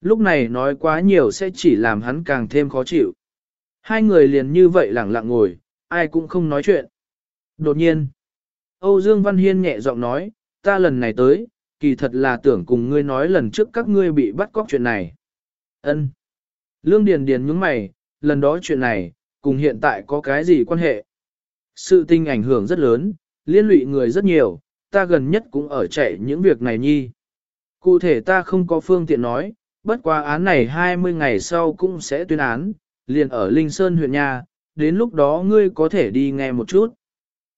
Speaker 1: Lúc này nói quá nhiều sẽ chỉ làm hắn càng thêm khó chịu. Hai người liền như vậy lặng lặng ngồi, ai cũng không nói chuyện. Đột nhiên, Âu Dương Văn Hiên nhẹ giọng nói, ta lần này tới, kỳ thật là tưởng cùng ngươi nói lần trước các ngươi bị bắt cóc chuyện này. Ân. Lương Điền Điền nhướng mày, lần đó chuyện này, cùng hiện tại có cái gì quan hệ? Sự tình ảnh hưởng rất lớn, liên lụy người rất nhiều, ta gần nhất cũng ở chạy những việc này nhi. Cụ thể ta không có phương tiện nói, bất quá án này 20 ngày sau cũng sẽ tuyên án, liền ở Linh Sơn huyện nhà, đến lúc đó ngươi có thể đi nghe một chút.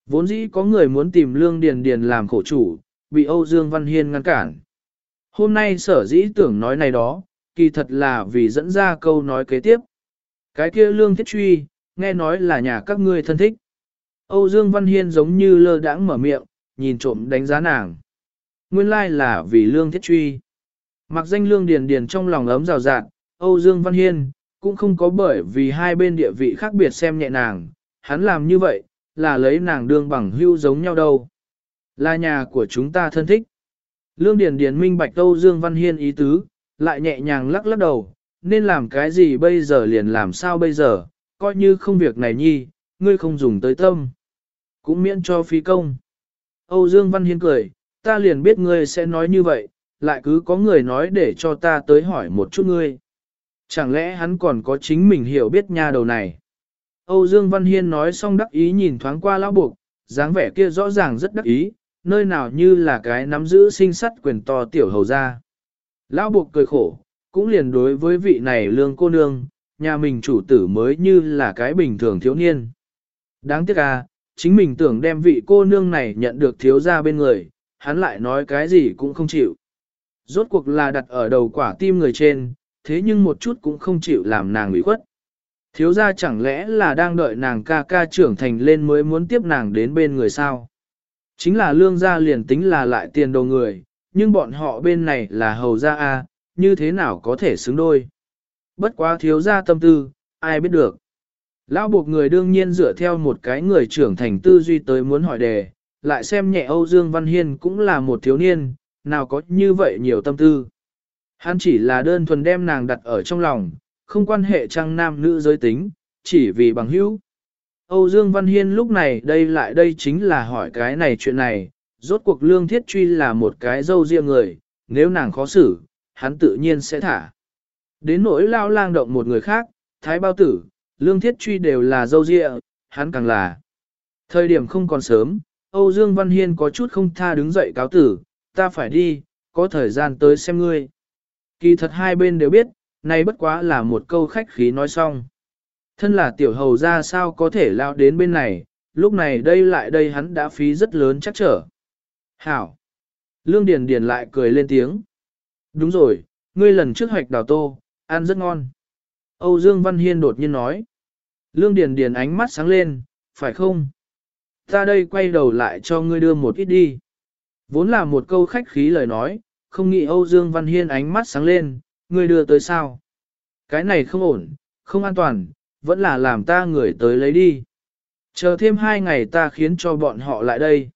Speaker 1: Vốn dĩ có người muốn tìm Lương Điền Điền làm khổ chủ, bị Âu Dương Văn Hiên ngăn cản. Hôm nay sở dĩ tưởng nói này đó, kỳ thật là vì dẫn ra câu nói kế tiếp. Cái kia Lương Thiết Truy, nghe nói là nhà các ngươi thân thích. Âu Dương Văn Hiên giống như lơ đãng mở miệng, nhìn trộm đánh giá nàng. Nguyên lai là vì Lương Thiết Truy. Mặc danh Lương Điền Điền trong lòng ấm rào rạt, Âu Dương Văn Hiên, cũng không có bởi vì hai bên địa vị khác biệt xem nhẹ nàng, hắn làm như vậy, là lấy nàng đương bằng hưu giống nhau đâu. Là nhà của chúng ta thân thích. Lương Điền Điền minh bạch Âu Dương Văn Hiên ý tứ, lại nhẹ nhàng lắc lắc đầu, nên làm cái gì bây giờ liền làm sao bây giờ, coi như không việc này nhi, ngươi không dùng tới tâm. Cũng miễn cho phí công. Âu Dương Văn Hiên cười, ta liền biết ngươi sẽ nói như vậy, lại cứ có người nói để cho ta tới hỏi một chút ngươi. Chẳng lẽ hắn còn có chính mình hiểu biết nha đầu này? Âu Dương Văn Hiên nói xong đắc ý nhìn thoáng qua lão buộc, dáng vẻ kia rõ ràng rất đắc ý, nơi nào như là cái nắm giữ sinh sắt quyền to tiểu hầu ra. Lão buộc cười khổ, cũng liền đối với vị này lương cô nương, nhà mình chủ tử mới như là cái bình thường thiếu niên. Đáng tiếc à, chính mình tưởng đem vị cô nương này nhận được thiếu ra bên người, hắn lại nói cái gì cũng không chịu. Rốt cuộc là đặt ở đầu quả tim người trên, thế nhưng một chút cũng không chịu làm nàng ủy khuất. Thiếu ra chẳng lẽ là đang đợi nàng ca ca trưởng thành lên mới muốn tiếp nàng đến bên người sao? Chính là lương gia liền tính là lại tiền đồ người, nhưng bọn họ bên này là hầu gia A, như thế nào có thể xứng đôi? Bất quá thiếu gia tâm tư, ai biết được. Lão buộc người đương nhiên dựa theo một cái người trưởng thành tư duy tới muốn hỏi đề, lại xem nhẹ Âu Dương Văn Hiên cũng là một thiếu niên, nào có như vậy nhiều tâm tư. Hắn chỉ là đơn thuần đem nàng đặt ở trong lòng, không quan hệ trăng nam nữ giới tính, chỉ vì bằng hữu. Âu Dương Văn Hiên lúc này đây lại đây chính là hỏi cái này chuyện này, rốt cuộc lương thiết truy là một cái dâu riêng người, nếu nàng khó xử, hắn tự nhiên sẽ thả. Đến nỗi lao lang động một người khác, thái bao tử, lương thiết truy đều là dâu dịa, hắn càng là. Thời điểm không còn sớm, Âu Dương Văn Hiên có chút không tha đứng dậy cáo tử, ta phải đi, có thời gian tới xem ngươi. Kỳ thật hai bên đều biết, này bất quá là một câu khách khí nói xong. Thân là tiểu hầu ra sao có thể lao đến bên này, lúc này đây lại đây hắn đã phí rất lớn chắc trở. Hảo! Lương Điền Điền lại cười lên tiếng. Đúng rồi, ngươi lần trước hoạch đào tô, ăn rất ngon. Âu Dương Văn Hiên đột nhiên nói. Lương Điền Điền ánh mắt sáng lên, phải không? Ta đây quay đầu lại cho ngươi đưa một ít đi. Vốn là một câu khách khí lời nói, không nghĩ Âu Dương Văn Hiên ánh mắt sáng lên, ngươi đưa tới sao? Cái này không ổn, không an toàn, vẫn là làm ta người tới lấy đi. Chờ thêm hai ngày ta khiến cho bọn họ lại đây.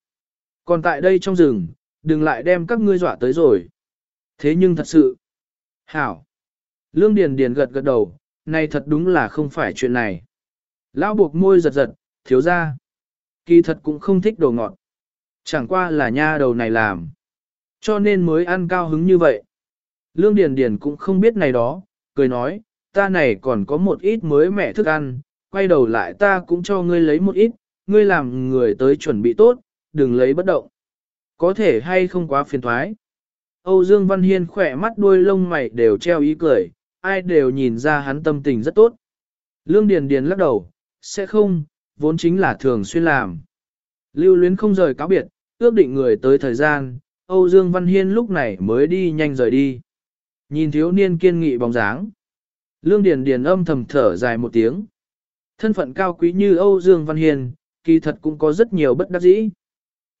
Speaker 1: Còn tại đây trong rừng, đừng lại đem các ngươi dọa tới rồi. Thế nhưng thật sự, hảo. Lương Điền Điền gật gật đầu, này thật đúng là không phải chuyện này. Lão buộc môi giật giật, thiếu ra. Kỳ thật cũng không thích đồ ngọt. Chẳng qua là nha đầu này làm. Cho nên mới ăn cao hứng như vậy. Lương Điền Điền cũng không biết này đó, cười nói, ta này còn có một ít mới mẹ thức ăn, quay đầu lại ta cũng cho ngươi lấy một ít, ngươi làm người tới chuẩn bị tốt, đừng lấy bất động. Có thể hay không quá phiền thoái. Âu Dương Văn Hiên khỏe mắt đuôi lông mày đều treo ý cười, ai đều nhìn ra hắn tâm tình rất tốt. Lương Điền Điền lắc đầu, sẽ không, vốn chính là thường xuyên làm. Lưu luyến không rời cáo biệt, ước định người tới thời gian, Âu Dương Văn Hiên lúc này mới đi nhanh rời đi. Nhìn thiếu niên kiên nghị bóng dáng. Lương Điền Điền âm thầm thở dài một tiếng. Thân phận cao quý như Âu Dương Văn Hiên, kỳ thật cũng có rất nhiều bất đắc dĩ.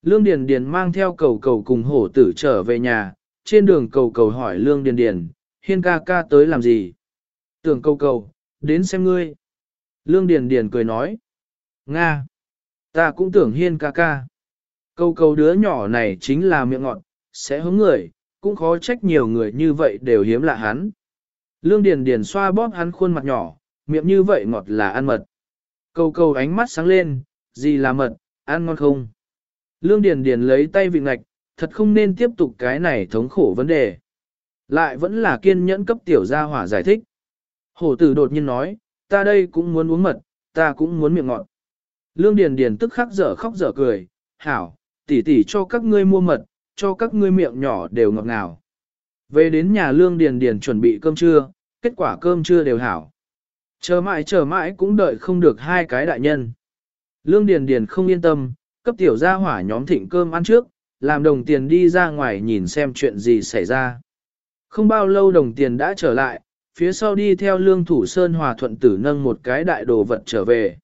Speaker 1: Lương Điền Điền mang theo cầu cầu cùng hổ tử trở về nhà, trên đường cầu cầu hỏi Lương Điền Điền, Hiên ca ca tới làm gì? Tưởng cầu cầu, đến xem ngươi. Lương Điền Điền cười nói, Nga, ta cũng tưởng Hiên ca ca. câu cầu đứa nhỏ này chính là miệng ngọt, sẽ hướng người, cũng khó trách nhiều người như vậy đều hiếm lạ hắn. Lương Điền Điền xoa bóp hắn khuôn mặt nhỏ, miệng như vậy ngọt là ăn mật. Câu cầu ánh mắt sáng lên, gì là mật, ăn ngon không? Lương Điền Điền lấy tay vị ngạch, thật không nên tiếp tục cái này thống khổ vấn đề. Lại vẫn là kiên nhẫn cấp tiểu gia hỏa giải thích. Hổ tử đột nhiên nói, ta đây cũng muốn uống mật, ta cũng muốn miệng ngọt. Lương Điền Điền tức khắc dở khóc dở cười, hảo, tỷ tỷ cho các ngươi mua mật, cho các ngươi miệng nhỏ đều ngọt ngào. Về đến nhà Lương Điền Điền chuẩn bị cơm trưa, kết quả cơm trưa đều hảo. Chờ mãi chờ mãi cũng đợi không được hai cái đại nhân. Lương Điền Điền không yên tâm, cấp tiểu gia hỏa nhóm thịnh cơm ăn trước, làm đồng tiền đi ra ngoài nhìn xem chuyện gì xảy ra. Không bao lâu đồng tiền đã trở lại, phía sau đi theo lương thủ sơn hòa thuận tử nâng một cái đại đồ vật trở về.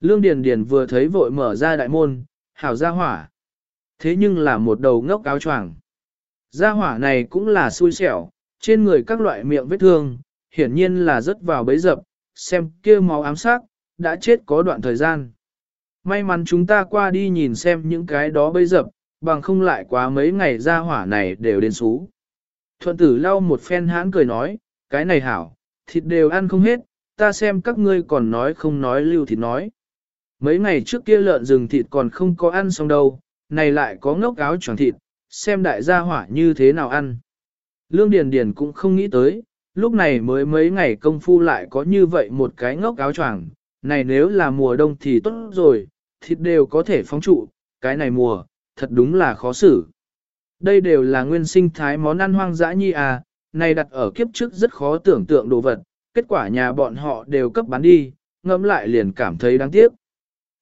Speaker 1: Lương Điền Điền vừa thấy vội mở ra đại môn, hảo gia hỏa. Thế nhưng là một đầu ngốc áo choàng. Gia hỏa này cũng là xui xẻo, trên người các loại miệng vết thương, hiển nhiên là rất vào bấy dập, xem kia máu ám sát, đã chết có đoạn thời gian. May mắn chúng ta qua đi nhìn xem những cái đó bấy dập, bằng không lại quá mấy ngày gia hỏa này đều đến xú. Thuận tử lau một phen hãn cười nói, cái này hảo, thịt đều ăn không hết, ta xem các ngươi còn nói không nói lưu thịt nói. Mấy ngày trước kia lợn rừng thịt còn không có ăn xong đâu, này lại có ngốc áo choàng thịt, xem đại gia hỏa như thế nào ăn. Lương Điền Điền cũng không nghĩ tới, lúc này mới mấy ngày công phu lại có như vậy một cái ngốc áo choàng, này nếu là mùa đông thì tốt rồi, thịt đều có thể phóng trụ, cái này mùa, thật đúng là khó xử. Đây đều là nguyên sinh thái món ăn hoang dã nhi à, này đặt ở kiếp trước rất khó tưởng tượng đồ vật, kết quả nhà bọn họ đều cấp bán đi, ngẫm lại liền cảm thấy đáng tiếc.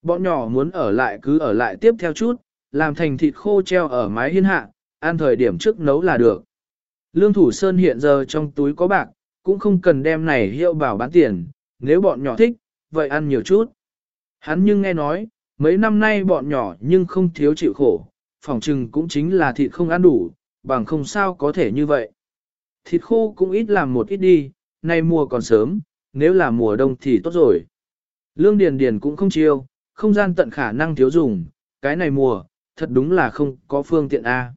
Speaker 1: Bọn nhỏ muốn ở lại cứ ở lại tiếp theo chút, làm thành thịt khô treo ở mái hiên hạ, ăn thời điểm trước nấu là được. Lương Thủ Sơn hiện giờ trong túi có bạc, cũng không cần đem này hiệu bảo bán tiền, nếu bọn nhỏ thích, vậy ăn nhiều chút. Hắn nhưng nghe nói, mấy năm nay bọn nhỏ nhưng không thiếu chịu khổ, phòng chừng cũng chính là thịt không ăn đủ, bằng không sao có thể như vậy. Thịt khô cũng ít làm một ít đi, nay mùa còn sớm, nếu là mùa đông thì tốt rồi. Lương Điền Điền cũng không chiêu, không gian tận khả năng thiếu dùng, cái này mùa, thật đúng là không có phương tiện A.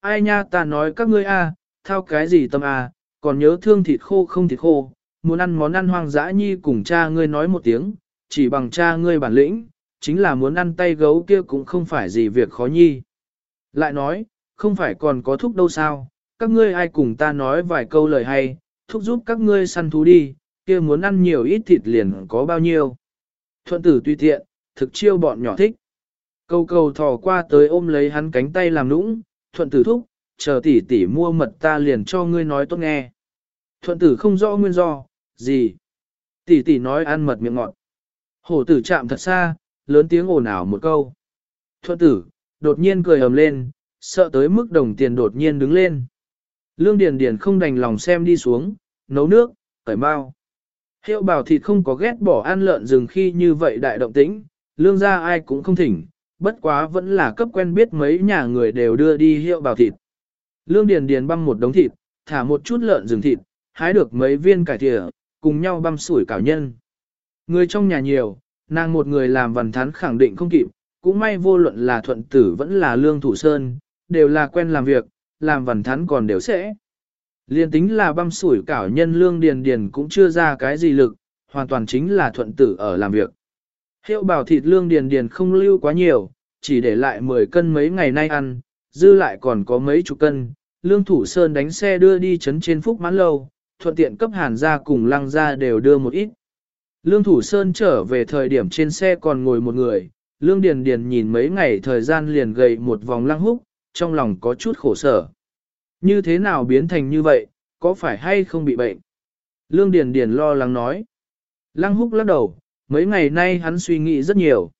Speaker 1: Ai nha ta nói các ngươi A, thao cái gì tâm A, còn nhớ thương thịt khô không thịt khô, muốn ăn món ăn hoang dã nhi cùng cha ngươi nói một tiếng, chỉ bằng cha ngươi bản lĩnh, chính là muốn ăn tay gấu kia cũng không phải gì việc khó nhi. Lại nói, không phải còn có thúc đâu sao, các ngươi ai cùng ta nói vài câu lời hay, thúc giúp các ngươi săn thú đi, kia muốn ăn nhiều ít thịt liền có bao nhiêu. Thuận tử tùy tiện, thực chiêu bọn nhỏ thích. Câu cầu thò qua tới ôm lấy hắn cánh tay làm nũng, thuận tử thúc, chờ tỷ tỷ mua mật ta liền cho ngươi nói tốt nghe. Thuận tử không rõ nguyên do, gì? Tỷ tỷ nói ăn mật miệng ngọt. Hổ tử chạm thật xa, lớn tiếng ồn ào một câu. Thuận tử, đột nhiên cười ầm lên, sợ tới mức đồng tiền đột nhiên đứng lên. Lương Điền Điền không đành lòng xem đi xuống, nấu nước, tẩy bao. Hiệu bảo thịt không có ghét bỏ ăn lợn rừng khi như vậy đại động tĩnh, lương gia ai cũng không thỉnh, bất quá vẫn là cấp quen biết mấy nhà người đều đưa đi hiệu bảo thịt. Lương Điền Điền băm một đống thịt, thả một chút lợn rừng thịt, hái được mấy viên cải thìa, cùng nhau băm sủi cảo nhân. Người trong nhà nhiều, nàng một người làm vần thán khẳng định không kịp, cũng may vô luận là thuận tử vẫn là lương thủ sơn, đều là quen làm việc, làm văn thắn còn đều sẽ. Liên tính là băm sủi cảo nhân lương điền điền cũng chưa ra cái gì lực, hoàn toàn chính là thuận tử ở làm việc. Hiệu bảo thịt lương điền điền không lưu quá nhiều, chỉ để lại 10 cân mấy ngày nay ăn, dư lại còn có mấy chục cân. Lương Thủ Sơn đánh xe đưa đi chấn trên Phúc Mãn Lâu, thuận tiện cấp hàn ra cùng lăng ra đều đưa một ít. Lương Thủ Sơn trở về thời điểm trên xe còn ngồi một người, Lương Điền Điền nhìn mấy ngày thời gian liền gầy một vòng lăng húc, trong lòng có chút khổ sở. Như thế nào biến thành như vậy, có phải hay không bị bệnh? Lương Điền Điền lo lắng nói. Lăng húc lắc đầu, mấy ngày nay hắn suy nghĩ rất nhiều.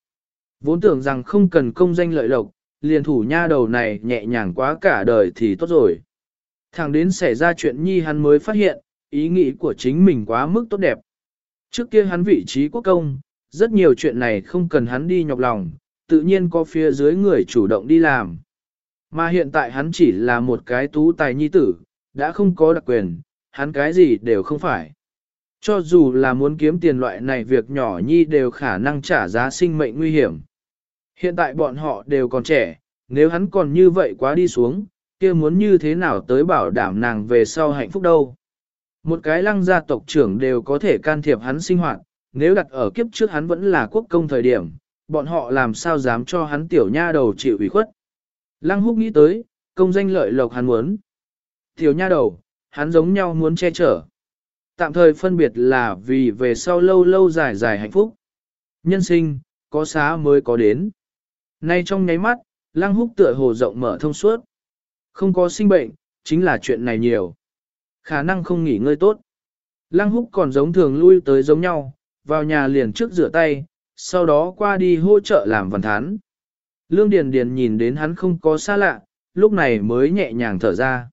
Speaker 1: Vốn tưởng rằng không cần công danh lợi lộc, liền thủ nha đầu này nhẹ nhàng quá cả đời thì tốt rồi. Thẳng đến xảy ra chuyện nhi hắn mới phát hiện, ý nghĩ của chính mình quá mức tốt đẹp. Trước kia hắn vị trí quốc công, rất nhiều chuyện này không cần hắn đi nhọc lòng, tự nhiên có phía dưới người chủ động đi làm. Mà hiện tại hắn chỉ là một cái tú tài nhi tử, đã không có đặc quyền, hắn cái gì đều không phải. Cho dù là muốn kiếm tiền loại này việc nhỏ nhi đều khả năng trả giá sinh mệnh nguy hiểm. Hiện tại bọn họ đều còn trẻ, nếu hắn còn như vậy quá đi xuống, kia muốn như thế nào tới bảo đảm nàng về sau hạnh phúc đâu. Một cái lăng gia tộc trưởng đều có thể can thiệp hắn sinh hoạt, nếu đặt ở kiếp trước hắn vẫn là quốc công thời điểm, bọn họ làm sao dám cho hắn tiểu nha đầu chịu ủy khuất. Lăng húc nghĩ tới, công danh lợi lộc hắn muốn. Tiểu nha đầu, hắn giống nhau muốn che chở. Tạm thời phân biệt là vì về sau lâu lâu dài dài hạnh phúc. Nhân sinh, có xá mới có đến. Nay trong nháy mắt, lăng húc tựa hồ rộng mở thông suốt. Không có sinh bệnh, chính là chuyện này nhiều. Khả năng không nghỉ ngơi tốt. Lăng húc còn giống thường lui tới giống nhau, vào nhà liền trước rửa tay, sau đó qua đi hỗ trợ làm văn thán. Lương Điền Điền nhìn đến hắn không có xa lạ, lúc này mới nhẹ nhàng thở ra.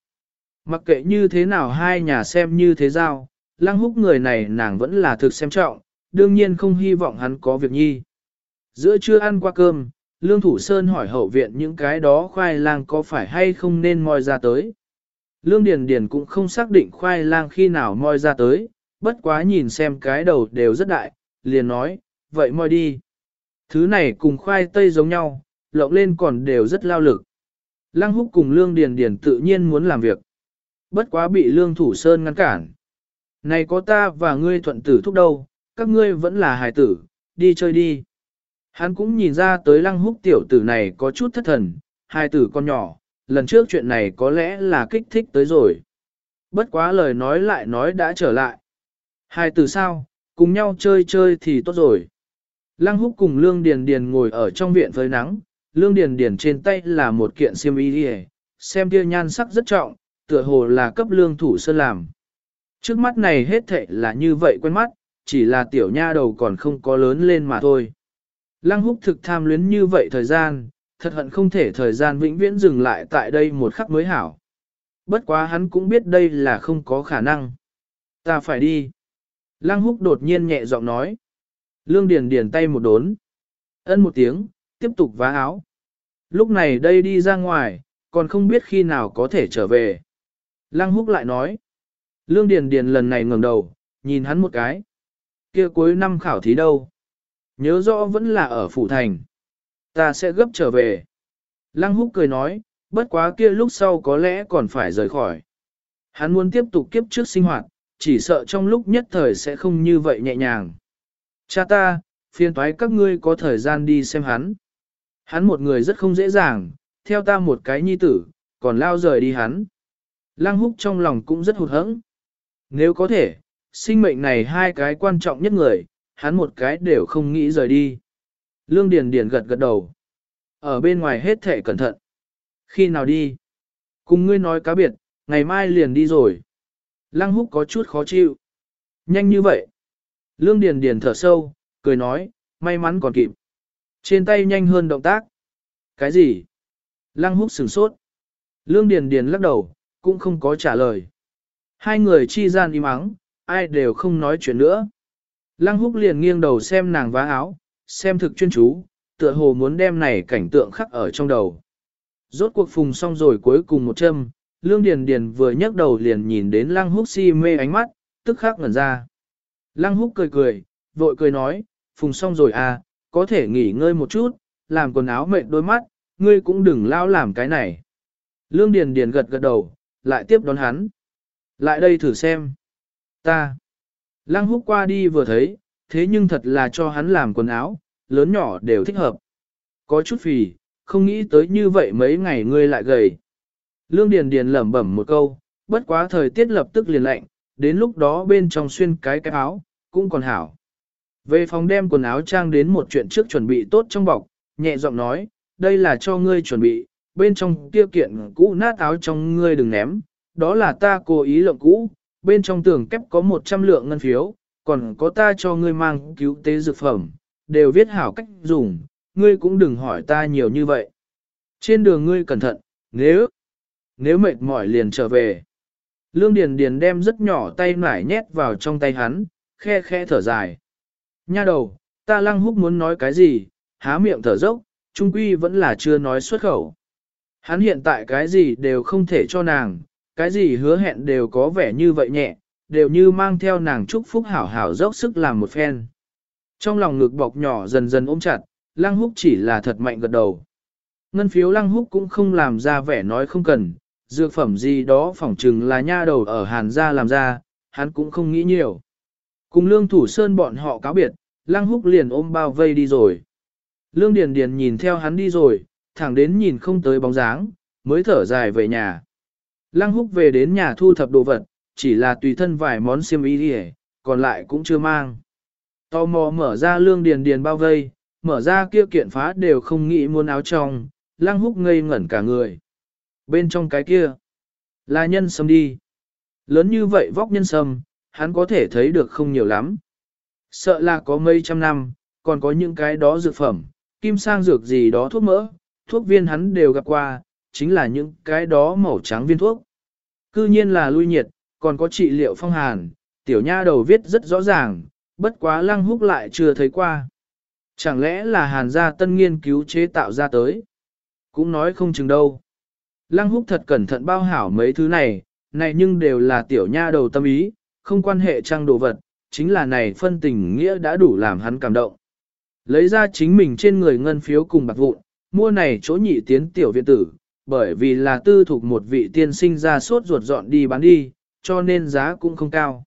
Speaker 1: Mặc kệ như thế nào hai nhà xem như thế giao, lăng húc người này nàng vẫn là thực xem trọng, đương nhiên không hy vọng hắn có việc nhi. Giữa trưa ăn qua cơm, Lương Thủ Sơn hỏi hậu viện những cái đó khoai lang có phải hay không nên moi ra tới. Lương Điền Điền cũng không xác định khoai lang khi nào moi ra tới, bất quá nhìn xem cái đầu đều rất đại, liền nói, vậy moi đi. Thứ này cùng khoai tây giống nhau, lộng lên còn đều rất lao lực. Lăng húc cùng Lương Điền Điền tự nhiên muốn làm việc. Bất quá bị Lương Thủ Sơn ngăn cản. Này có ta và ngươi thuận tử thúc đâu, các ngươi vẫn là hài tử, đi chơi đi. Hắn cũng nhìn ra tới lăng húc tiểu tử này có chút thất thần, hài tử con nhỏ, lần trước chuyện này có lẽ là kích thích tới rồi. Bất quá lời nói lại nói đã trở lại. Hai từ sao, cùng nhau chơi chơi thì tốt rồi. Lăng húc cùng Lương Điền Điền ngồi ở trong viện với nắng, Lương Điền Điền trên tay là một kiện xiêm y đi xem kia nhan sắc rất trọng, tựa hồ là cấp lương thủ sơn làm. Trước mắt này hết thệ là như vậy quen mắt, chỉ là tiểu nha đầu còn không có lớn lên mà thôi. Lăng húc thực tham luyến như vậy thời gian, thật hận không thể thời gian vĩnh viễn dừng lại tại đây một khắc mới hảo. Bất quá hắn cũng biết đây là không có khả năng. Ta phải đi. Lăng húc đột nhiên nhẹ giọng nói. Lương Điền điền tay một đốn. Ân một tiếng, tiếp tục vá áo. Lúc này đây đi ra ngoài, còn không biết khi nào có thể trở về. Lăng húc lại nói. Lương Điền Điền lần này ngẩng đầu, nhìn hắn một cái. Kia cuối năm khảo thí đâu? Nhớ rõ vẫn là ở phủ thành. Ta sẽ gấp trở về. Lăng húc cười nói, bất quá kia lúc sau có lẽ còn phải rời khỏi. Hắn muốn tiếp tục kiếp trước sinh hoạt, chỉ sợ trong lúc nhất thời sẽ không như vậy nhẹ nhàng. Cha ta, phiền toái các ngươi có thời gian đi xem hắn. Hắn một người rất không dễ dàng, theo ta một cái nhi tử, còn lao rời đi hắn. Lăng húc trong lòng cũng rất hụt hẫng. Nếu có thể, sinh mệnh này hai cái quan trọng nhất người, hắn một cái đều không nghĩ rời đi. Lương Điền Điền gật gật đầu. Ở bên ngoài hết thể cẩn thận. Khi nào đi? Cùng ngươi nói cá biệt, ngày mai liền đi rồi. Lăng húc có chút khó chịu. Nhanh như vậy. Lương Điền Điền thở sâu, cười nói, may mắn còn kịp. Trên tay nhanh hơn động tác. Cái gì? Lăng húc sửng sốt. Lương Điền Điền lắc đầu, cũng không có trả lời. Hai người chi gian im ắng, ai đều không nói chuyện nữa. Lăng húc liền nghiêng đầu xem nàng vá áo, xem thực chuyên chú, tựa hồ muốn đem này cảnh tượng khắc ở trong đầu. Rốt cuộc phùng xong rồi cuối cùng một châm, Lương Điền Điền vừa nhấc đầu liền nhìn đến Lăng Húc si mê ánh mắt, tức khắc ngẩn ra. Lăng Húc cười cười, vội cười nói, phùng xong rồi à, có thể nghỉ ngơi một chút, làm quần áo mệt đôi mắt, ngươi cũng đừng lao làm cái này. Lương Điền Điền gật gật đầu, lại tiếp đón hắn. Lại đây thử xem. Ta. Lăng húc qua đi vừa thấy, thế nhưng thật là cho hắn làm quần áo, lớn nhỏ đều thích hợp. Có chút phì, không nghĩ tới như vậy mấy ngày ngươi lại gầy. Lương Điền Điền lẩm bẩm một câu, bất quá thời tiết lập tức liền lạnh, đến lúc đó bên trong xuyên cái cái áo, cũng còn hảo. Về phòng đem quần áo trang đến một chuyện trước chuẩn bị tốt trong bọc, nhẹ giọng nói, đây là cho ngươi chuẩn bị, bên trong kia kiện cũ nát áo trong ngươi đừng ném, đó là ta cố ý lộng cũ, bên trong tường kép có 100 lượng ngân phiếu, còn có ta cho ngươi mang cứu tế dược phẩm, đều viết hảo cách dùng, ngươi cũng đừng hỏi ta nhiều như vậy. Trên đường ngươi cẩn thận, nếu, nếu mệt mỏi liền trở về. Lương Điền Điền đem rất nhỏ tay nải nhét vào trong tay hắn, khe khe thở dài. Nha đầu, ta lăng húc muốn nói cái gì, há miệng thở dốc, trung quy vẫn là chưa nói xuất khẩu. Hắn hiện tại cái gì đều không thể cho nàng, cái gì hứa hẹn đều có vẻ như vậy nhẹ, đều như mang theo nàng chúc phúc hảo hảo dốc sức làm một phen. Trong lòng ngực bọc nhỏ dần dần ôm chặt, lăng húc chỉ là thật mạnh gật đầu. Ngân phiếu lăng húc cũng không làm ra vẻ nói không cần, dược phẩm gì đó phỏng chừng là nha đầu ở hàn gia làm ra, hắn cũng không nghĩ nhiều. Cùng lương thủ sơn bọn họ cáo biệt, lăng húc liền ôm bao vây đi rồi. Lương Điền Điền nhìn theo hắn đi rồi, thẳng đến nhìn không tới bóng dáng, mới thở dài về nhà. Lăng húc về đến nhà thu thập đồ vật, chỉ là tùy thân vài món xiêm y đi còn lại cũng chưa mang. Tò mò mở ra lương điền điền bao vây, mở ra kia kiện phá đều không nghĩ muốn áo trong, lăng húc ngây ngẩn cả người. Bên trong cái kia, là nhân sâm đi. Lớn như vậy vóc nhân sâm, hắn có thể thấy được không nhiều lắm. Sợ là có mấy trăm năm, còn có những cái đó dược phẩm, kim sang dược gì đó thuốc mỡ, thuốc viên hắn đều gặp qua, chính là những cái đó màu trắng viên thuốc. Cư nhiên là lui nhiệt, còn có trị liệu phong hàn, tiểu nha đầu viết rất rõ ràng, bất quá lăng húc lại chưa thấy qua. Chẳng lẽ là hàn gia tân nghiên cứu chế tạo ra tới? Cũng nói không chừng đâu. Lăng húc thật cẩn thận bao hảo mấy thứ này, này nhưng đều là tiểu nha đầu tâm ý, không quan hệ trang đồ vật, chính là này phân tình nghĩa đã đủ làm hắn cảm động. Lấy ra chính mình trên người ngân phiếu cùng bạc vụn, mua này chỗ nhị tiến tiểu viện tử, bởi vì là tư thuộc một vị tiên sinh ra suốt ruột dọn đi bán đi, cho nên giá cũng không cao.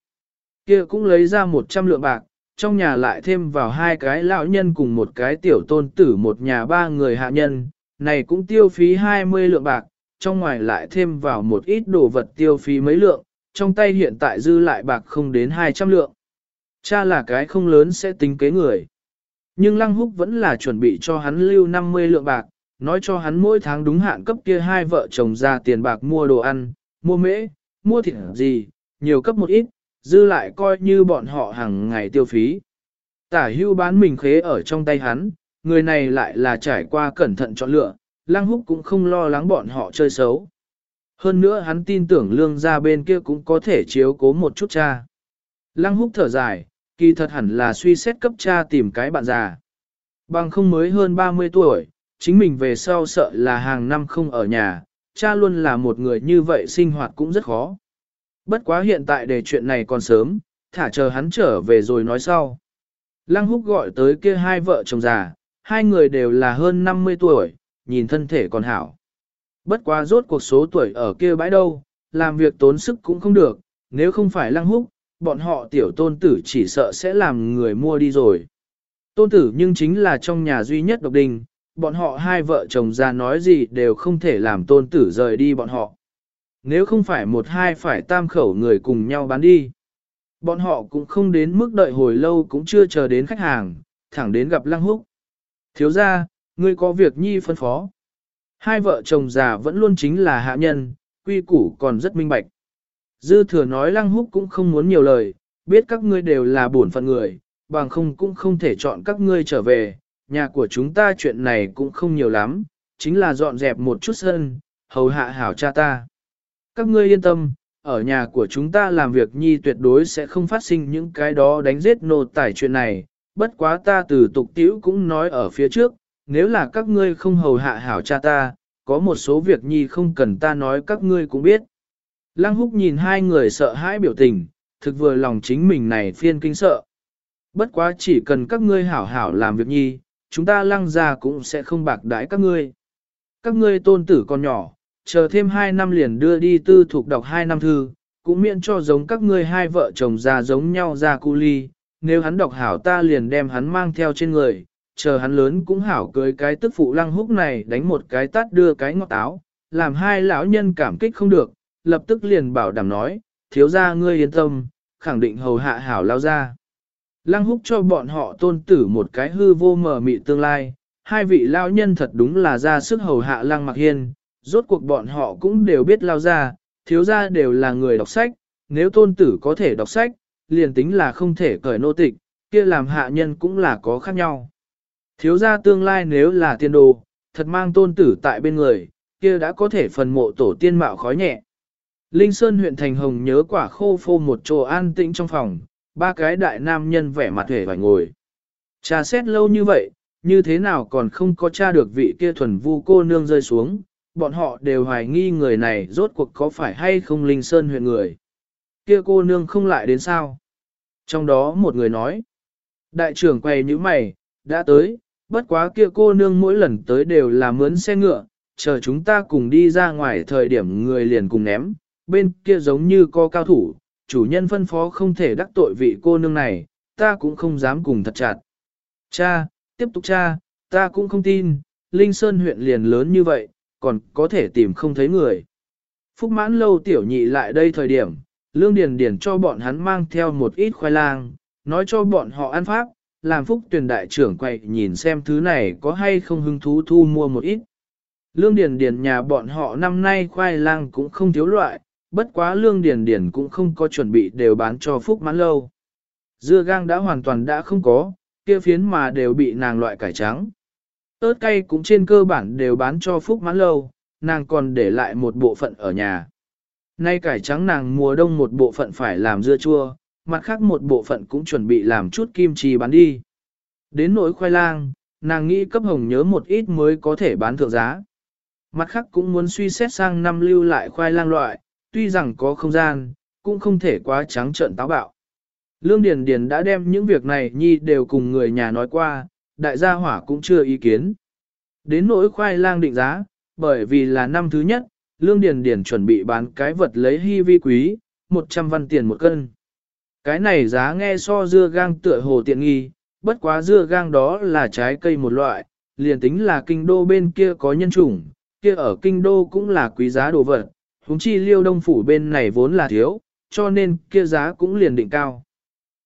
Speaker 1: Kia cũng lấy ra 100 lượng bạc, trong nhà lại thêm vào hai cái lão nhân cùng một cái tiểu tôn tử một nhà ba người hạ nhân, này cũng tiêu phí 20 lượng bạc, trong ngoài lại thêm vào một ít đồ vật tiêu phí mấy lượng, trong tay hiện tại dư lại bạc không đến 200 lượng. Cha là cái không lớn sẽ tính kế người. Nhưng Lăng Húc vẫn là chuẩn bị cho hắn lưu 50 lượng bạc, nói cho hắn mỗi tháng đúng hạn cấp kia hai vợ chồng ra tiền bạc mua đồ ăn, mua mễ, mua thịt gì, nhiều cấp một ít, dư lại coi như bọn họ hàng ngày tiêu phí. Tả hưu bán mình khế ở trong tay hắn, người này lại là trải qua cẩn thận chọn lựa, Lăng Húc cũng không lo lắng bọn họ chơi xấu. Hơn nữa hắn tin tưởng lương gia bên kia cũng có thể chiếu cố một chút cha. Lăng Húc thở dài, kỳ thật hẳn là suy xét cấp cha tìm cái bạn già. Bằng không mới hơn 30 tuổi, chính mình về sau sợ là hàng năm không ở nhà, cha luôn là một người như vậy sinh hoạt cũng rất khó. Bất quá hiện tại để chuyện này còn sớm, thả chờ hắn trở về rồi nói sau. Lăng húc gọi tới kia hai vợ chồng già, hai người đều là hơn 50 tuổi, nhìn thân thể còn hảo. Bất quá rốt cuộc số tuổi ở kia bãi đâu, làm việc tốn sức cũng không được, nếu không phải lăng húc, bọn họ tiểu tôn tử chỉ sợ sẽ làm người mua đi rồi. Tôn tử nhưng chính là trong nhà duy nhất độc đình, bọn họ hai vợ chồng ra nói gì đều không thể làm tôn tử rời đi bọn họ. Nếu không phải một hai phải tam khẩu người cùng nhau bán đi. Bọn họ cũng không đến mức đợi hồi lâu cũng chưa chờ đến khách hàng, thẳng đến gặp Lăng Húc. Thiếu gia ngươi có việc nhi phân phó. Hai vợ chồng già vẫn luôn chính là hạ nhân, quy củ còn rất minh bạch. Dư thừa nói Lăng Húc cũng không muốn nhiều lời, biết các ngươi đều là bổn phận người, bằng không cũng không thể chọn các ngươi trở về, nhà của chúng ta chuyện này cũng không nhiều lắm, chính là dọn dẹp một chút sân, hầu hạ hảo cha ta. Các ngươi yên tâm, ở nhà của chúng ta làm việc nhi tuyệt đối sẽ không phát sinh những cái đó đánh giết nô tải chuyện này, bất quá ta từ tục tiểu cũng nói ở phía trước, nếu là các ngươi không hầu hạ hảo cha ta, có một số việc nhi không cần ta nói các ngươi cũng biết. Lăng húc nhìn hai người sợ hãi biểu tình, thực vừa lòng chính mình này phiên kinh sợ. Bất quá chỉ cần các ngươi hảo hảo làm việc nhi, chúng ta lăng ra cũng sẽ không bạc đãi các ngươi. Các ngươi tôn tử còn nhỏ, chờ thêm hai năm liền đưa đi tư thuộc đọc hai năm thư, cũng miễn cho giống các ngươi hai vợ chồng già giống nhau ra cu ly, nếu hắn đọc hảo ta liền đem hắn mang theo trên người, chờ hắn lớn cũng hảo cưới cái tức phụ lăng húc này đánh một cái tát đưa cái ngọt táo làm hai lão nhân cảm kích không được, lập tức liền bảo đảm nói, thiếu gia ngươi yên tâm, khẳng định hầu hạ hảo lao ra. Lăng húc cho bọn họ tôn tử một cái hư vô mờ mị tương lai, hai vị lao nhân thật đúng là ra sức hầu hạ lăng mặc hiên, rốt cuộc bọn họ cũng đều biết lao ra, thiếu gia đều là người đọc sách, nếu tôn tử có thể đọc sách, liền tính là không thể cởi nô tịch, kia làm hạ nhân cũng là có khác nhau. Thiếu gia tương lai nếu là tiên đồ, thật mang tôn tử tại bên người, kia đã có thể phần mộ tổ tiên mạo khói nhẹ. Linh Sơn huyện Thành Hồng nhớ quả khô phô một chỗ an tĩnh trong phòng, ba cái đại nam nhân vẻ mặt hề phải ngồi. Trà xét lâu như vậy, như thế nào còn không có tra được vị kia thuần vu cô nương rơi xuống, bọn họ đều hoài nghi người này rốt cuộc có phải hay không Linh Sơn huyện người. Kia cô nương không lại đến sao? Trong đó một người nói, đại trưởng quay như mày, đã tới, bất quá kia cô nương mỗi lần tới đều là mướn xe ngựa, chờ chúng ta cùng đi ra ngoài thời điểm người liền cùng ném, bên kia giống như có cao thủ, chủ nhân phân phó không thể đắc tội vị cô nương này, ta cũng không dám cùng thật chặt. Cha, tiếp tục cha, ta cũng không tin, Linh Sơn huyện liền lớn như vậy, còn có thể tìm không thấy người. Phúc mãn lâu tiểu nhị lại đây thời điểm, Lương Điền Điền cho bọn hắn mang theo một ít khoai lang, nói cho bọn họ ăn pháp, làm Phúc tuyển đại trưởng quậy nhìn xem thứ này có hay không hứng thú thu mua một ít. Lương Điền Điền nhà bọn họ năm nay khoai lang cũng không thiếu loại, bất quá Lương Điền Điền cũng không có chuẩn bị đều bán cho Phúc mãn lâu. Dưa gang đã hoàn toàn đã không có, kia phiến mà đều bị nàng loại cải trắng. ớt cay cũng trên cơ bản đều bán cho Phúc mãn lâu, nàng còn để lại một bộ phận ở nhà. Nay cải trắng nàng mùa đông một bộ phận phải làm dưa chua, mặt khác một bộ phận cũng chuẩn bị làm chút kim chi bán đi. Đến nỗi khoai lang, nàng nghĩ cấp hồng nhớ một ít mới có thể bán thượng giá. Mặt khác cũng muốn suy xét sang năm lưu lại khoai lang loại, tuy rằng có không gian, cũng không thể quá trắng trợn táo bạo. Lương Điền Điền đã đem những việc này nhi đều cùng người nhà nói qua, đại gia hỏa cũng chưa ý kiến. Đến nỗi khoai lang định giá, bởi vì là năm thứ nhất, Lương Điền Điền chuẩn bị bán cái vật lấy hy vi quý, 100 văn tiền một cân. Cái này giá nghe so dưa gang tựa hồ tiện nghi, bất quá dưa gang đó là trái cây một loại, liền tính là kinh đô bên kia có nhân chủng, kia ở kinh đô cũng là quý giá đồ vật, huống chi liêu đông phủ bên này vốn là thiếu, cho nên kia giá cũng liền định cao.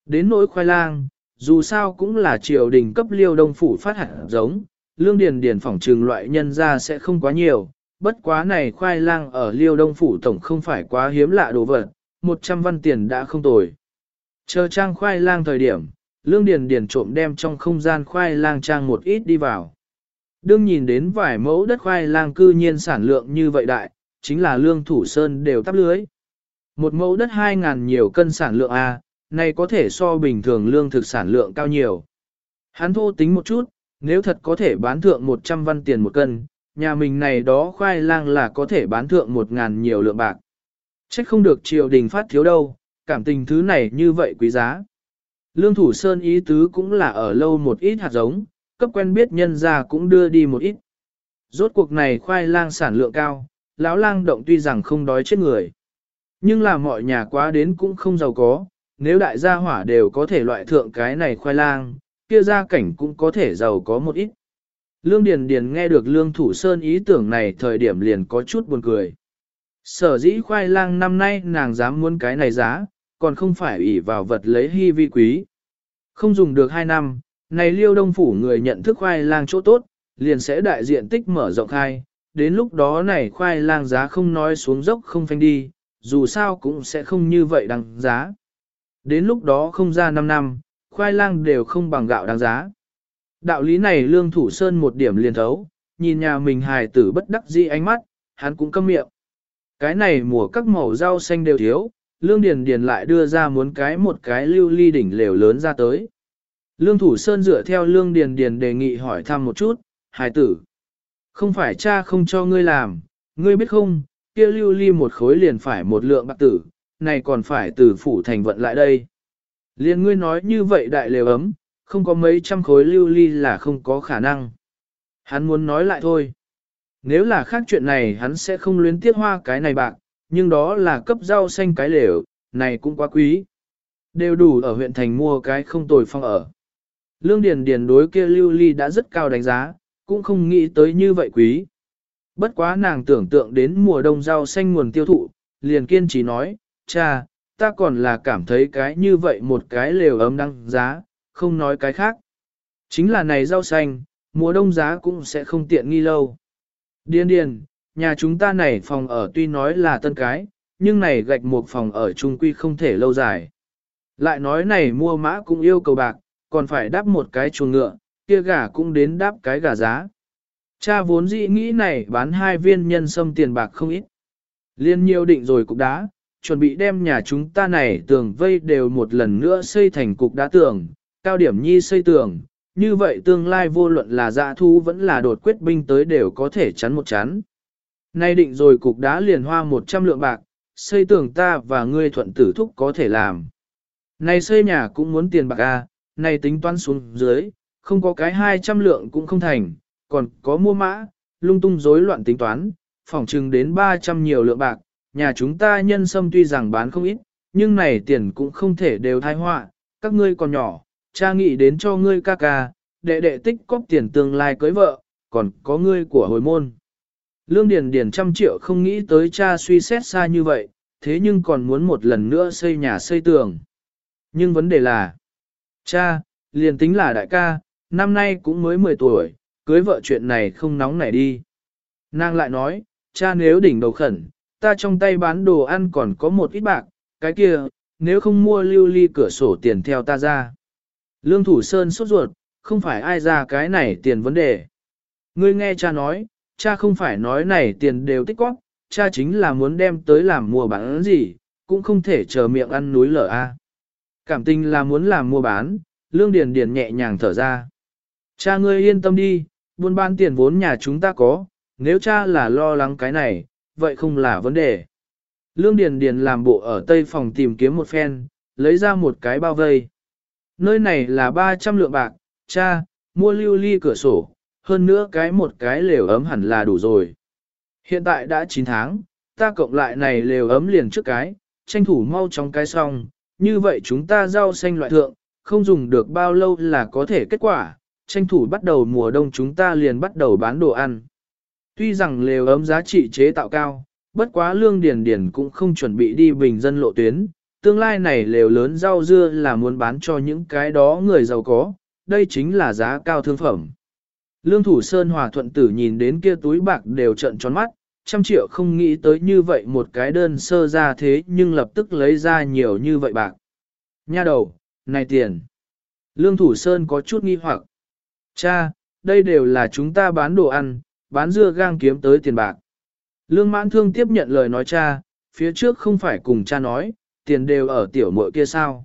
Speaker 1: Đến nỗi khoai lang, dù sao cũng là triều đình cấp liêu đông phủ phát hạt giống, lương điền điền phỏng trường loại nhân ra sẽ không quá nhiều, bất quá này khoai lang ở liêu đông phủ tổng không phải quá hiếm lạ đồ vật, 100 văn tiền đã không tồi. Chờ trang khoai lang thời điểm, lương điền điền trộm đem trong không gian khoai lang trang một ít đi vào. Đương nhìn đến vài mẫu đất khoai lang cư nhiên sản lượng như vậy đại, chính là lương thủ sơn đều tắp lưới. Một mẫu đất 2.000 nhiều cân sản lượng A, này có thể so bình thường lương thực sản lượng cao nhiều. Hắn thô tính một chút, nếu thật có thể bán thượng 100 văn tiền một cân, nhà mình này đó khoai lang là có thể bán thượng 1.000 nhiều lượng bạc. Chắc không được triều đình phát thiếu đâu, cảm tình thứ này như vậy quý giá. Lương Thủ Sơn ý tứ cũng là ở lâu một ít hạt giống, cấp quen biết nhân ra cũng đưa đi một ít. Rốt cuộc này khoai lang sản lượng cao, lão lang động tuy rằng không đói chết người. Nhưng là mọi nhà quá đến cũng không giàu có, nếu đại gia hỏa đều có thể loại thượng cái này khoai lang, kia gia cảnh cũng có thể giàu có một ít. Lương Điền Điền nghe được Lương Thủ Sơn ý tưởng này thời điểm liền có chút buồn cười. Sở dĩ khoai lang năm nay nàng dám muốn cái này giá, còn không phải ủy vào vật lấy hy vi quý. Không dùng được hai năm, này liêu đông phủ người nhận thức khoai lang chỗ tốt, liền sẽ đại diện tích mở rộng khai, đến lúc đó này khoai lang giá không nói xuống dốc không phanh đi, dù sao cũng sẽ không như vậy đăng giá. Đến lúc đó không ra 5 năm, khoai lang đều không bằng gạo đáng giá. Đạo lý này lương thủ sơn một điểm liền thấu, nhìn nhà mình hài tử bất đắc dĩ ánh mắt, hắn cũng câm miệng. Cái này mùa các màu rau xanh đều thiếu, lương điền điền lại đưa ra muốn cái một cái lưu ly đỉnh lều lớn ra tới. Lương thủ sơn dựa theo lương điền điền đề nghị hỏi thăm một chút, hài tử. Không phải cha không cho ngươi làm, ngươi biết không, kia lưu ly một khối liền phải một lượng bạc tử, này còn phải từ phủ thành vận lại đây. Liên ngươi nói như vậy đại lều ấm, không có mấy trăm khối lưu ly là không có khả năng. Hắn muốn nói lại thôi. Nếu là khác chuyện này hắn sẽ không luyến tiếc hoa cái này bạc, nhưng đó là cấp rau xanh cái lều, này cũng quá quý. Đều đủ ở huyện thành mua cái không tồi phong ở. Lương Điền Điền đối kia lưu ly đã rất cao đánh giá, cũng không nghĩ tới như vậy quý. Bất quá nàng tưởng tượng đến mùa đông rau xanh nguồn tiêu thụ, liền kiên trì nói, cha, ta còn là cảm thấy cái như vậy một cái lều ấm đăng giá, không nói cái khác. Chính là này rau xanh, mùa đông giá cũng sẽ không tiện nghi lâu. điền điền, nhà chúng ta này phòng ở tuy nói là tân cái, nhưng này gạch một phòng ở trung quy không thể lâu dài. Lại nói này mua mã cũng yêu cầu bạc, còn phải đáp một cái chuồng ngựa, kia gà cũng đến đáp cái gà giá. Cha vốn dĩ nghĩ này bán hai viên nhân sâm tiền bạc không ít. Liên nhiêu định rồi cục đá, chuẩn bị đem nhà chúng ta này tường vây đều một lần nữa xây thành cục đá tường, cao điểm nhi xây tường, như vậy tương lai vô luận là dạ thu vẫn là đột quyết binh tới đều có thể chắn một chắn. Nay định rồi cục đá liền hoa 100 lượng bạc, xây tường ta và ngươi thuận tử thúc có thể làm. Này xây nhà cũng muốn tiền bạc a, à, này tính toán xuống dưới, không có cái 200 lượng cũng không thành, còn có mua mã, lung tung rối loạn tính toán, phỏng chừng đến 300 nhiều lượng bạc, nhà chúng ta nhân sâm tuy rằng bán không ít, nhưng này tiền cũng không thể đều thai họa, các ngươi còn nhỏ, cha nghĩ đến cho ngươi ca ca, đệ đệ tích cóp tiền tương lai cưới vợ, còn có ngươi của hồi môn. Lương Điền Điền trăm triệu không nghĩ tới cha suy xét xa như vậy, thế nhưng còn muốn một lần nữa xây nhà xây tường. Nhưng vấn đề là, cha, liền tính là đại ca, năm nay cũng mới 10 tuổi, cưới vợ chuyện này không nóng nảy đi. Nàng lại nói, cha nếu đỉnh đầu khẩn, ta trong tay bán đồ ăn còn có một ít bạc, cái kia, nếu không mua lưu ly cửa sổ tiền theo ta ra. Lương Thủ Sơn sốt ruột, không phải ai ra cái này tiền vấn đề. Ngươi nghe cha nói, cha không phải nói này tiền đều tích quát, cha chính là muốn đem tới làm mua bán gì, cũng không thể chờ miệng ăn núi lở a. Cảm tình là muốn làm mua bán, Lương Điền Điền nhẹ nhàng thở ra. Cha ngươi yên tâm đi, buôn bán tiền vốn nhà chúng ta có, nếu cha là lo lắng cái này, vậy không là vấn đề. Lương Điền Điền làm bộ ở tây phòng tìm kiếm một phen, lấy ra một cái bao vây. Nơi này là 300 lượng bạc, cha, mua lưu ly cửa sổ, hơn nữa cái một cái lều ấm hẳn là đủ rồi. Hiện tại đã 9 tháng, ta cộng lại này lều ấm liền trước cái, tranh thủ mau trong cái xong, như vậy chúng ta rau xanh loại thượng, không dùng được bao lâu là có thể kết quả, tranh thủ bắt đầu mùa đông chúng ta liền bắt đầu bán đồ ăn. Tuy rằng lều ấm giá trị chế tạo cao, bất quá lương điền điền cũng không chuẩn bị đi bình dân lộ tuyến, tương lai này lều lớn rau dưa là muốn bán cho những cái đó người giàu có, đây chính là giá cao thương phẩm. Lương thủ Sơn Hòa thuận tử nhìn đến kia túi bạc đều trận tròn mắt, trăm triệu không nghĩ tới như vậy một cái đơn sơ ra thế nhưng lập tức lấy ra nhiều như vậy bạc. Nha đầu, này tiền. Lương thủ Sơn có chút nghi hoặc. Cha, đây đều là chúng ta bán đồ ăn, bán dưa gang kiếm tới tiền bạc. Lương mãn thương tiếp nhận lời nói cha, phía trước không phải cùng cha nói, tiền đều ở tiểu muội kia sao.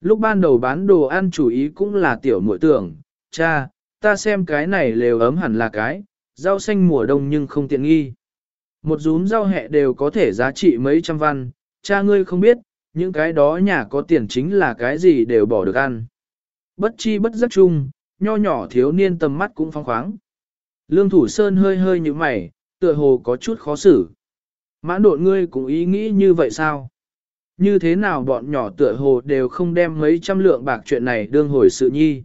Speaker 1: Lúc ban đầu bán đồ ăn chủ ý cũng là tiểu muội tưởng, cha, ta xem cái này lều ấm hẳn là cái, rau xanh mùa đông nhưng không tiện nghi. Một rúm rau hẹ đều có thể giá trị mấy trăm văn, cha ngươi không biết, những cái đó nhà có tiền chính là cái gì đều bỏ được ăn. Bất chi bất giác chung, nho nhỏ thiếu niên tầm mắt cũng phong khoáng. Lương Thủ Sơn hơi hơi như mày, tựa hồ có chút khó xử. Mãn độn ngươi cũng ý nghĩ như vậy sao? Như thế nào bọn nhỏ tựa hồ đều không đem mấy trăm lượng bạc chuyện này đương hồi sự nhi?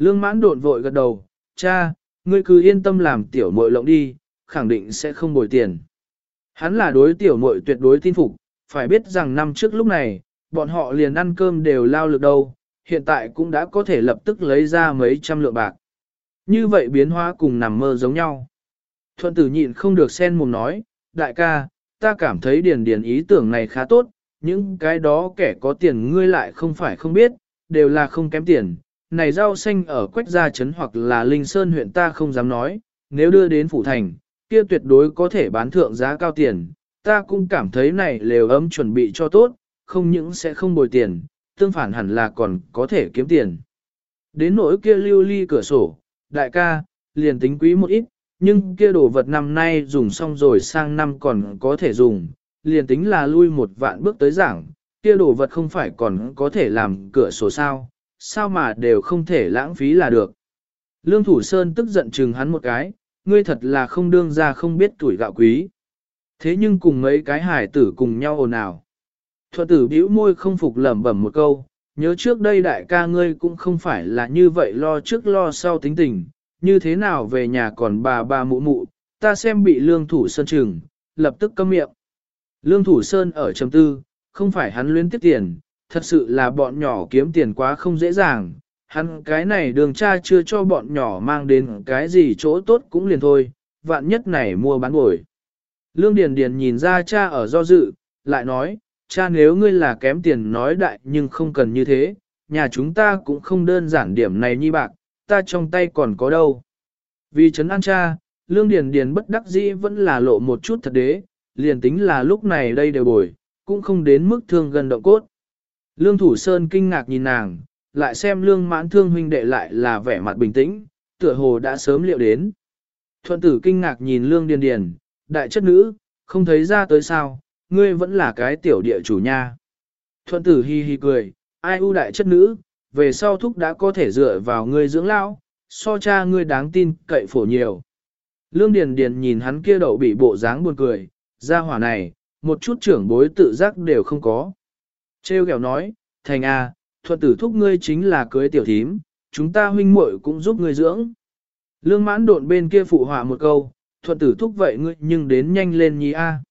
Speaker 1: Lương mãn độn vội gật đầu, cha, ngươi cứ yên tâm làm tiểu muội lộng đi, khẳng định sẽ không bồi tiền. Hắn là đối tiểu muội tuyệt đối tin phục, phải biết rằng năm trước lúc này, bọn họ liền ăn cơm đều lao lực đâu, hiện tại cũng đã có thể lập tức lấy ra mấy trăm lượng bạc. Như vậy biến hóa cùng nằm mơ giống nhau. Thuận tử nhịn không được sen mồm nói, đại ca, ta cảm thấy điền điền ý tưởng này khá tốt, những cái đó kẻ có tiền ngươi lại không phải không biết, đều là không kém tiền. Này rau xanh ở Quách Gia Trấn hoặc là Linh Sơn huyện ta không dám nói, nếu đưa đến Phủ Thành, kia tuyệt đối có thể bán thượng giá cao tiền. Ta cũng cảm thấy này lều ấm chuẩn bị cho tốt, không những sẽ không bồi tiền, tương phản hẳn là còn có thể kiếm tiền. Đến nỗi kia lưu ly cửa sổ, đại ca, liền tính quý một ít, nhưng kia đồ vật năm nay dùng xong rồi sang năm còn có thể dùng, liền tính là lui một vạn bước tới giảng, kia đồ vật không phải còn có thể làm cửa sổ sao, sao mà đều không thể lãng phí là được. Lương Thủ Sơn tức giận chừng hắn một cái, ngươi thật là không đương ra không biết tuổi gạo quý. Thế nhưng cùng mấy cái hải tử cùng nhau ồn ào. Thuận tử bĩu môi không phục lẩm bẩm một câu, nhớ trước đây đại ca ngươi cũng không phải là như vậy lo trước lo sau tính tình, như thế nào về nhà còn bà bà mụ mụ, ta xem bị lương thủ sơn trừng, lập tức câm miệng. Lương thủ sơn ở trầm tư, không phải hắn luyến tiếp tiền, thật sự là bọn nhỏ kiếm tiền quá không dễ dàng, hắn cái này đường cha chưa cho bọn nhỏ mang đến cái gì chỗ tốt cũng liền thôi, vạn nhất này mua bán bồi. Lương Điền Điền nhìn ra cha ở do dự, lại nói, cha nếu ngươi là kém tiền nói đại nhưng không cần như thế, nhà chúng ta cũng không đơn giản điểm này nhi bạc, ta trong tay còn có đâu. Vì chấn an cha, Lương Điền Điền bất đắc dĩ vẫn là lộ một chút thật đế, liền tính là lúc này đây đều bồi, cũng không đến mức thương gần động cốt. Lương Thủ Sơn kinh ngạc nhìn nàng, lại xem Lương Mãn Thương huynh đệ lại là vẻ mặt bình tĩnh, tựa hồ đã sớm liệu đến. Thuận tử kinh ngạc nhìn Lương Điền Điền, đại chất nữ, không thấy ra tới sao, ngươi vẫn là cái tiểu địa chủ nha. Thuận tử hi hi cười, ai ưu đại chất nữ, về sau thúc đã có thể dựa vào ngươi dưỡng lão, so cha ngươi đáng tin cậy phổ nhiều. Lương Điền Điền nhìn hắn kia đậu bị bộ dáng buồn cười, ra hỏa này, một chút trưởng bối tự giác đều không có. Trêu ghẹo nói, thành a, thuận tử thúc ngươi chính là cưới tiểu thím, chúng ta huynh muội cũng giúp ngươi dưỡng. Lương mãn độn bên kia phụ họa một câu, thuận tử thúc vậy ngươi nhưng đến nhanh lên nhi a.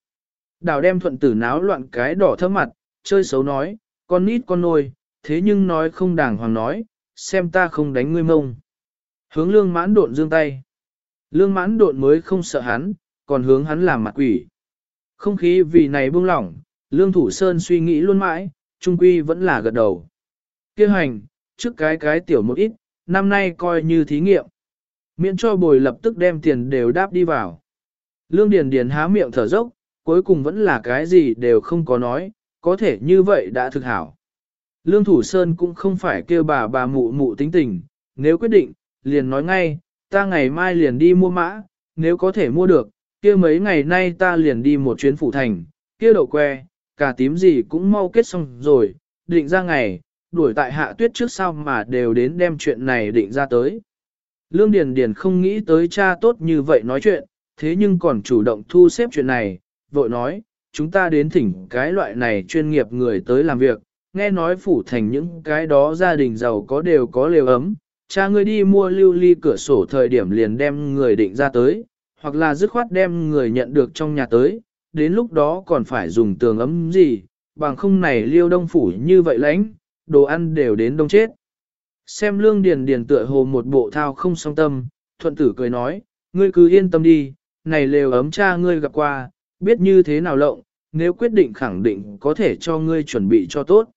Speaker 1: Đào đem thuận tử náo loạn cái đỏ thơm mặt, chơi xấu nói, con nít con nôi, thế nhưng nói không đàng hoàng nói, xem ta không đánh ngươi mông. Hướng lương mãn độn dương tay. Lương mãn độn mới không sợ hắn, còn hướng hắn làm mặt quỷ. Không khí vì này buông lỏng, lương thủ sơn suy nghĩ luôn mãi, trung quy vẫn là gật đầu. Kêu hành, trước cái cái tiểu một ít, năm nay coi như thí nghiệm. Miễn cho bồi lập tức đem tiền đều đáp đi vào. Lương Điền Điền há miệng thở dốc, cuối cùng vẫn là cái gì đều không có nói, có thể như vậy đã thực hảo. Lương Thủ Sơn cũng không phải kêu bà bà mụ mụ tính tình, nếu quyết định, liền nói ngay, ta ngày mai liền đi mua mã, nếu có thể mua được, kia mấy ngày nay ta liền đi một chuyến phủ thành, kia đậu que, cả tím gì cũng mau kết xong rồi, định ra ngày, đuổi tại hạ tuyết trước sau mà đều đến đem chuyện này định ra tới. Lương Điền Điền không nghĩ tới cha tốt như vậy nói chuyện, thế nhưng còn chủ động thu xếp chuyện này, vội nói, chúng ta đến thỉnh cái loại này chuyên nghiệp người tới làm việc, nghe nói phủ thành những cái đó gia đình giàu có đều có lều ấm, cha ngươi đi mua lưu ly cửa sổ thời điểm liền đem người định ra tới, hoặc là dứt khoát đem người nhận được trong nhà tới, đến lúc đó còn phải dùng tường ấm gì, bằng không này liêu đông phủ như vậy lãnh, đồ ăn đều đến đông chết. Xem lương điền điền tựa hồ một bộ thao không song tâm, thuận tử cười nói, ngươi cứ yên tâm đi, này lều ấm cha ngươi gặp qua, biết như thế nào lộng, nếu quyết định khẳng định có thể cho ngươi chuẩn bị cho tốt.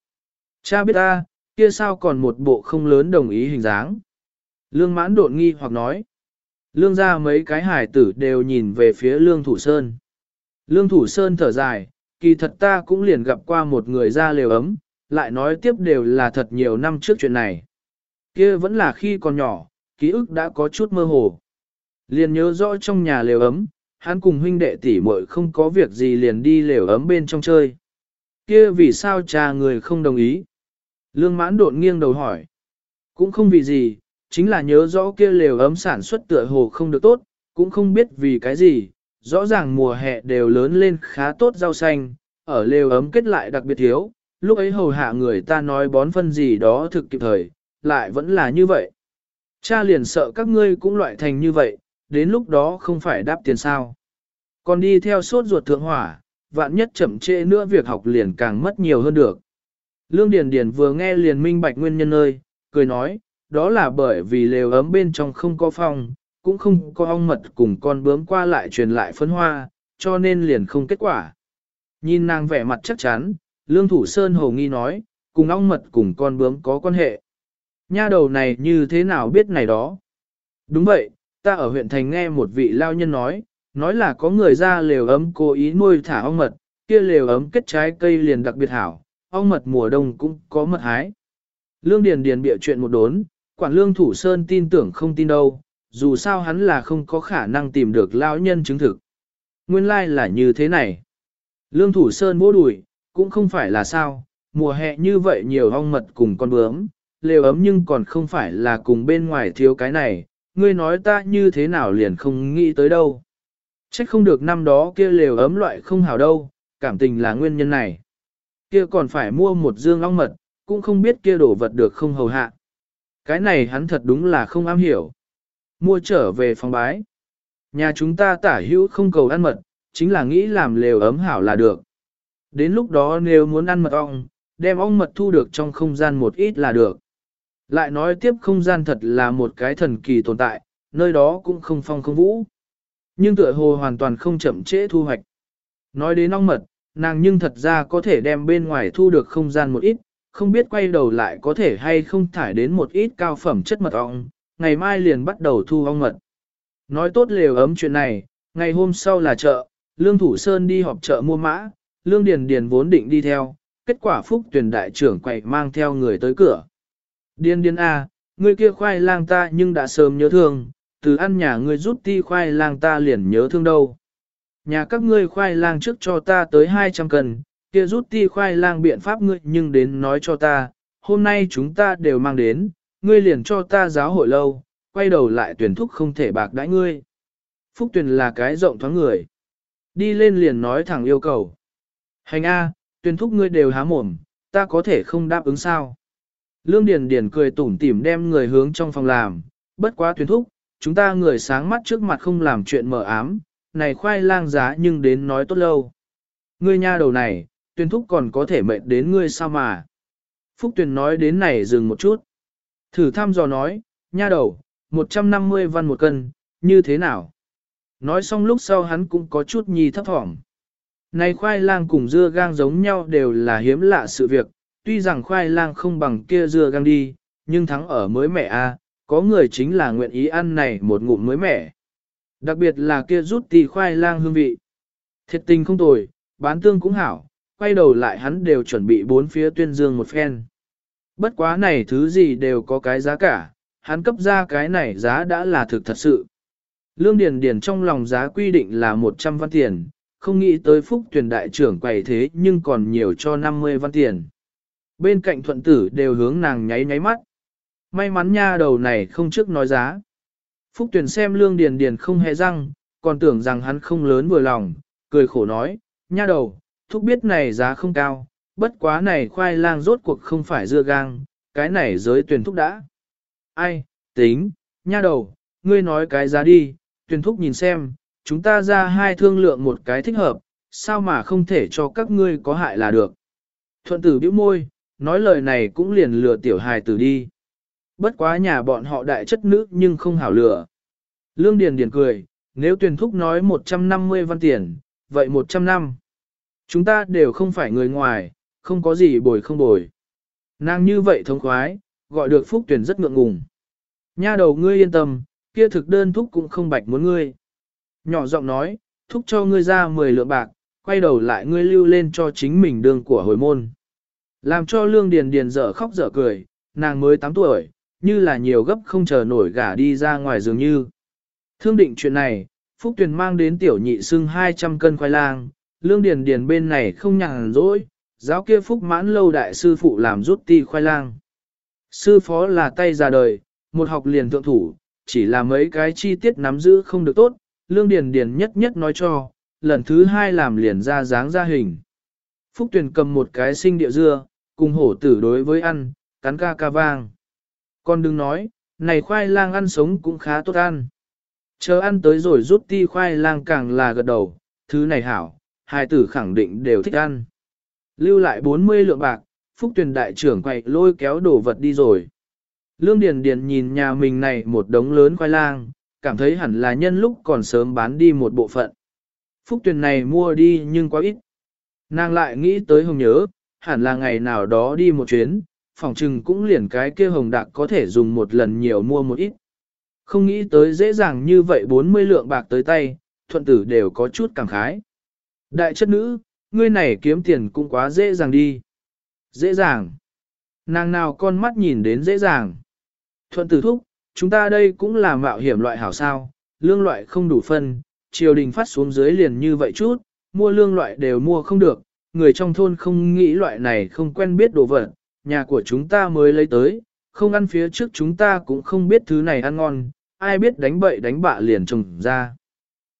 Speaker 1: Cha biết ta, kia sao còn một bộ không lớn đồng ý hình dáng. Lương mãn đột nghi hoặc nói. Lương ra mấy cái hải tử đều nhìn về phía lương thủ sơn. Lương thủ sơn thở dài, kỳ thật ta cũng liền gặp qua một người ra lều ấm, lại nói tiếp đều là thật nhiều năm trước chuyện này. Kia vẫn là khi còn nhỏ, ký ức đã có chút mơ hồ. Liền nhớ rõ trong nhà lều ấm, hắn cùng huynh đệ tỷ muội không có việc gì liền đi lều ấm bên trong chơi. Kia vì sao cha người không đồng ý? Lương mãn đột nghiêng đầu hỏi. Cũng không vì gì, chính là nhớ rõ kia lều ấm sản xuất tựa hồ không được tốt, cũng không biết vì cái gì, rõ ràng mùa hè đều lớn lên khá tốt rau xanh, ở lều ấm kết lại đặc biệt thiếu, lúc ấy hầu hạ người ta nói bón phân gì đó thực kịp thời, lại vẫn là như vậy. Cha liền sợ các ngươi cũng loại thành như vậy, đến lúc đó không phải đáp tiền sao. Còn đi theo suốt ruột thượng hỏa, vạn nhất chậm trễ nữa việc học liền càng mất nhiều hơn được. Lương Điền Điền vừa nghe liền minh bạch nguyên nhân ơi, cười nói, đó là bởi vì lều ấm bên trong không có phòng cũng không có ong mật cùng con bướm qua lại truyền lại phấn hoa, cho nên liền không kết quả. Nhìn nàng vẻ mặt chắc chắn, Lương Thủ Sơn hồ nghi nói, cùng ong mật cùng con bướm có quan hệ. Nha đầu này như thế nào biết này đó? Đúng vậy, ta ở huyện thành nghe một vị lao nhân nói, nói là có người ra lều ấm cố ý nuôi thả ong mật, kia lều ấm kết trái cây liền đặc biệt hảo, ong mật mùa đông cũng có mật hái. Lương Điền Điền bịa chuyện một đốn, quản lương thủ sơn tin tưởng không tin đâu, dù sao hắn là không có khả năng tìm được lão nhân chứng thực. Nguyên lai like là như thế này. Lương thủ sơn bố đùi, cũng không phải là sao, mùa hè như vậy nhiều ong mật cùng con bướm, lều ấm nhưng còn không phải là cùng bên ngoài thiếu cái này, ngươi nói ta như thế nào liền không nghĩ tới đâu. Trách không được năm đó kia lều ấm loại không hảo đâu, cảm tình là nguyên nhân này. Kia còn phải mua một dương ong mật, cũng không biết kia đổ vật được không hầu hạ. Cái này hắn thật đúng là không am hiểu. Mua trở về phòng bái. Nhà chúng ta tả hữu không cầu ăn mật, chính là nghĩ làm lều ấm hảo là được. Đến lúc đó nếu muốn ăn mật ong, đem ong mật thu được trong không gian một ít là được. Lại nói tiếp không gian thật là một cái thần kỳ tồn tại, nơi đó cũng không phong không vũ. Nhưng tựa hồ hoàn toàn không chậm trễ thu hoạch. Nói đến ong mật, nàng nhưng thật ra có thể đem bên ngoài thu được không gian một ít, không biết quay đầu lại có thể hay không thải đến một ít cao phẩm chất mật ong, ngày mai liền bắt đầu thu ong mật. Nói tốt lều ấm chuyện này, ngày hôm sau là chợ, Lương Thủ Sơn đi họp chợ mua mã, Lương Điền Điền vốn định đi theo, kết quả Phúc tuyển đại trưởng quậy mang theo người tới cửa. Điền Điền A, người kia khoai lang ta nhưng đã sớm nhớ thương, từ ăn nhà ngươi rút ti khoai lang ta liền nhớ thương đâu. Nhà các ngươi khoai lang trước cho ta tới 200 cân, kia rút ti khoai lang biện pháp ngươi nhưng đến nói cho ta, hôm nay chúng ta đều mang đến, ngươi liền cho ta giáo hội lâu, quay đầu lại tuyển thúc không thể bạc đãi ngươi. Phúc tuyển là cái rộng thoáng người. Đi lên liền nói thẳng yêu cầu. Hành A, tuyển thúc ngươi đều há mồm, ta có thể không đáp ứng sao. Lương Điền Điền cười tủm tỉm đem người hướng trong phòng làm, bất quá tuyển thúc, chúng ta người sáng mắt trước mặt không làm chuyện mờ ám, này khoai lang giá nhưng đến nói tốt lâu. Ngươi nha đầu này, tuyển thúc còn có thể mệt đến ngươi sao mà. Phúc tuyển nói đến này dừng một chút. Thử thăm dò nói, nha đầu, 150 văn một cân, như thế nào? Nói xong lúc sau hắn cũng có chút nhì thấp thỏm. Này khoai lang cùng dưa gang giống nhau đều là hiếm lạ sự việc, tuy rằng khoai lang không bằng kia dưa gang đi, nhưng thắng ở mới mẻ a, có người chính là nguyện ý ăn này một ngụm mới mẻ. Đặc biệt là kia rút tì khoai lang hương vị. Thiệt tình không tồi, bán tương cũng hảo, quay đầu lại hắn đều chuẩn bị bốn phía tuyên dương một phen. Bất quá này thứ gì đều có cái giá cả, hắn cấp ra cái này giá đã là thực thật sự. Lương Điền Điền trong lòng giá quy định là 100 văn tiền, không nghĩ tới phúc tuyển đại trưởng quầy thế nhưng còn nhiều cho 50 văn tiền. Bên cạnh thuận tử đều hướng nàng nháy nháy mắt. May mắn nha đầu này không trước nói giá. Phúc tuyển xem lương điền điền không hề răng, còn tưởng rằng hắn không lớn vừa lòng, cười khổ nói, nha đầu, thúc biết này giá không cao, bất quá này khoai lang rốt cuộc không phải dưa gang, cái này giới tuyển thúc đã. Ai, tính, nha đầu, ngươi nói cái giá đi, tuyển thúc nhìn xem, chúng ta ra hai thương lượng một cái thích hợp, sao mà không thể cho các ngươi có hại là được. Thuận tử bĩu môi, nói lời này cũng liền lừa tiểu hài tử đi. Bất quá nhà bọn họ đại chất nữ nhưng không hảo lừa. Lương Điền Điền cười, nếu tuyển thúc nói 150 văn tiền, vậy 100 năm. Chúng ta đều không phải người ngoài, không có gì bồi không bồi. Nàng như vậy thông khoái, gọi được phúc tuyển rất ngượng ngùng. Nha đầu ngươi yên tâm, kia thực đơn thúc cũng không bạch muốn ngươi. Nhỏ giọng nói, thúc cho ngươi ra 10 lượng bạc, quay đầu lại ngươi lưu lên cho chính mình đường của hồi môn. Làm cho lương điền điền dở khóc dở cười, nàng mới 8 tuổi, như là nhiều gấp không chờ nổi gả đi ra ngoài dường như. Thương định chuyện này, Phúc Tuyền mang đến tiểu nhị xưng 200 cân khoai lang, lương điền điền bên này không nhàn rỗi, giáo kia Phúc mãn lâu đại sư phụ làm rút ti khoai lang. Sư phó là tay già đời, một học liền thượng thủ, chỉ là mấy cái chi tiết nắm giữ không được tốt, lương điền điền nhất nhất nói cho, lần thứ hai làm liền ra dáng ra hình. Phúc Tuyền cầm một cái sinh địa dưa, cùng hổ tử đối với ăn, cắn ca ca vang. Con đừng nói, này khoai lang ăn sống cũng khá tốt ăn. Chờ ăn tới rồi rút ti khoai lang càng là gật đầu, thứ này hảo, hai tử khẳng định đều thích ăn. Lưu lại 40 lượng bạc, Phúc Tuyền đại trưởng quậy lôi kéo đồ vật đi rồi. Lương Điền Điền nhìn nhà mình này một đống lớn khoai lang, cảm thấy hẳn là nhân lúc còn sớm bán đi một bộ phận. Phúc Tuyền này mua đi nhưng quá ít. Nàng lại nghĩ tới hồng nhớ, hẳn là ngày nào đó đi một chuyến, phòng trừng cũng liền cái kia hồng đạc có thể dùng một lần nhiều mua một ít. Không nghĩ tới dễ dàng như vậy 40 lượng bạc tới tay, thuận tử đều có chút cảm khái. Đại chất nữ, ngươi này kiếm tiền cũng quá dễ dàng đi. Dễ dàng. Nàng nào con mắt nhìn đến dễ dàng. Thuận tử thúc, chúng ta đây cũng là mạo hiểm loại hảo sao, lương loại không đủ phân, triều đình phát xuống dưới liền như vậy chút, mua lương loại đều mua không được, người trong thôn không nghĩ loại này không quen biết đồ vật, nhà của chúng ta mới lấy tới, không ăn phía trước chúng ta cũng không biết thứ này ăn ngon, ai biết đánh bậy đánh bạ liền trồng ra.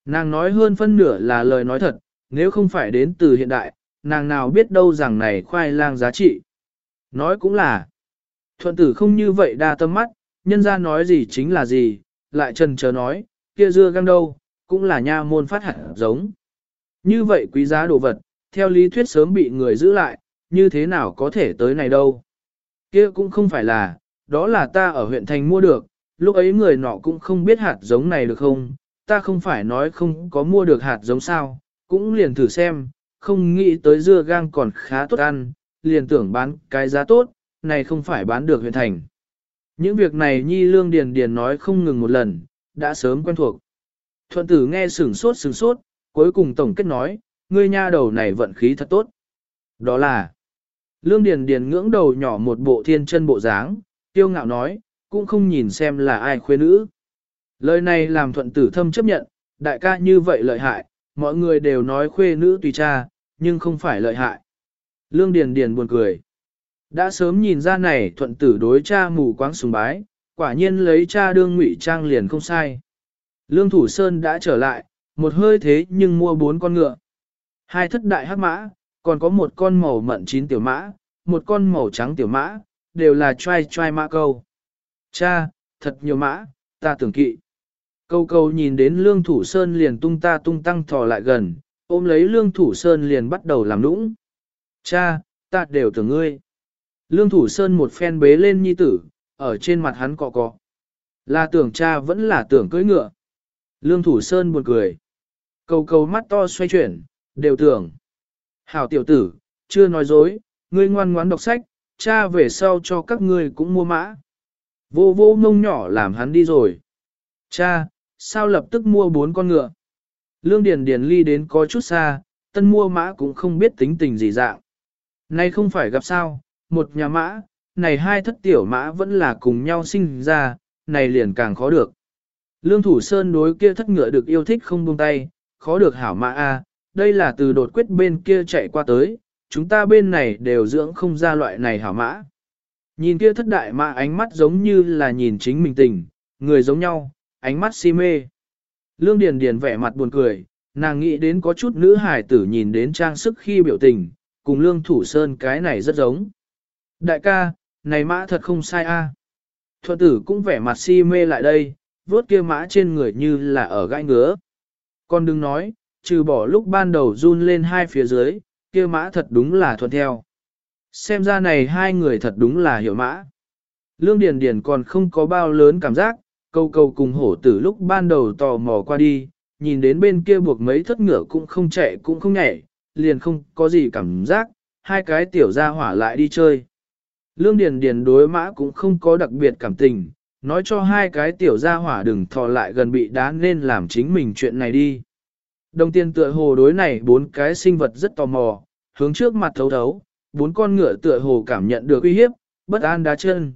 Speaker 1: Nàng nói hơn phân nửa là lời nói thật, nếu không phải đến từ hiện đại, nàng nào biết đâu rằng này khoai lang giá trị. Nói cũng là, thuận tử không như vậy đa tâm mắt, nhân ra nói gì chính là gì, lại trần chờ nói, kia dưa găng đâu, cũng là nha môn phát hạt giống. Như vậy quý giá đồ vật, theo lý thuyết sớm bị người giữ lại, như thế nào có thể tới này đâu. Kia cũng không phải là, đó là ta ở huyện thành mua được, lúc ấy người nọ cũng không biết hạt giống này được không, ta không phải nói không có mua được hạt giống sao, cũng liền thử xem, không nghĩ tới dưa gang còn khá tốt ăn, liền tưởng bán cái giá tốt, này không phải bán được huyện thành. Những việc này Nhi Lương Điền Điền nói không ngừng một lần, đã sớm quen thuộc. Thuận tử nghe sửng sốt sửng sốt, cuối cùng tổng kết nói, ngươi nha đầu này vận khí thật tốt. Đó là, Lương Điền Điền ngưỡng đầu nhỏ một bộ thiên chân bộ dáng, tiêu ngạo nói, cũng không nhìn xem là ai khuê nữ. Lời này làm thuận tử thâm chấp nhận, đại ca như vậy lợi hại, mọi người đều nói khuê nữ tùy cha, nhưng không phải lợi hại. Lương Điền Điền buồn cười. Đã sớm nhìn ra này thuận tử đối cha mù quáng sùng bái, quả nhiên lấy cha đương ngụy trang liền không sai. Lương Thủ Sơn đã trở lại, một hơi thế nhưng mua bốn con ngựa. Hai thất đại hắc mã, còn có một con màu mận chín tiểu mã, một con màu trắng tiểu mã, đều là trai trai mã câu. Cha, thật nhiều mã, ta tưởng kỵ. Câu câu nhìn đến lương thủ sơn liền tung ta tung tăng thò lại gần, ôm lấy lương thủ sơn liền bắt đầu làm nũng. Cha, ta đều tưởng ngươi. Lương thủ sơn một phen bế lên nhi tử, ở trên mặt hắn cọ cọ. Là tưởng cha vẫn là tưởng cưỡi ngựa. Lương thủ sơn buồn cười. Cầu cầu mắt to xoay chuyển, đều tưởng. Hảo tiểu tử, chưa nói dối, ngươi ngoan ngoãn đọc sách, cha về sau cho các ngươi cũng mua mã. Vô vô ngông nhỏ làm hắn đi rồi. Cha, sao lập tức mua bốn con ngựa? Lương Điền Điền ly đến có chút xa, tân mua mã cũng không biết tính tình gì dạng. Nay không phải gặp sao, một nhà mã, này hai thất tiểu mã vẫn là cùng nhau sinh ra, này liền càng khó được. Lương Thủ Sơn đối kia thất ngựa được yêu thích không buông tay, khó được hảo mã a, đây là từ đột quyết bên kia chạy qua tới, chúng ta bên này đều dưỡng không ra loại này hảo mã. Nhìn kia thất đại mã ánh mắt giống như là nhìn chính mình tình, người giống nhau, ánh mắt si mê. Lương Điền Điền vẻ mặt buồn cười, nàng nghĩ đến có chút nữ hài tử nhìn đến trang sức khi biểu tình, cùng Lương Thủ Sơn cái này rất giống. Đại ca, này mã thật không sai a. Thuận tử cũng vẻ mặt si mê lại đây, vuốt kia mã trên người như là ở gãi ngứa. Con đừng nói, trừ bỏ lúc ban đầu run lên hai phía dưới, kia mã thật đúng là thuận theo. Xem ra này hai người thật đúng là hiểu mã. Lương Điền Điền còn không có bao lớn cảm giác, câu câu cùng hổ tử lúc ban đầu tò mò qua đi, nhìn đến bên kia buộc mấy thất ngựa cũng không chạy cũng không nhảy, liền không có gì cảm giác, hai cái tiểu gia hỏa lại đi chơi. Lương Điền Điền đối mã cũng không có đặc biệt cảm tình, nói cho hai cái tiểu gia hỏa đừng thò lại gần bị đá nên làm chính mình chuyện này đi. Đồng tiền tựa hồ đối này bốn cái sinh vật rất tò mò, hướng trước mặt thấu thấu, bốn con ngựa tựa hồ cảm nhận được uy hiếp, bất an đá chân.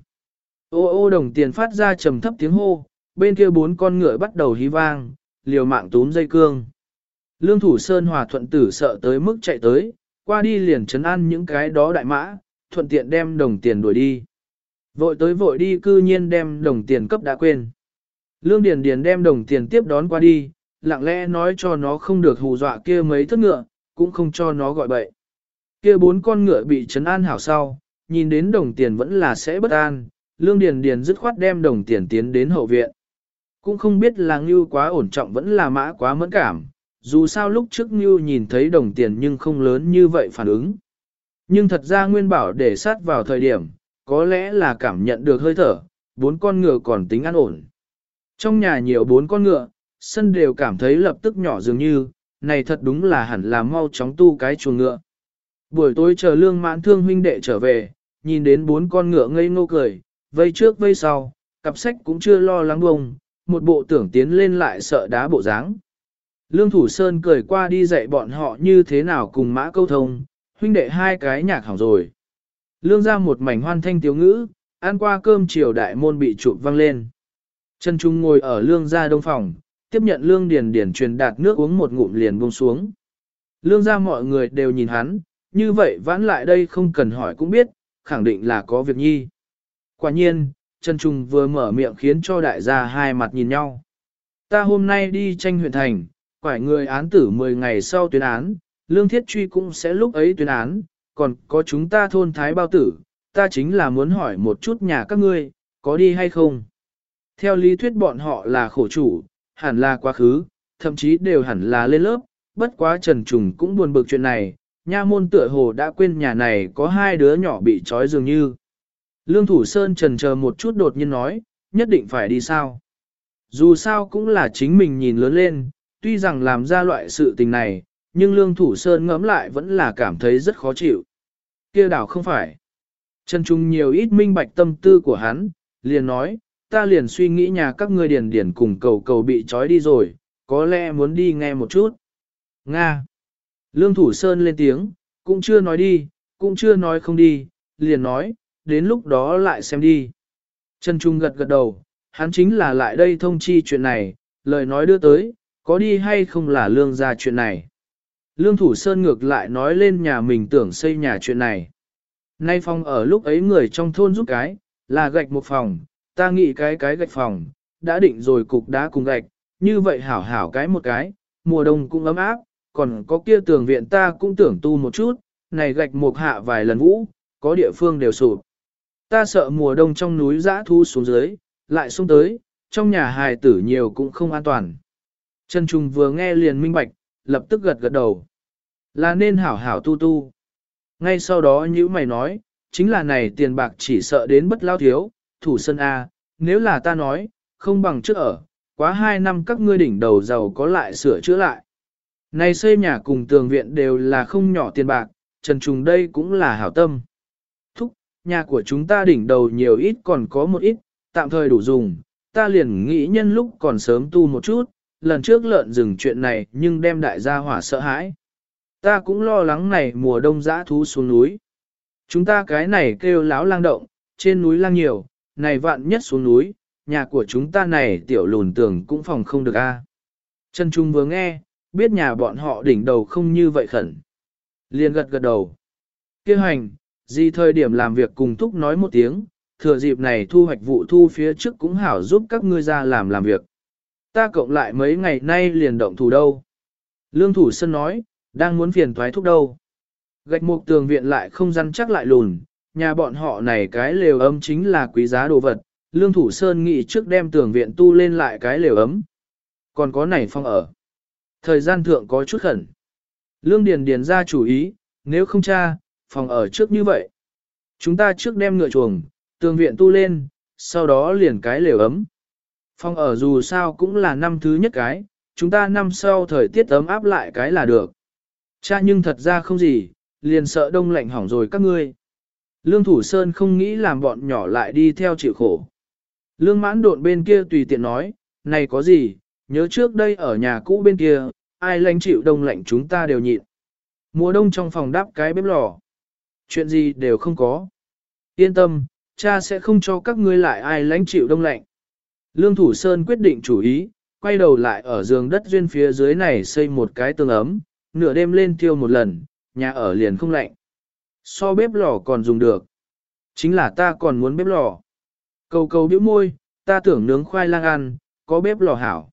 Speaker 1: Ô ô đồng tiền phát ra trầm thấp tiếng hô, bên kia bốn con ngựa bắt đầu hí vang, liều mạng túm dây cương. Lương thủ sơn hòa thuận tử sợ tới mức chạy tới, qua đi liền chấn an những cái đó đại mã, thuận tiện đem đồng tiền đuổi đi. Vội tới vội đi cư nhiên đem đồng tiền cấp đã quên. Lương Điền Điền đem đồng tiền tiếp đón qua đi, lặng lẽ nói cho nó không được hù dọa kia mấy thất ngựa, cũng không cho nó gọi bậy. Kia bốn con ngựa bị chấn an hảo sau, nhìn đến đồng tiền vẫn là sẽ bất an, Lương Điền Điền dứt khoát đem đồng tiền tiến đến hậu viện. Cũng không biết là Ngưu quá ổn trọng vẫn là mã quá mẫn cảm, dù sao lúc trước Ngưu nhìn thấy đồng tiền nhưng không lớn như vậy phản ứng. Nhưng thật ra Nguyên Bảo để sát vào thời điểm, có lẽ là cảm nhận được hơi thở, bốn con ngựa còn tính an ổn. Trong nhà nhiều bốn con ngựa, sân đều cảm thấy lập tức nhỏ dường như, này thật đúng là hẳn là mau chóng tu cái chuồng ngựa. Buổi tối chờ lương mãn thương huynh đệ trở về, nhìn đến bốn con ngựa ngây ngô cười, vây trước vây sau, cặp sách cũng chưa lo lắng bông, một bộ tưởng tiến lên lại sợ đá bộ dáng. Lương Thủ Sơn cười qua đi dạy bọn họ như thế nào cùng mã câu thông, huynh đệ hai cái nhạc hỏng rồi. Lương ra một mảnh hoan thanh tiếu ngữ, ăn qua cơm chiều đại môn bị chụp văng lên. Trần Trung ngồi ở lương gia đông phòng, tiếp nhận lương điền điền truyền đạt nước uống một ngụm liền buông xuống. Lương gia mọi người đều nhìn hắn, như vậy vãn lại đây không cần hỏi cũng biết, khẳng định là có việc nhi. Quả nhiên, Trần Trung vừa mở miệng khiến cho đại gia hai mặt nhìn nhau. Ta hôm nay đi tranh huyện thành, quải người án tử 10 ngày sau tuyên án, lương thiết truy cũng sẽ lúc ấy tuyên án, còn có chúng ta thôn thái bao tử, ta chính là muốn hỏi một chút nhà các ngươi, có đi hay không? Theo lý thuyết bọn họ là khổ chủ, hẳn là quá khứ, thậm chí đều hẳn là lên lớp, bất quá Trần Trùng cũng buồn bực chuyện này, nha môn tựa hồ đã quên nhà này có hai đứa nhỏ bị trói dường như. Lương Thủ Sơn trần chờ một chút đột nhiên nói, nhất định phải đi sao? Dù sao cũng là chính mình nhìn lớn lên, tuy rằng làm ra loại sự tình này, nhưng Lương Thủ Sơn ngẫm lại vẫn là cảm thấy rất khó chịu. kia đảo không phải. Trần Trung nhiều ít minh bạch tâm tư của hắn, liền nói, ta liền suy nghĩ nhà các ngươi điền điền cùng cầu cầu bị trói đi rồi, có lẽ muốn đi nghe một chút. Nga. Lương Thủ Sơn lên tiếng, cũng chưa nói đi, cũng chưa nói không đi, liền nói, đến lúc đó lại xem đi. Trần Trung gật gật đầu, hắn chính là lại đây thông chi chuyện này, lời nói đưa tới, có đi hay không là lương ra chuyện này. Lương Thủ Sơn ngược lại nói lên nhà mình tưởng xây nhà chuyện này. Nay phòng ở lúc ấy người trong thôn giúp cái, là gạch một phòng, ta nghĩ cái cái gạch phòng, đã định rồi cục đá cùng gạch, như vậy hảo hảo cái một cái, mùa đông cũng ấm áp, còn có kia tường viện ta cũng tưởng tu một chút, này gạch một hạ vài lần vũ, có địa phương đều sụp. Ta sợ mùa đông trong núi giã thu xuống dưới, lại xuống tới, trong nhà hài tử nhiều cũng không an toàn. Trần Trung vừa nghe liền minh bạch, lập tức gật gật đầu. Là nên hảo hảo tu tu. Ngay sau đó như mày nói, chính là này tiền bạc chỉ sợ đến bất lao thiếu, thủ sân A, nếu là ta nói, không bằng trước ở, quá hai năm các ngươi đỉnh đầu giàu có lại sửa chữa lại. Này xây nhà cùng tường viện đều là không nhỏ tiền bạc, Trần Trùng đây cũng là hảo tâm. Nhà của chúng ta đỉnh đầu nhiều ít còn có một ít, tạm thời đủ dùng, ta liền nghĩ nhân lúc còn sớm tu một chút, lần trước lợn rừng chuyện này nhưng đem đại gia hỏa sợ hãi. Ta cũng lo lắng này mùa đông dã thú xuống núi. Chúng ta cái này kêu láo lang động, trên núi lang nhiều, này vạn nhất xuống núi, nhà của chúng ta này tiểu lùn tường cũng phòng không được a. Trần Trung vừa nghe, biết nhà bọn họ đỉnh đầu không như vậy khẩn. Liền gật gật đầu. Kêu hành, gì thời điểm làm việc cùng thúc nói một tiếng, thừa dịp này thu hoạch vụ thu phía trước cũng hảo giúp các ngươi ra làm làm việc. Ta cộng lại mấy ngày nay liền động thủ đâu. Lương thủ sân nói, đang muốn phiền thoái thúc đâu. Gạch mục tường viện lại không rắn chắc lại lùn, nhà bọn họ này cái lều ấm chính là quý giá đồ vật, lương thủ sơn nghĩ trước đem tường viện tu lên lại cái lều ấm. Còn có này phong ở. Thời gian thượng có chút khẩn. Lương Điền Điền ra chủ ý, nếu không cha, phòng ở trước như vậy. Chúng ta trước đem ngựa chuồng, tường viện tu lên, sau đó liền cái lều ấm. Phòng ở dù sao cũng là năm thứ nhất cái, chúng ta năm sau thời tiết ấm áp lại cái là được. Cha nhưng thật ra không gì, liền sợ đông lạnh hỏng rồi các ngươi. Lương Thủ Sơn không nghĩ làm bọn nhỏ lại đi theo chịu khổ. Lương mãn độn bên kia tùy tiện nói, này có gì, nhớ trước đây ở nhà cũ bên kia, ai lãnh chịu đông lạnh chúng ta đều nhịn. Mùa đông trong phòng đắp cái bếp lò. Chuyện gì đều không có. Yên tâm, cha sẽ không cho các ngươi lại ai lãnh chịu đông lạnh. Lương Thủ Sơn quyết định chủ ý, quay đầu lại ở giường đất duyên phía dưới này xây một cái tường ấm, nửa đêm lên tiêu một lần, nhà ở liền không lạnh. So bếp lò còn dùng được. Chính là ta còn muốn bếp lò. Cầu cầu bĩu môi, ta tưởng nướng khoai lang ăn, có bếp lò hảo.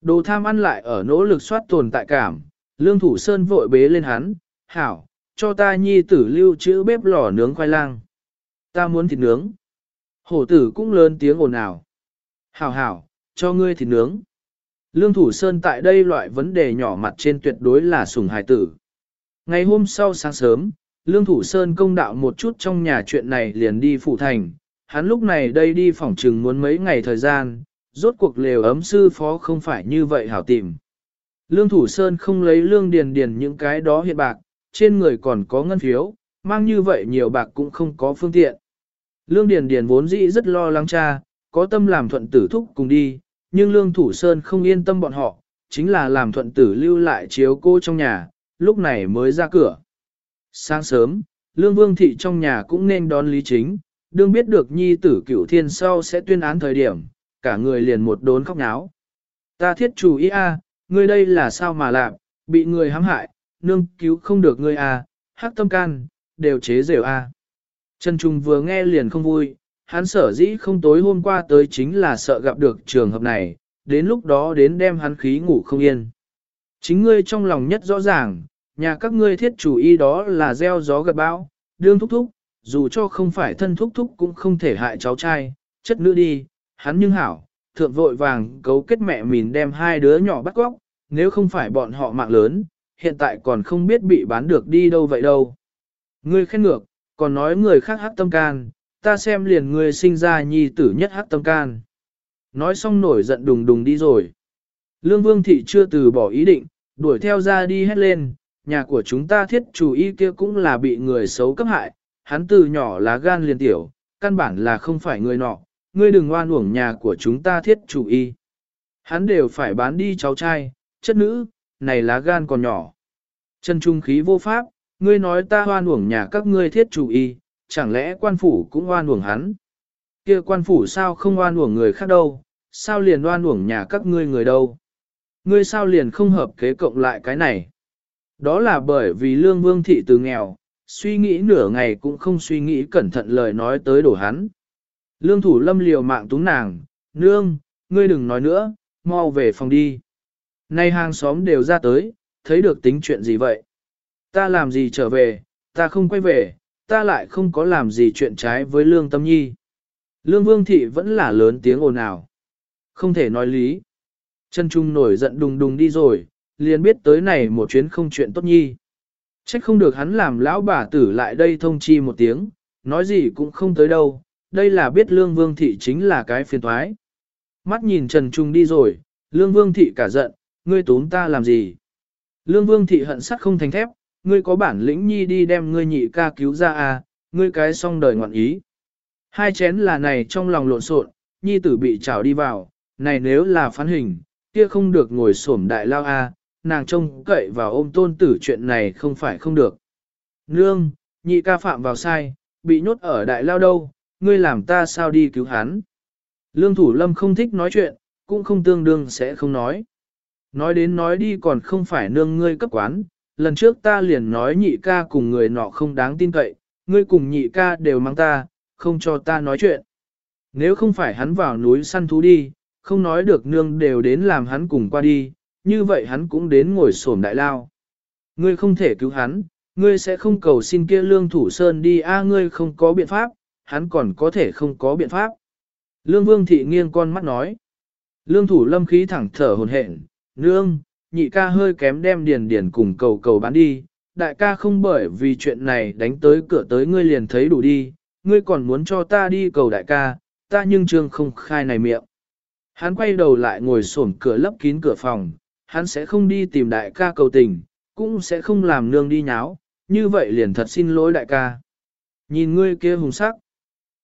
Speaker 1: Đồ tham ăn lại ở nỗ lực soát tồn tại cảm, lương thủ sơn vội bế lên hắn, hảo, cho ta nhi tử lưu trữ bếp lò nướng khoai lang. Ta muốn thịt nướng. Hổ tử cũng lớn tiếng ồn ào. Hảo hảo, cho ngươi thịt nướng. Lương Thủ Sơn tại đây loại vấn đề nhỏ mặt trên tuyệt đối là sùng hài tử. Ngày hôm sau sáng sớm, Lương Thủ Sơn công đạo một chút trong nhà chuyện này liền đi phủ thành. Hắn lúc này đây đi phòng trừng muốn mấy ngày thời gian, rốt cuộc lều ấm sư phó không phải như vậy hảo tìm. Lương Thủ Sơn không lấy lương điền điền những cái đó hiện bạc, trên người còn có ngân phiếu, mang như vậy nhiều bạc cũng không có phương tiện. Lương Điền Điền vốn dĩ rất lo lắng cha, có tâm làm thuận tử thúc cùng đi, nhưng Lương Thủ Sơn không yên tâm bọn họ, chính là làm thuận tử lưu lại chiếu cô trong nhà, lúc này mới ra cửa. Sáng sớm, Lương Vương Thị trong nhà cũng nên đón Lý Chính, đương biết được nhi tử cửu thiên sau sẽ tuyên án thời điểm, cả người liền một đốn khóc náo. Ta thiết chủ ý a, ngươi đây là sao mà làm, bị người hãm hại, nương cứu không được ngươi à? hắc tâm can, đều chế rều à? Trần Trung vừa nghe liền không vui, hắn sở dĩ không tối hôm qua tới chính là sợ gặp được trường hợp này, đến lúc đó đến đem hắn khí ngủ không yên. Chính ngươi trong lòng nhất rõ ràng, nhà các ngươi thiết chủ y đó là gieo gió gật bão, đương thúc thúc, dù cho không phải thân thúc thúc cũng không thể hại cháu trai, chất nữ đi, hắn nhưng hảo, thượng vội vàng cấu kết mẹ mình đem hai đứa nhỏ bắt góc, nếu không phải bọn họ mạng lớn, hiện tại còn không biết bị bán được đi đâu vậy đâu. Ngươi khen ngược, còn nói người khác hát tâm can, ta xem liền người sinh ra nhi tử nhất hát tâm can. Nói xong nổi giận đùng đùng đi rồi. Lương Vương Thị chưa từ bỏ ý định, đuổi theo ra đi hét lên, nhà của chúng ta thiết chủ y kia cũng là bị người xấu cấp hại, hắn từ nhỏ là gan liền tiểu, căn bản là không phải người nọ, ngươi đừng oan uổng nhà của chúng ta thiết chủ y. Hắn đều phải bán đi cháu trai, chất nữ, này lá gan còn nhỏ. Chân trung khí vô pháp, ngươi nói ta hoan uổng nhà các ngươi thiết chủ y, chẳng lẽ quan phủ cũng hoan uổng hắn? kia quan phủ sao không hoan uổng người khác đâu, sao liền hoan uổng nhà các ngươi người đâu? Ngươi sao liền không hợp kế cộng lại cái này? Đó là bởi vì lương vương thị từ nghèo, suy nghĩ nửa ngày cũng không suy nghĩ cẩn thận lời nói tới đổ hắn. Lương thủ lâm liều mạng túng nàng, nương, ngươi đừng nói nữa, mau về phòng đi. Nay hàng xóm đều ra tới, thấy được tính chuyện gì vậy? Ta làm gì trở về, ta không quay về, ta lại không có làm gì chuyện trái với lương tâm nhi. Lương vương thị vẫn là lớn tiếng ồn ào. Không thể nói lý. Chân trung nổi giận đùng đùng đi rồi, liền biết tới này một chuyến không chuyện tốt nhi. Trách không được hắn làm lão bà tử lại đây thông chi một tiếng, nói gì cũng không tới đâu, đây là biết lương vương thị chính là cái phiền thoái. Mắt nhìn Trần Trung đi rồi, lương vương thị cả giận, ngươi tốn ta làm gì? Lương vương thị hận sắt không thành thép, ngươi có bản lĩnh nhi đi đem ngươi nhị ca cứu ra à, ngươi cái xong đời ngoạn ý. Hai chén là này trong lòng lộn xộn, nhi tử bị trảo đi vào, này nếu là phán hình, kia không được ngồi xổm đại lao a, à, nàng trông cậy vào ôm tôn tử chuyện này không phải không được. Nương, nhị ca phạm vào sai, bị nhốt ở đại lao đâu, ngươi làm ta sao đi cứu hắn. Lương thủ lâm không thích nói chuyện, cũng không tương đương sẽ không nói. Nói đến nói đi còn không phải nương ngươi cấp quán, lần trước ta liền nói nhị ca cùng người nọ không đáng tin cậy, ngươi cùng nhị ca đều mang ta, không cho ta nói chuyện. Nếu không phải hắn vào núi săn thú đi, không nói được nương đều đến làm hắn cùng qua đi, như vậy hắn cũng đến ngồi xổm đại lao. Ngươi không thể cứu hắn, ngươi sẽ không cầu xin kia lương thủ sơn đi a ngươi không có biện pháp, hắn còn có thể không có biện pháp. Lương vương thị nghiêng con mắt nói. Lương thủ lâm khí thẳng thở hồn hển, nương, nhị ca hơi kém đem điền điền cùng cầu cầu bán đi, đại ca không bởi vì chuyện này đánh tới cửa tới ngươi liền thấy đủ đi, ngươi còn muốn cho ta đi cầu đại ca, ta nhưng trương không khai này miệng. Hắn quay đầu lại ngồi xổm cửa lấp kín cửa phòng, hắn sẽ không đi tìm đại ca cầu tình, cũng sẽ không làm nương đi nháo, như vậy liền thật xin lỗi đại ca. Nhìn ngươi kia hùng sắc,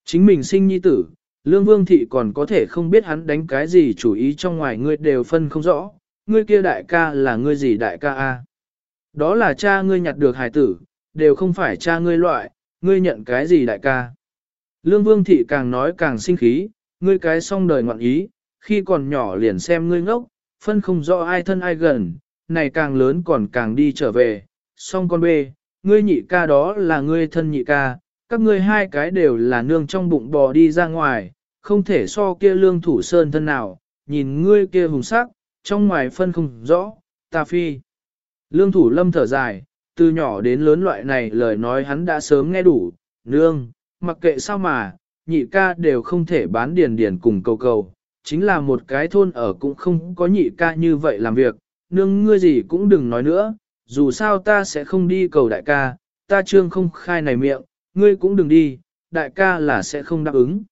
Speaker 1: chính mình sinh nhi tử, lương vương thị còn có thể không biết hắn đánh cái gì chủ ý trong ngoài ngươi đều phân không rõ, ngươi kia đại ca là ngươi gì đại ca a? Đó là cha ngươi nhặt được hài tử, đều không phải cha ngươi loại, ngươi nhận cái gì đại ca. Lương Vương Thị càng nói càng sinh khí, ngươi cái xong đời ngoạn ý, khi còn nhỏ liền xem ngươi ngốc, phân không rõ ai thân ai gần, này càng lớn còn càng đi trở về, xong con bê, ngươi nhị ca đó là ngươi thân nhị ca, các ngươi hai cái đều là nương trong bụng bò đi ra ngoài, không thể so kia lương thủ sơn thân nào, nhìn ngươi kia hùng sắc, trong ngoài phân không rõ, ta phi. Lương thủ lâm thở dài, từ nhỏ đến lớn loại này lời nói hắn đã sớm nghe đủ, nương, mặc kệ sao mà, nhị ca đều không thể bán điền điền cùng cầu cầu, chính là một cái thôn ở cũng không có nhị ca như vậy làm việc, nương ngươi gì cũng đừng nói nữa, dù sao ta sẽ không đi cầu đại ca, ta trương không khai này miệng, ngươi cũng đừng đi, đại ca là sẽ không đáp ứng.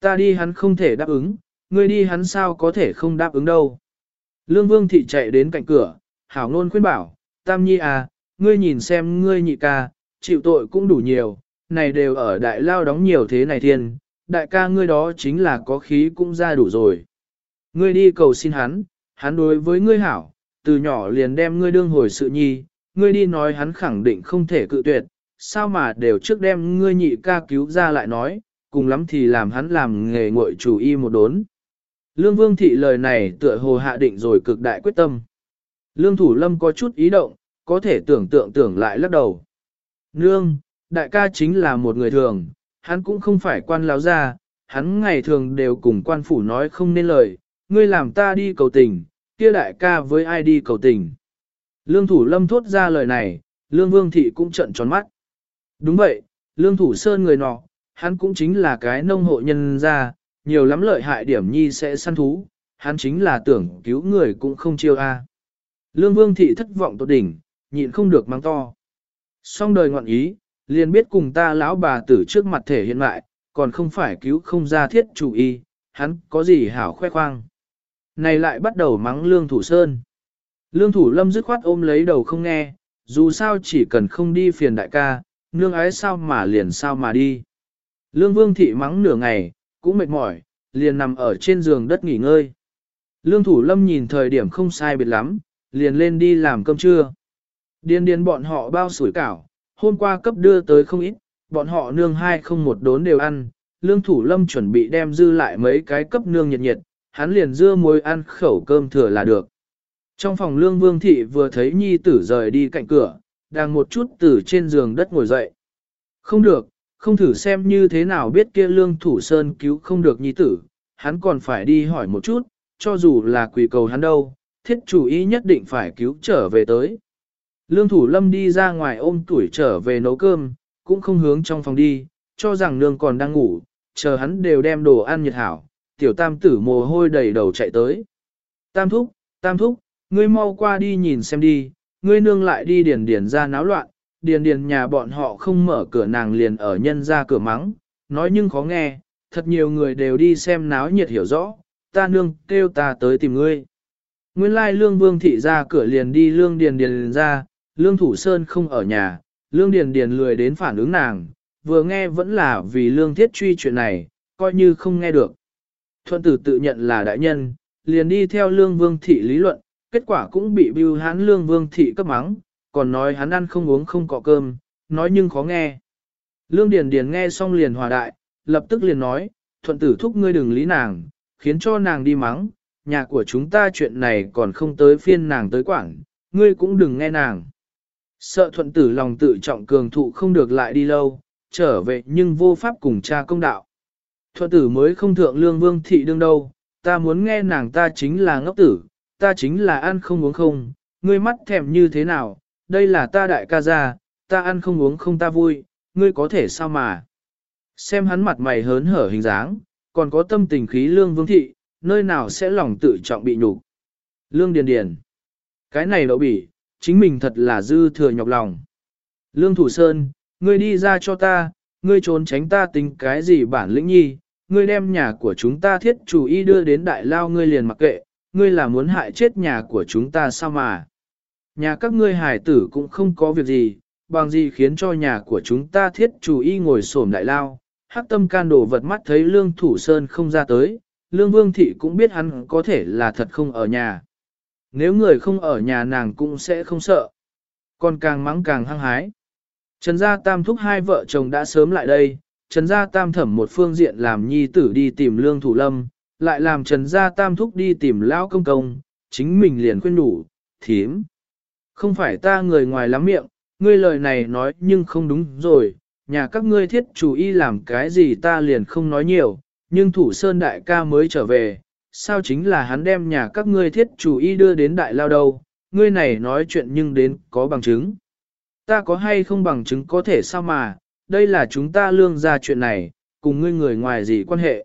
Speaker 1: Ta đi hắn không thể đáp ứng, ngươi đi hắn sao có thể không đáp ứng đâu. Lương Vương Thị chạy đến cạnh cửa, hảo ngôn khuyên bảo, Tam Nhi à, ngươi nhìn xem ngươi nhị ca, chịu tội cũng đủ nhiều, này đều ở đại lao đóng nhiều thế này thiên, đại ca ngươi đó chính là có khí cũng ra đủ rồi. Ngươi đi cầu xin hắn, hắn đối với ngươi hảo, từ nhỏ liền đem ngươi đương hồi sự nhi, ngươi đi nói hắn khẳng định không thể cự tuyệt, sao mà đều trước đem ngươi nhị ca cứu ra lại nói, cùng lắm thì làm hắn làm nghề ngội chủ y một đốn. Lương Vương Thị lời này tựa hồ hạ định rồi cực đại quyết tâm. Lương Thủ Lâm có chút ý động, có thể tưởng tượng tưởng lại lắc đầu. Nương, đại ca chính là một người thường, hắn cũng không phải quan láo gia, hắn ngày thường đều cùng quan phủ nói không nên lời, ngươi làm ta đi cầu tình, kia đại ca với ai đi cầu tình. Lương Thủ Lâm thốt ra lời này, Lương Vương Thị cũng trận tròn mắt. Đúng vậy, Lương Thủ Sơn người nọ, hắn cũng chính là cái nông hộ nhân gia, nhiều lắm lợi hại điểm nhi sẽ săn thú, hắn chính là tưởng cứu người cũng không chiêu a. Lương Vương Thị thất vọng tột đỉnh, nhịn không được mang to. Xong đời ngoạn ý, liền biết cùng ta lão bà tử trước mặt thể hiện lại, còn không phải cứu không ra thiết chủ y, hắn có gì hảo khoe khoang. Này lại bắt đầu mắng Lương Thủ Sơn. Lương Thủ Lâm dứt khoát ôm lấy đầu không nghe, dù sao chỉ cần không đi phiền đại ca, nương ái sao mà liền sao mà đi. Lương Vương Thị mắng nửa ngày, cũng mệt mỏi, liền nằm ở trên giường đất nghỉ ngơi. Lương Thủ Lâm nhìn thời điểm không sai biệt lắm, liền lên đi làm cơm trưa. Điên điên bọn họ bao sủi cảo, hôm qua cấp đưa tới không ít, bọn họ nương hai không một đốn đều ăn. Lương Thủ Lâm chuẩn bị đem dư lại mấy cái cấp nương nhiệt nhiệt, hắn liền dưa muối ăn khẩu cơm thừa là được. Trong phòng Lương Vương Thị vừa thấy nhi tử rời đi cạnh cửa, đang một chút từ trên giường đất ngồi dậy. Không được, không thử xem như thế nào biết kia lương thủ sơn cứu không được nhi tử, hắn còn phải đi hỏi một chút, cho dù là quỳ cầu hắn đâu, thiết chủ ý nhất định phải cứu trở về tới. Lương thủ lâm đi ra ngoài ôm tuổi trở về nấu cơm, cũng không hướng trong phòng đi, cho rằng nương còn đang ngủ, chờ hắn đều đem đồ ăn nhiệt hảo, tiểu tam tử mồ hôi đầy đầu chạy tới. Tam thúc, tam thúc, ngươi mau qua đi nhìn xem đi, ngươi nương lại đi điền điền ra náo loạn, điền điền nhà bọn họ không mở cửa nàng liền ở nhân ra cửa mắng, nói nhưng khó nghe, thật nhiều người đều đi xem náo nhiệt hiểu rõ, ta nương kêu ta tới tìm ngươi. Nguyên lai lương vương thị ra cửa liền đi lương điền điền ra, lương thủ sơn không ở nhà, lương điền điền lười đến phản ứng nàng, vừa nghe vẫn là vì lương thiết truy chuyện này, coi như không nghe được. Thuận tử tự nhận là đại nhân, liền đi theo lương vương thị lý luận, kết quả cũng bị bưu hán lương vương thị cấp mắng, còn nói hắn ăn không uống không cọ cơm, nói nhưng khó nghe. Lương Điền Điền nghe xong liền hòa đại, lập tức liền nói, thuận tử thúc ngươi đừng lý nàng, khiến cho nàng đi mắng, nhà của chúng ta chuyện này còn không tới phiên nàng tới quảng, ngươi cũng đừng nghe nàng. Sợ thuận tử lòng tự trọng cường thụ không được lại đi lâu, trở về nhưng vô pháp cùng cha công đạo. Thuận tử mới không thượng lương vương thị đương đâu, ta muốn nghe nàng ta chính là ngốc tử, ta chính là ăn không uống không, ngươi mắt thèm như thế nào, đây là ta đại ca gia, ta ăn không uống không ta vui, ngươi có thể sao mà. Xem hắn mặt mày hớn hở hình dáng, còn có tâm tình khí lương vương thị, nơi nào sẽ lòng tự trọng bị nhục. Lương Điền Điền. Cái này đậu bỉ, chính mình thật là dư thừa nhọc lòng. Lương Thủ Sơn, ngươi đi ra cho ta, ngươi trốn tránh ta tính cái gì bản lĩnh nhi, ngươi đem nhà của chúng ta thiết chủ y đưa đến đại lao ngươi liền mặc kệ, ngươi là muốn hại chết nhà của chúng ta sao mà. Nhà các ngươi hải tử cũng không có việc gì, bằng gì khiến cho nhà của chúng ta thiết chủ y ngồi xổm đại lao. Hắc tâm can đổ vật mắt thấy lương thủ sơn không ra tới, lương vương thị cũng biết hắn có thể là thật không ở nhà. Nếu người không ở nhà nàng cũng sẽ không sợ. Còn càng mắng càng hăng hái. Trần gia tam thúc hai vợ chồng đã sớm lại đây, Trần gia tam thẩm một phương diện làm nhi tử đi tìm lương thủ lâm, lại làm Trần gia tam thúc đi tìm lão công công, chính mình liền khuyên đủ, thiếm, không phải ta người ngoài lắm miệng, ngươi lời này nói nhưng không đúng rồi, nhà các ngươi thiết chủ y làm cái gì ta liền không nói nhiều, nhưng thủ sơn đại ca mới trở về, sao chính là hắn đem nhà các ngươi thiết chủ y đưa đến đại lao đâu, ngươi này nói chuyện nhưng đến có bằng chứng. Ta có hay không bằng chứng có thể sao mà, đây là chúng ta lương ra chuyện này, cùng ngươi người ngoài gì quan hệ.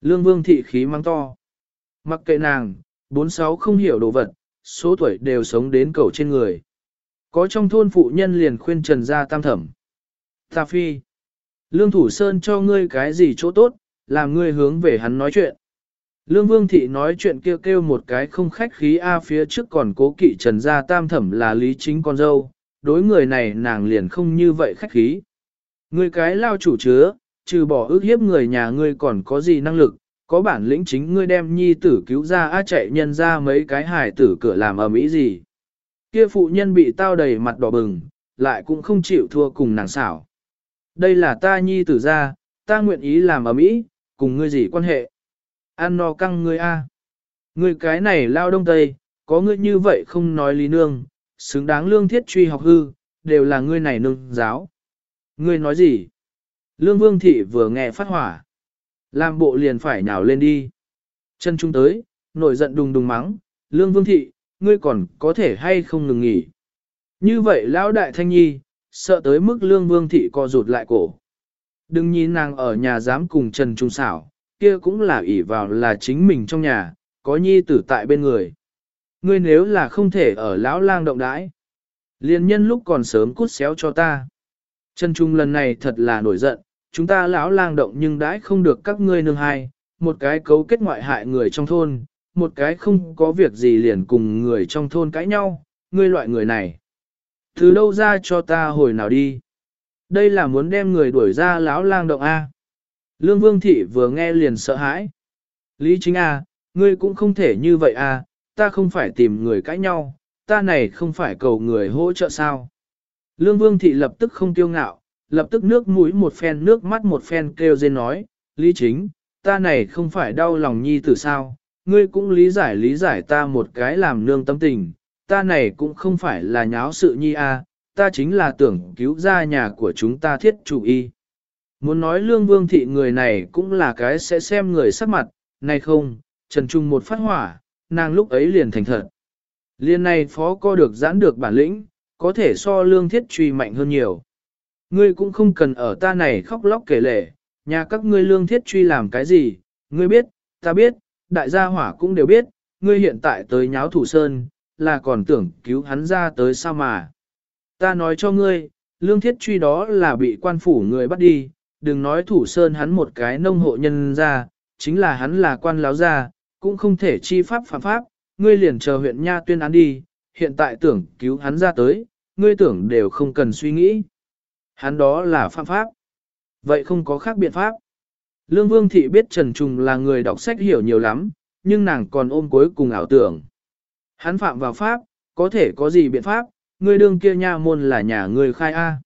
Speaker 1: Lương Vương thị khí mang to. Mặc kệ nàng, bốn sáu không hiểu đồ vật, số tuổi đều sống đến cầu trên người. Có trong thôn phụ nhân liền khuyên Trần gia tam thẩm. Ta phi. Lương Thủ Sơn cho ngươi cái gì chỗ tốt, làm ngươi hướng về hắn nói chuyện. Lương Vương Thị nói chuyện kêu kêu một cái không khách khí A phía trước còn cố kỵ Trần Gia Tam Thẩm là lý chính con dâu, đối người này nàng liền không như vậy khách khí. Ngươi cái lao chủ chứa, trừ bỏ ước hiếp người nhà ngươi còn có gì năng lực, có bản lĩnh chính ngươi đem nhi tử cứu ra á chạy nhân ra mấy cái hài tử cửa làm ở mỹ gì. Kia phụ nhân bị tao đầy mặt đỏ bừng, lại cũng không chịu thua cùng nàng xảo. Đây là ta nhi tử ra, ta nguyện ý làm ở mỹ, cùng ngươi gì quan hệ. Ăn no căng ngươi a. Ngươi cái này lao đông tây, có ngươi như vậy không nói lý nương, xứng đáng lương thiết truy học hư, đều là ngươi này nương giáo. Ngươi nói gì? Lương Vương Thị vừa nghe phát hỏa. Làm bộ liền phải nhào lên đi. Chân trung tới, nổi giận đùng đùng mắng, Lương Vương Thị, ngươi còn có thể hay không ngừng nghỉ. Như vậy lão đại thanh nhi, sợ tới mức Lương Vương Thị co rụt lại cổ. Đừng nhìn nàng ở nhà dám cùng Trần Trung xảo, kia cũng là ỷ vào là chính mình trong nhà, có nhi tử tại bên người. Ngươi nếu là không thể ở lão lang động đãi, liền nhân lúc còn sớm cút xéo cho ta. Trần Trung lần này thật là nổi giận, chúng ta lão lang động nhưng đãi không được các ngươi nương hai, một cái cấu kết ngoại hại người trong thôn, một cái không có việc gì liền cùng người trong thôn cãi nhau, ngươi loại người này. Từ đâu ra cho ta hồi nào đi? Đây là muốn đem người đuổi ra lão lang động A. Lương Vương Thị vừa nghe liền sợ hãi. Lý chính A, ngươi cũng không thể như vậy A, ta không phải tìm người cãi nhau, ta này không phải cầu người hỗ trợ sao. Lương Vương Thị lập tức không tiêu ngạo, lập tức nước mũi một phen nước mắt một phen kêu dên nói, Lý chính, ta này không phải đau lòng nhi tử sao, ngươi cũng lý giải lý giải ta một cái làm nương tâm tình, ta này cũng không phải là nháo sự nhi a, ta chính là tưởng cứu ra nhà của chúng ta thiết chủ y. Muốn nói lương vương thị người này cũng là cái sẽ xem người sắc mặt, này không, trần trung một phát hỏa, nàng lúc ấy liền thành thật. Liên này phó co được giãn được bản lĩnh, có thể so lương thiết truy mạnh hơn nhiều. Ngươi cũng không cần ở ta này khóc lóc kể lể, nhà các ngươi lương thiết truy làm cái gì, ngươi biết, ta biết, đại gia hỏa cũng đều biết, ngươi hiện tại tới nháo thủ sơn, là còn tưởng cứu hắn ra tới sao mà. Ta nói cho ngươi, lương thiết truy đó là bị quan phủ người bắt đi, đừng nói thủ sơn hắn một cái nông hộ nhân ra, chính là hắn là quan láo ra, cũng không thể chi pháp phạm pháp, ngươi liền chờ huyện Nha tuyên án đi, hiện tại tưởng cứu hắn ra tới, ngươi tưởng đều không cần suy nghĩ. Hắn đó là phạm pháp. Vậy không có khác biện pháp. Lương Vương Thị biết Trần Trùng là người đọc sách hiểu nhiều lắm, nhưng nàng còn ôm cuối cùng ảo tưởng. Hắn phạm vào pháp, có thể có gì biện pháp, ngươi đương kia nha môn là nhà ngươi khai A.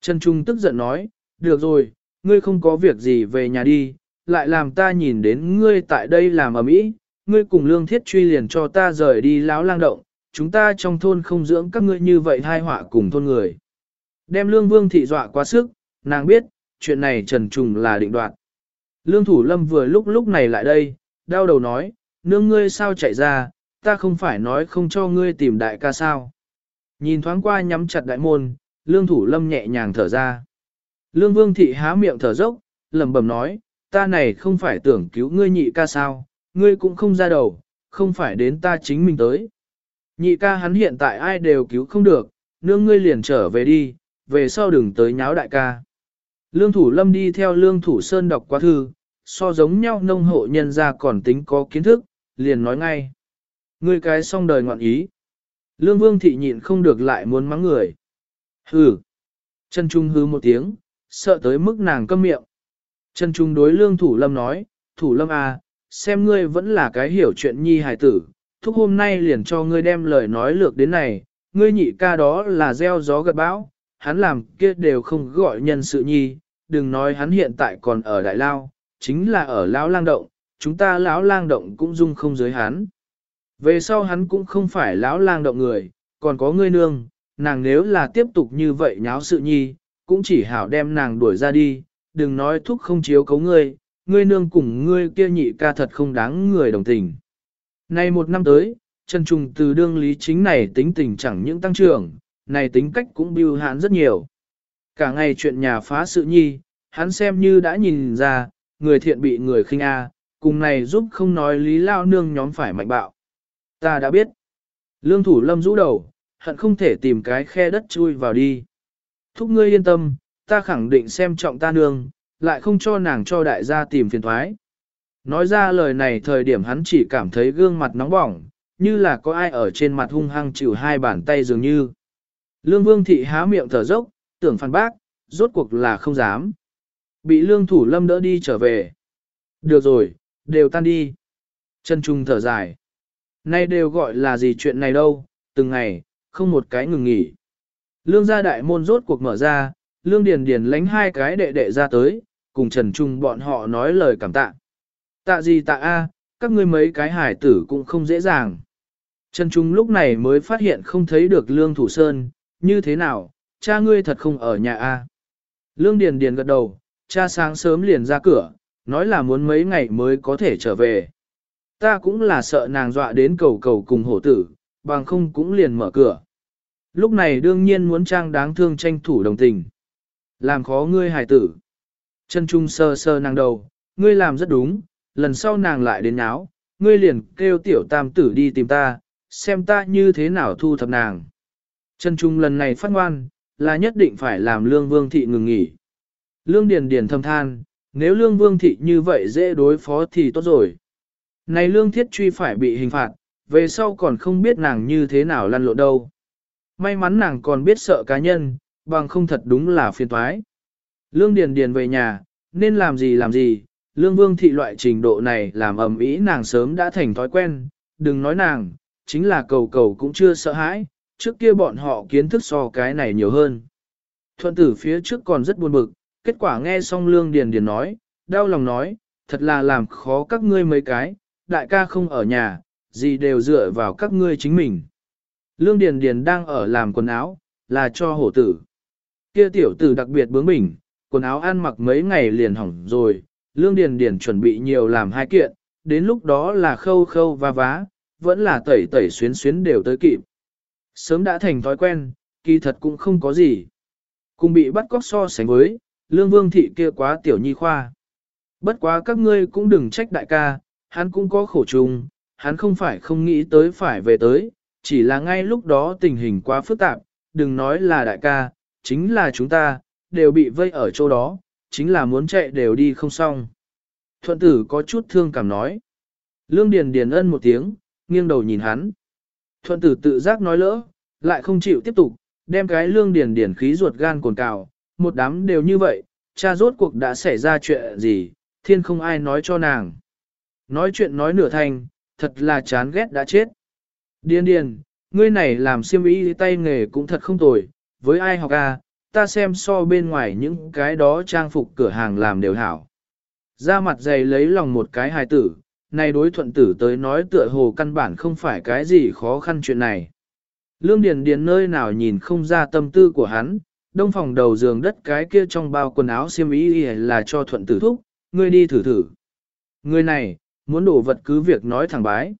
Speaker 1: Trần Trung tức giận nói, được rồi, ngươi không có việc gì về nhà đi, lại làm ta nhìn đến ngươi tại đây làm ở mỹ, ngươi cùng lương thiết truy liền cho ta rời đi láo lang động, chúng ta trong thôn không dưỡng các ngươi như vậy hai họa cùng thôn người. Đem lương vương thị dọa quá sức, nàng biết, chuyện này trần trùng là định đoạt. Lương thủ lâm vừa lúc lúc này lại đây, đau đầu nói, nương ngươi sao chạy ra, ta không phải nói không cho ngươi tìm đại ca sao. Nhìn thoáng qua nhắm chặt đại môn, lương thủ lâm nhẹ nhàng thở ra. Lương vương thị há miệng thở dốc, lẩm bẩm nói, ta này không phải tưởng cứu ngươi nhị ca sao, ngươi cũng không ra đầu, không phải đến ta chính mình tới. Nhị ca hắn hiện tại ai đều cứu không được, nương ngươi liền trở về đi, về sau đừng tới nháo đại ca. Lương thủ lâm đi theo lương thủ sơn đọc qua thư, so giống nhau nông hộ nhân ra còn tính có kiến thức, liền nói ngay. Ngươi cái xong đời ngoạn ý. Lương vương thị nhịn không được lại muốn mắng người. Hừ. Trần Trung hư một tiếng, sợ tới mức nàng câm miệng. Trần Trung đối lương thủ lâm nói, thủ lâm à, xem ngươi vẫn là cái hiểu chuyện nhi hài tử, thúc hôm nay liền cho ngươi đem lời nói lược đến này, ngươi nhị ca đó là gieo gió gật bão, hắn làm kia đều không gọi nhân sự nhi, đừng nói hắn hiện tại còn ở Đại Lao, chính là ở Lão Lang Động, chúng ta Lão Lang Động cũng dung không giới hắn. Về sau hắn cũng không phải Lão Lang Động người, còn có ngươi nương, nàng nếu là tiếp tục như vậy nháo sự nhi, cũng chỉ hảo đem nàng đuổi ra đi, đừng nói thúc không chiếu cấu ngươi, ngươi nương cùng ngươi kia nhị ca thật không đáng người đồng tình. Nay một năm tới, Trần Trung từ đương lý chính này tính tình chẳng những tăng trưởng, này tính cách cũng biêu hãn rất nhiều. Cả ngày chuyện nhà phá sự nhi, hắn xem như đã nhìn ra, người thiện bị người khinh A, cùng này giúp không nói lý lao nương nhóm phải mạnh bạo. Ta đã biết. Lương thủ lâm rũ đầu, hận không thể tìm cái khe đất chui vào đi. Thúc ngươi yên tâm, ta khẳng định xem trọng ta nương, lại không cho nàng cho đại gia tìm phiền thoái. Nói ra lời này thời điểm hắn chỉ cảm thấy gương mặt nóng bỏng, như là có ai ở trên mặt hung hăng chịu hai bàn tay dường như. Lương vương thị há miệng thở dốc, tưởng phản bác, rốt cuộc là không dám. Bị lương thủ lâm đỡ đi trở về. Được rồi, đều tan đi. Chân trung thở dài. Nay đều gọi là gì chuyện này đâu, từng ngày, không một cái ngừng nghỉ. Lương gia đại môn rốt cuộc mở ra, lương điền điền lánh hai cái đệ đệ ra tới, cùng Trần Trung bọn họ nói lời cảm tạ. Tạ gì tạ a, các ngươi mấy cái hải tử cũng không dễ dàng. Trần Trung lúc này mới phát hiện không thấy được lương thủ sơn, như thế nào, cha ngươi thật không ở nhà a. Lương Điền Điền gật đầu, cha sáng sớm liền ra cửa, nói là muốn mấy ngày mới có thể trở về. Ta cũng là sợ nàng dọa đến cầu cầu cùng hổ tử, bằng không cũng liền mở cửa. Lúc này đương nhiên muốn trang đáng thương tranh thủ đồng tình. Làm khó ngươi hài tử. Chân trung sơ sơ nàng đầu, ngươi làm rất đúng, lần sau nàng lại đến áo, ngươi liền kêu tiểu tam tử đi tìm ta, xem ta như thế nào thu thập nàng. Trần trung lần này phát ngoan, là nhất định phải làm lương vương thị ngừng nghỉ. Lương điền điền thầm than, nếu lương vương thị như vậy dễ đối phó thì tốt rồi. Này lương thiết truy phải bị hình phạt, về sau còn không biết nàng như thế nào lăn lộn đâu. May mắn nàng còn biết sợ cá nhân, bằng không thật đúng là phiền toái. Lương Điền Điền về nhà, nên làm gì làm gì, Lương Vương thị loại trình độ này làm ầm ĩ nàng sớm đã thành thói quen, đừng nói nàng, chính là cầu cầu cũng chưa sợ hãi, trước kia bọn họ kiến thức so cái này nhiều hơn. Thuận tử phía trước còn rất buồn bực, kết quả nghe xong Lương Điền Điền nói, đau lòng nói, thật là làm khó các ngươi mấy cái, đại ca không ở nhà, gì đều dựa vào các ngươi chính mình. Lương Điền Điền đang ở làm quần áo, là cho hổ tử. Kia tiểu tử đặc biệt bướng bỉnh, quần áo ăn mặc mấy ngày liền hỏng rồi, Lương Điền Điền chuẩn bị nhiều làm hai kiện, đến lúc đó là khâu khâu và vá, vẫn là tẩy tẩy xuyến xuyến đều tới kịp. Sớm đã thành thói quen, kỳ thật cũng không có gì. Cùng bị bắt cóc so sánh với, Lương Vương Thị kia quá tiểu nhi khoa. Bất quá các ngươi cũng đừng trách đại ca, hắn cũng có khổ chung, hắn không phải không nghĩ tới phải về tới, chỉ là ngay lúc đó tình hình quá phức tạp, đừng nói là đại ca, chính là chúng ta, đều bị vây ở chỗ đó, chính là muốn chạy đều đi không xong. Thuận tử có chút thương cảm nói. Lương Điền Điền ân một tiếng, nghiêng đầu nhìn hắn. Thuận tử tự giác nói lỡ, lại không chịu tiếp tục, đem cái lương điền điền khí ruột gan cồn cào, một đám đều như vậy, cha rốt cuộc đã xảy ra chuyện gì, thiên không ai nói cho nàng. Nói chuyện nói nửa thành, thật là chán ghét đã chết. Điền điền, ngươi này làm siêm ý tay nghề cũng thật không tồi, với ai học à, ta xem so bên ngoài những cái đó trang phục cửa hàng làm đều hảo. Ra mặt dày lấy lòng một cái hài tử, này đối thuận tử tới nói tựa hồ căn bản không phải cái gì khó khăn chuyện này. Lương Điền Điền nơi nào nhìn không ra tâm tư của hắn, đông phòng đầu giường đất cái kia trong bao quần áo xiêm y là cho thuận tử thúc, ngươi đi thử thử. Người này, muốn đổ vật cứ việc nói thẳng bái.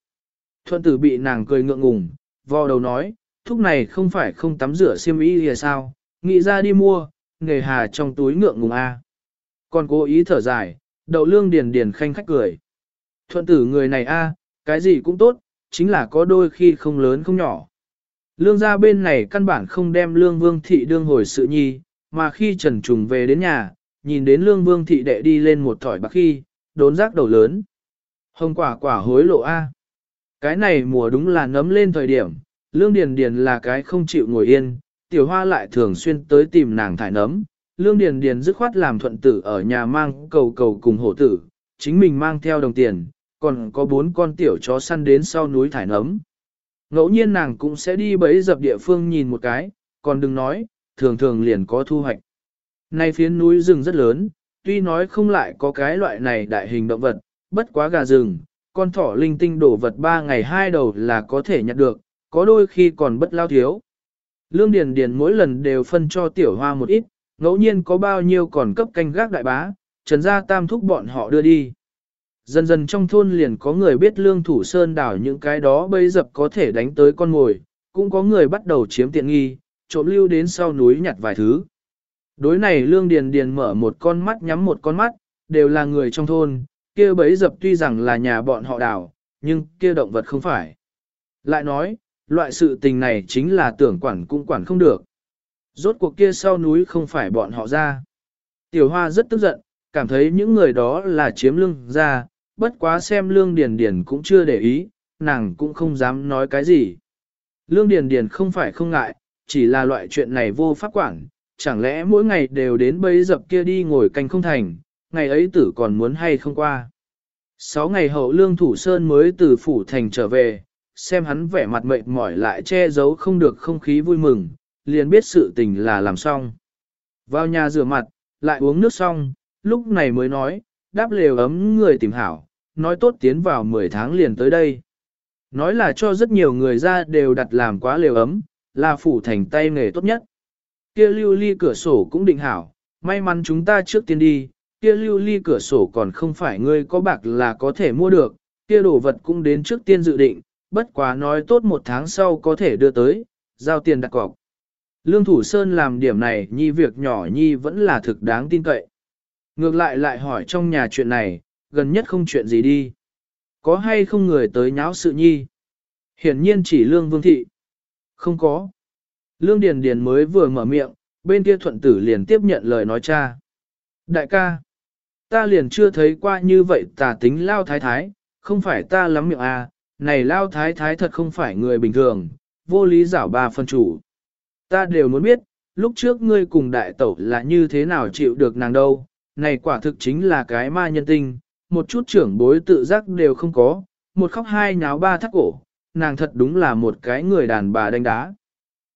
Speaker 1: Thuận tử bị nàng cười ngượng ngùng, vò đầu nói, thúc này không phải không tắm rửa xiêm y thì sao, nghĩ ra đi mua, nghề hà trong túi ngượng ngùng a. Còn cố ý thở dài, đậu lương điền điền khanh khách cười. Thuận tử người này a, cái gì cũng tốt, chính là có đôi khi không lớn không nhỏ. Lương gia bên này căn bản không đem lương vương thị đương hồi sự nhi, mà khi trần trùng về đến nhà, nhìn đến lương vương thị đệ đi lên một thỏi bạc khi, đốn rác đầu lớn. Hồng quả quả hối lộ A. Cái này mùa đúng là nấm lên thời điểm, lương điền điền là cái không chịu ngồi yên, tiểu hoa lại thường xuyên tới tìm nàng thải nấm. Lương điền điền dứt khoát làm thuận tử ở nhà mang cầu cầu cùng hổ tử, chính mình mang theo đồng tiền, còn có bốn con tiểu chó săn đến sau núi thải nấm. Ngẫu nhiên nàng cũng sẽ đi bấy dập địa phương nhìn một cái, còn đừng nói, thường thường liền có thu hoạch. Nay phiến núi rừng rất lớn, tuy nói không lại có cái loại này đại hình động vật, bất quá gà rừng, con thỏ linh tinh đổ vật ba ngày hai đầu là có thể nhặt được, có đôi khi còn bất lao thiếu. Lương Điền Điền mỗi lần đều phân cho tiểu hoa một ít, ngẫu nhiên có bao nhiêu còn cấp canh gác đại bá, trần gia tam thúc bọn họ đưa đi. Dần dần trong thôn liền có người biết lương thủ sơn đảo những cái đó bây dập có thể đánh tới con mồi, cũng có người bắt đầu chiếm tiện nghi, trộm lưu đến sau núi nhặt vài thứ. Đối này Lương Điền Điền mở một con mắt nhắm một con mắt, đều là người trong thôn, kia bấy dập tuy rằng là nhà bọn họ đào, nhưng kia động vật không phải. Lại nói, loại sự tình này chính là tưởng quản cũng quản không được. Rốt cuộc kia sau núi không phải bọn họ ra. Tiểu hoa rất tức giận, cảm thấy những người đó là chiếm lương ra, bất quá xem lương điền điền cũng chưa để ý, nàng cũng không dám nói cái gì. Lương điền điền không phải không ngại, chỉ là loại chuyện này vô pháp quản, chẳng lẽ mỗi ngày đều đến bấy dập kia đi ngồi canh không thành, ngày ấy tử còn muốn hay không qua. Sáu ngày hậu lương thủ sơn mới từ phủ thành trở về, xem hắn vẻ mặt mệt mỏi lại che giấu không được không khí vui mừng, liền biết sự tình là làm xong. Vào nhà rửa mặt, lại uống nước xong, lúc này mới nói, đáp lều ấm người tìm hảo, nói tốt tiến vào 10 tháng liền tới đây. Nói là cho rất nhiều người ra đều đặt làm quá lều ấm, là phủ thành tay nghề tốt nhất. Kia lưu ly cửa sổ cũng định hảo, may mắn chúng ta trước tiên đi, kia lưu ly cửa sổ còn không phải ngươi có bạc là có thể mua được, kia đồ vật cũng đến trước tiên dự định, bất quá nói tốt một tháng sau có thể đưa tới, giao tiền đặt cọc. Lương Thủ Sơn làm điểm này nhi việc nhỏ nhi vẫn là thực đáng tin cậy. Ngược lại lại hỏi trong nhà chuyện này, gần nhất không chuyện gì đi. Có hay không người tới nháo sự nhi? Hiển nhiên chỉ Lương Vương Thị. Không có. Lương Điền Điền mới vừa mở miệng, bên kia thuận tử liền tiếp nhận lời nói cha. Đại ca, ta liền chưa thấy qua như vậy tà tính lao thái thái, không phải ta lắm miệng à, này lao thái thái thật không phải người bình thường, vô lý giảo bà phân chủ. Ta đều muốn biết, lúc trước ngươi cùng đại tẩu là như thế nào chịu được nàng đâu, này quả thực chính là cái ma nhân tinh, một chút trưởng bối tự giác đều không có, một khóc hai nháo ba thắt cổ, nàng thật đúng là một cái người đàn bà đánh đá.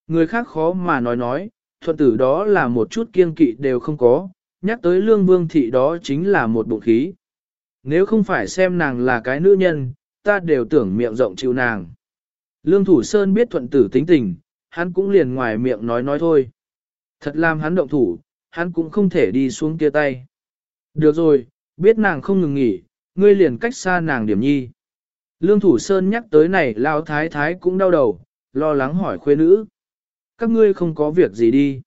Speaker 1: Người khác khó mà nói nói, thuận tử đó là một chút kiên kỵ đều không có, nhắc tới lương vương thị đó chính là một bụng khí. Nếu không phải xem nàng là cái nữ nhân, ta đều tưởng miệng rộng chịu nàng. Lương Thủ Sơn biết thuận tử tính tình, hắn cũng liền ngoài miệng nói nói thôi. Thật làm hắn động thủ, hắn cũng không thể đi xuống kia tay. Được rồi, biết nàng không ngừng nghỉ, ngươi liền cách xa nàng điểm nhi. Lương Thủ Sơn nhắc tới này lao thái thái cũng đau đầu, lo lắng hỏi khuê nữ. Các ngươi không có việc gì đi.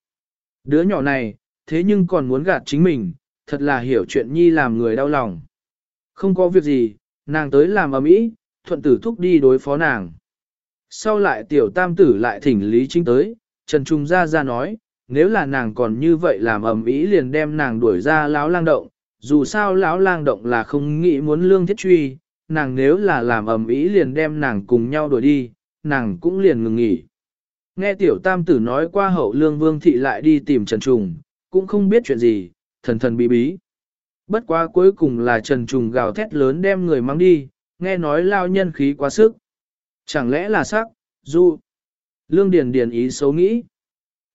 Speaker 1: Đứa nhỏ này, thế nhưng còn muốn gạt chính mình, thật là hiểu chuyện nhi làm người đau lòng. Không có việc gì, nàng tới làm ầm ĩ, thuận tử thúc đi đối phó nàng. Sau lại tiểu tam tử lại thỉnh Lý Trinh tới, Trần Trung gia gia nói, nếu là nàng còn như vậy làm ầm ĩ liền đem nàng đuổi ra lão lang động, dù sao lão lang động là không nghĩ muốn lương thiết truy, nàng nếu là làm ầm ĩ liền đem nàng cùng nhau đuổi đi, nàng cũng liền ngừng nghỉ. Nghe tiểu tam tử nói qua hậu lương vương thị lại đi tìm Trần Trùng, cũng không biết chuyện gì, thần thần bí bí. Bất quá cuối cùng là Trần Trùng gào thét lớn đem người mang đi, nghe nói lao nhân khí quá sức. Chẳng lẽ là sắc, du. Lương Điền Điền ý xấu nghĩ.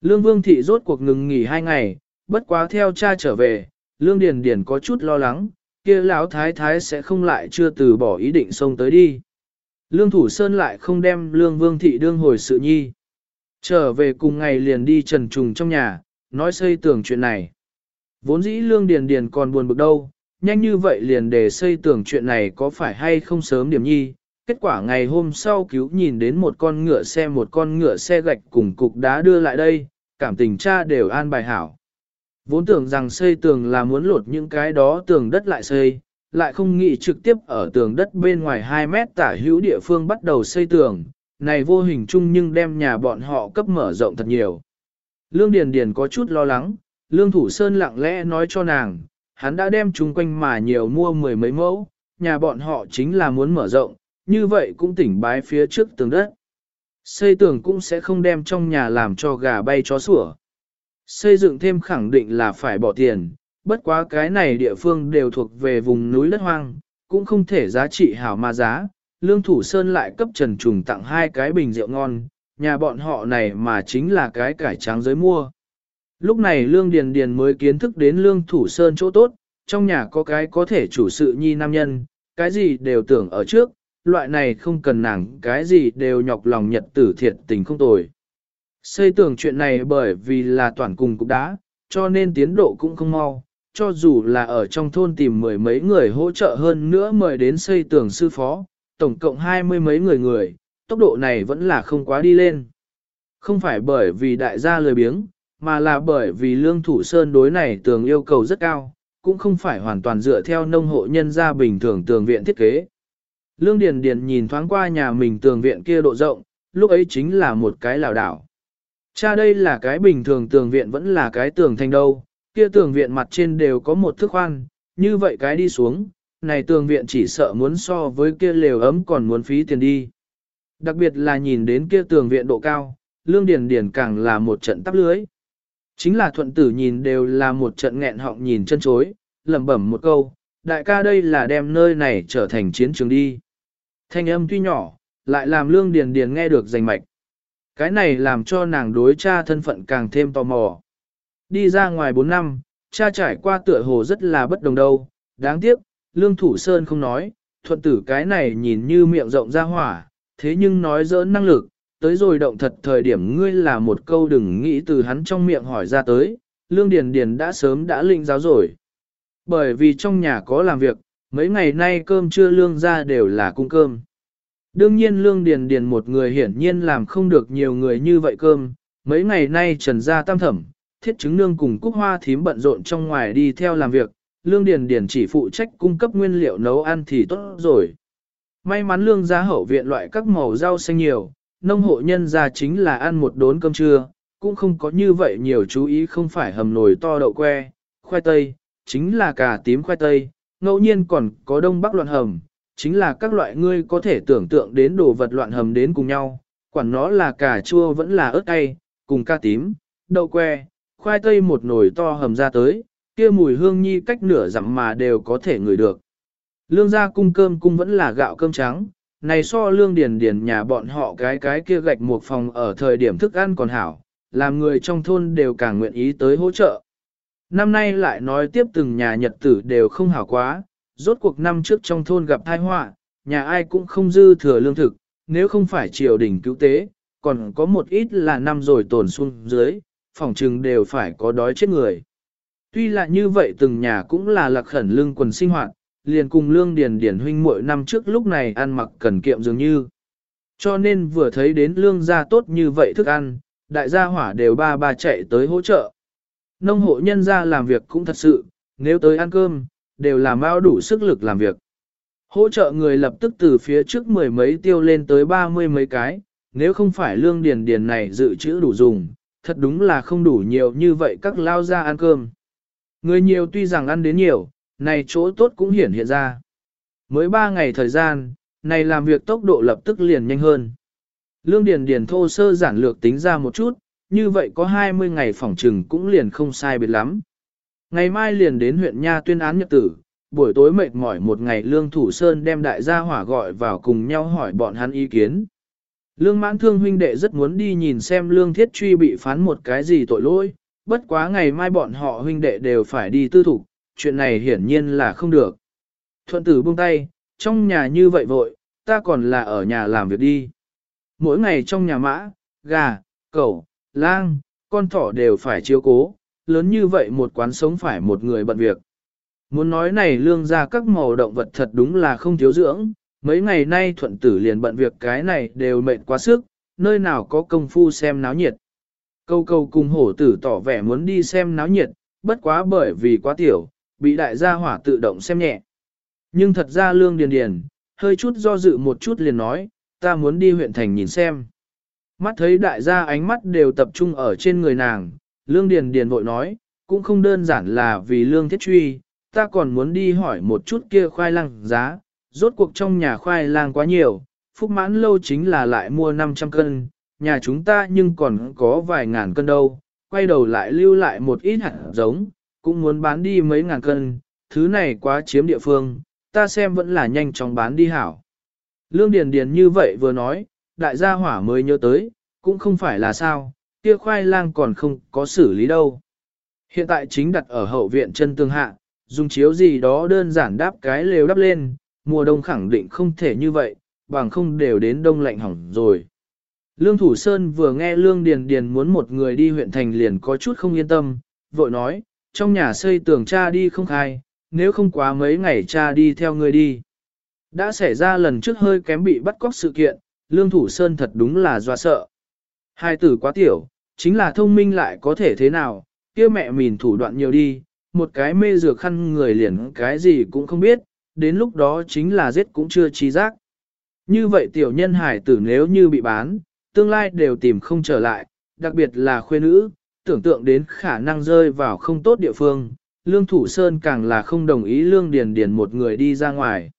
Speaker 1: Lương Vương Thị rốt cuộc ngừng nghỉ hai ngày, bất quá theo cha trở về, Lương Điền Điền có chút lo lắng, kia lão thái thái sẽ không lại chưa từ bỏ ý định xông tới đi. Lương Thủ Sơn lại không đem Lương Vương Thị đương hồi sự nhi. Trở về cùng ngày liền đi trần trùng trong nhà, nói xây tường chuyện này. Vốn dĩ Lương Điền Điền còn buồn bực đâu, nhanh như vậy liền để xây tường chuyện này có phải hay không sớm điểm nhi. Kết quả ngày hôm sau cứu nhìn đến một con ngựa xe một con ngựa xe gạch cùng cục đá đưa lại đây, cảm tình cha đều an bài hảo. Vốn tưởng rằng xây tường là muốn lột những cái đó tường đất lại xây, lại không nghĩ trực tiếp ở tường đất bên ngoài 2 mét tả hữu địa phương bắt đầu xây tường, này vô hình chung nhưng đem nhà bọn họ cấp mở rộng thật nhiều. Lương Điền Điền có chút lo lắng, Lương Thủ Sơn lặng lẽ nói cho nàng, hắn đã đem chung quanh mà nhiều mua mười mấy mẫu, nhà bọn họ chính là muốn mở rộng, như vậy cũng tỉnh bái phía trước tường đất. Xây tường cũng sẽ không đem trong nhà làm cho gà bay chó sủa. Xây dựng thêm khẳng định là phải bỏ tiền, bất quá cái này địa phương đều thuộc về vùng núi đất hoang, cũng không thể giá trị hảo mà giá. Lương Thủ Sơn lại cấp Trần Trùng tặng hai cái bình rượu ngon, nhà bọn họ này mà chính là cái cải trắng giới mua. Lúc này Lương Điền Điền mới kiến thức đến Lương Thủ Sơn chỗ tốt, trong nhà có cái có thể chủ sự nhi nam nhân, cái gì đều tưởng ở trước, loại này không cần nàng cái gì đều nhọc lòng nhật tử thiệt tình không tồi. Xây tường chuyện này bởi vì là toàn cùng cục đá, cho nên tiến độ cũng không mau, cho dù là ở trong thôn tìm mười mấy người hỗ trợ hơn nữa mời đến xây tường sư phó, tổng cộng hai mươi mấy người người, tốc độ này vẫn là không quá đi lên. Không phải bởi vì đại gia lười biếng, mà là bởi vì lương thủ sơn đối này tường yêu cầu rất cao, cũng không phải hoàn toàn dựa theo nông hộ nhân gia bình thường tường viện thiết kế. Lương Điền Điền nhìn thoáng qua nhà mình tường viện kia độ rộng, lúc ấy chính là một cái lào đảo. Cha đây là cái bình thường tường viện vẫn là cái tường thành đâu, kia tường viện mặt trên đều có một thước khoan, như vậy cái đi xuống, này tường viện chỉ sợ muốn so với kia lều ấm còn muốn phí tiền đi. Đặc biệt là nhìn đến kia tường viện độ cao, lương điền điền càng là một trận tắp lưới. Chính là thuận tử nhìn đều là một trận nghẹn họng nhìn chân chối, lẩm bẩm một câu, đại ca đây là đem nơi này trở thành chiến trường đi. Thanh âm tuy nhỏ, lại làm lương điền điền nghe được rành mạch. Cái này làm cho nàng đối cha thân phận càng thêm tò mò. Đi ra ngoài 4 năm, cha trải qua tựa hồ rất là bất đồng đâu, đáng tiếc, lương thủ sơn không nói, thuận tử cái này nhìn như miệng rộng ra hỏa, thế nhưng nói dỡn năng lực, tới rồi động thật thời điểm ngươi là một câu đừng nghĩ từ hắn trong miệng hỏi ra tới, lương điền điền đã sớm đã linh giáo rồi. Bởi vì trong nhà có làm việc, mấy ngày nay cơm trưa lương ra đều là cung cơm. Đương nhiên lương điền điền một người hiển nhiên làm không được nhiều người như vậy cơm, mấy ngày nay trần gia tam thẩm, thiết chứng nương cùng cúc hoa thím bận rộn trong ngoài đi theo làm việc, lương điền điền chỉ phụ trách cung cấp nguyên liệu nấu ăn thì tốt rồi. May mắn lương gia hậu viện loại các màu rau xanh nhiều, nông hộ nhân gia chính là ăn một đốn cơm trưa, cũng không có như vậy nhiều chú ý không phải hầm nồi to đậu que, khoai tây, chính là cà tím khoai tây, ngẫu nhiên còn có đông bắc loạn hầm, chính là các loại ngươi có thể tưởng tượng đến đồ vật loạn hầm đến cùng nhau, quản nó là cà chua vẫn là ớt cay, cùng ca tím, đậu que, khoai tây một nồi to hầm ra tới, kia mùi hương nhi cách nửa dặm mà đều có thể ngửi được. Lương gia cung cơm cung vẫn là gạo cơm trắng, này so lương điền điền nhà bọn họ cái cái kia gạch một phòng ở thời điểm thức ăn còn hảo, làm người trong thôn đều càng nguyện ý tới hỗ trợ. Năm nay lại nói tiếp từng nhà nhật tử đều không hảo quá, rốt cuộc năm trước trong thôn gặp tai họa, nhà ai cũng không dư thừa lương thực, nếu không phải triều đình cứu tế, còn có một ít là năm rồi tổn xuống dưới, phòng trừng đều phải có đói chết người. Tuy là như vậy từng nhà cũng là lạc khẩn lương quần sinh hoạt, liền cùng lương điền điển huynh mỗi năm trước lúc này ăn mặc cần kiệm dường như. Cho nên vừa thấy đến lương gia tốt như vậy thức ăn, đại gia hỏa đều ba ba chạy tới hỗ trợ. Nông hộ nhân ra làm việc cũng thật sự, nếu tới ăn cơm, đều làm mau đủ sức lực làm việc. Hỗ trợ người lập tức từ phía trước mười mấy tiêu lên tới ba mươi mấy cái, nếu không phải lương điền điền này dự trữ đủ dùng, thật đúng là không đủ nhiều như vậy các lao ra ăn cơm. Người nhiều tuy rằng ăn đến nhiều, này chỗ tốt cũng hiển hiện ra. Mới ba ngày thời gian, này làm việc tốc độ lập tức liền nhanh hơn. Lương Điền Điền thô sơ giản lược tính ra một chút, như vậy có 20 ngày phỏng trừng cũng liền không sai biệt lắm. Ngày mai liền đến huyện Nha tuyên án nhật tử, buổi tối mệt mỏi một ngày Lương Thủ Sơn đem đại gia hỏa gọi vào cùng nhau hỏi bọn hắn ý kiến. Lương mãn thương huynh đệ rất muốn đi nhìn xem Lương Thiết Truy bị phán một cái gì tội lỗi, bất quá ngày mai bọn họ huynh đệ đều phải đi tư thủ, chuyện này hiển nhiên là không được. Thuận tử buông tay, trong nhà như vậy vội, ta còn là ở nhà làm việc đi. Mỗi ngày trong nhà mã, gà, cẩu, lang, con thỏ đều phải chiếu cố, lớn như vậy một quán sống phải một người bận việc. Muốn nói này lương ra các màu động vật thật đúng là không thiếu dưỡng, mấy ngày nay thuận tử liền bận việc cái này đều mệt quá sức, nơi nào có công phu xem náo nhiệt. Câu câu cùng hổ tử tỏ vẻ muốn đi xem náo nhiệt, bất quá bởi vì quá tiểu, bị đại gia hỏa tự động xem nhẹ. Nhưng thật ra lương điền điền, hơi chút do dự một chút liền nói, ta muốn đi huyện thành nhìn xem. Mắt thấy đại gia ánh mắt đều tập trung ở trên người nàng, lương điền điền vội nói, cũng không đơn giản là vì lương thiết truy, ta còn muốn đi hỏi một chút kia khoai lang giá, rốt cuộc trong nhà khoai lang quá nhiều, phúc mãn lâu chính là lại mua 500 cân, nhà chúng ta nhưng còn có vài ngàn cân đâu, quay đầu lại lưu lại một ít hạt giống, cũng muốn bán đi mấy ngàn cân, thứ này quá chiếm địa phương, ta xem vẫn là nhanh chóng bán đi hảo. Lương Điền Điền như vậy vừa nói, đại gia hỏa mới nhớ tới, cũng không phải là sao, kia khoai lang còn không có xử lý đâu. Hiện tại chính đặt ở hậu viện chân tương hạ, dùng chiếu gì đó đơn giản đáp cái lều đắp lên, mùa đông khẳng định không thể như vậy, bằng không đều đến đông lạnh hỏng rồi. Lương Thủ Sơn vừa nghe Lương Điền Điền muốn một người đi huyện thành liền có chút không yên tâm, vội nói, trong nhà xây tường cha đi không khai, nếu không quá mấy ngày cha đi theo người đi. Đã xảy ra lần trước hơi kém bị bắt cóc sự kiện, Lương Thủ Sơn thật đúng là doa sợ. Hai tử quá tiểu, chính là thông minh lại có thể thế nào, kia mẹ mìn thủ đoạn nhiều đi, một cái mê dược khăn người liền cái gì cũng không biết, đến lúc đó chính là giết cũng chưa trí giác. Như vậy tiểu nhân hải tử nếu như bị bán, tương lai đều tìm không trở lại, đặc biệt là khuê nữ, tưởng tượng đến khả năng rơi vào không tốt địa phương, Lương Thủ Sơn càng là không đồng ý Lương Điền Điền một người đi ra ngoài.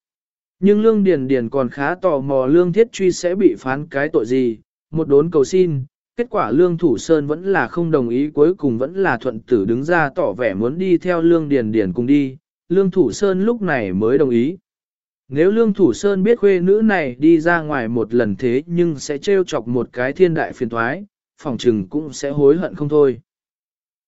Speaker 1: Nhưng Lương Điền Điền còn khá tò mò Lương Thiết Truy sẽ bị phán cái tội gì, một đốn cầu xin, kết quả Lương Thủ Sơn vẫn là không đồng ý cuối cùng vẫn là thuận tử đứng ra tỏ vẻ muốn đi theo Lương Điền Điền cùng đi, Lương Thủ Sơn lúc này mới đồng ý. Nếu Lương Thủ Sơn biết khuê nữ này đi ra ngoài một lần thế nhưng sẽ trêu chọc một cái thiên đại phiền toái phòng trừng cũng sẽ hối hận không thôi.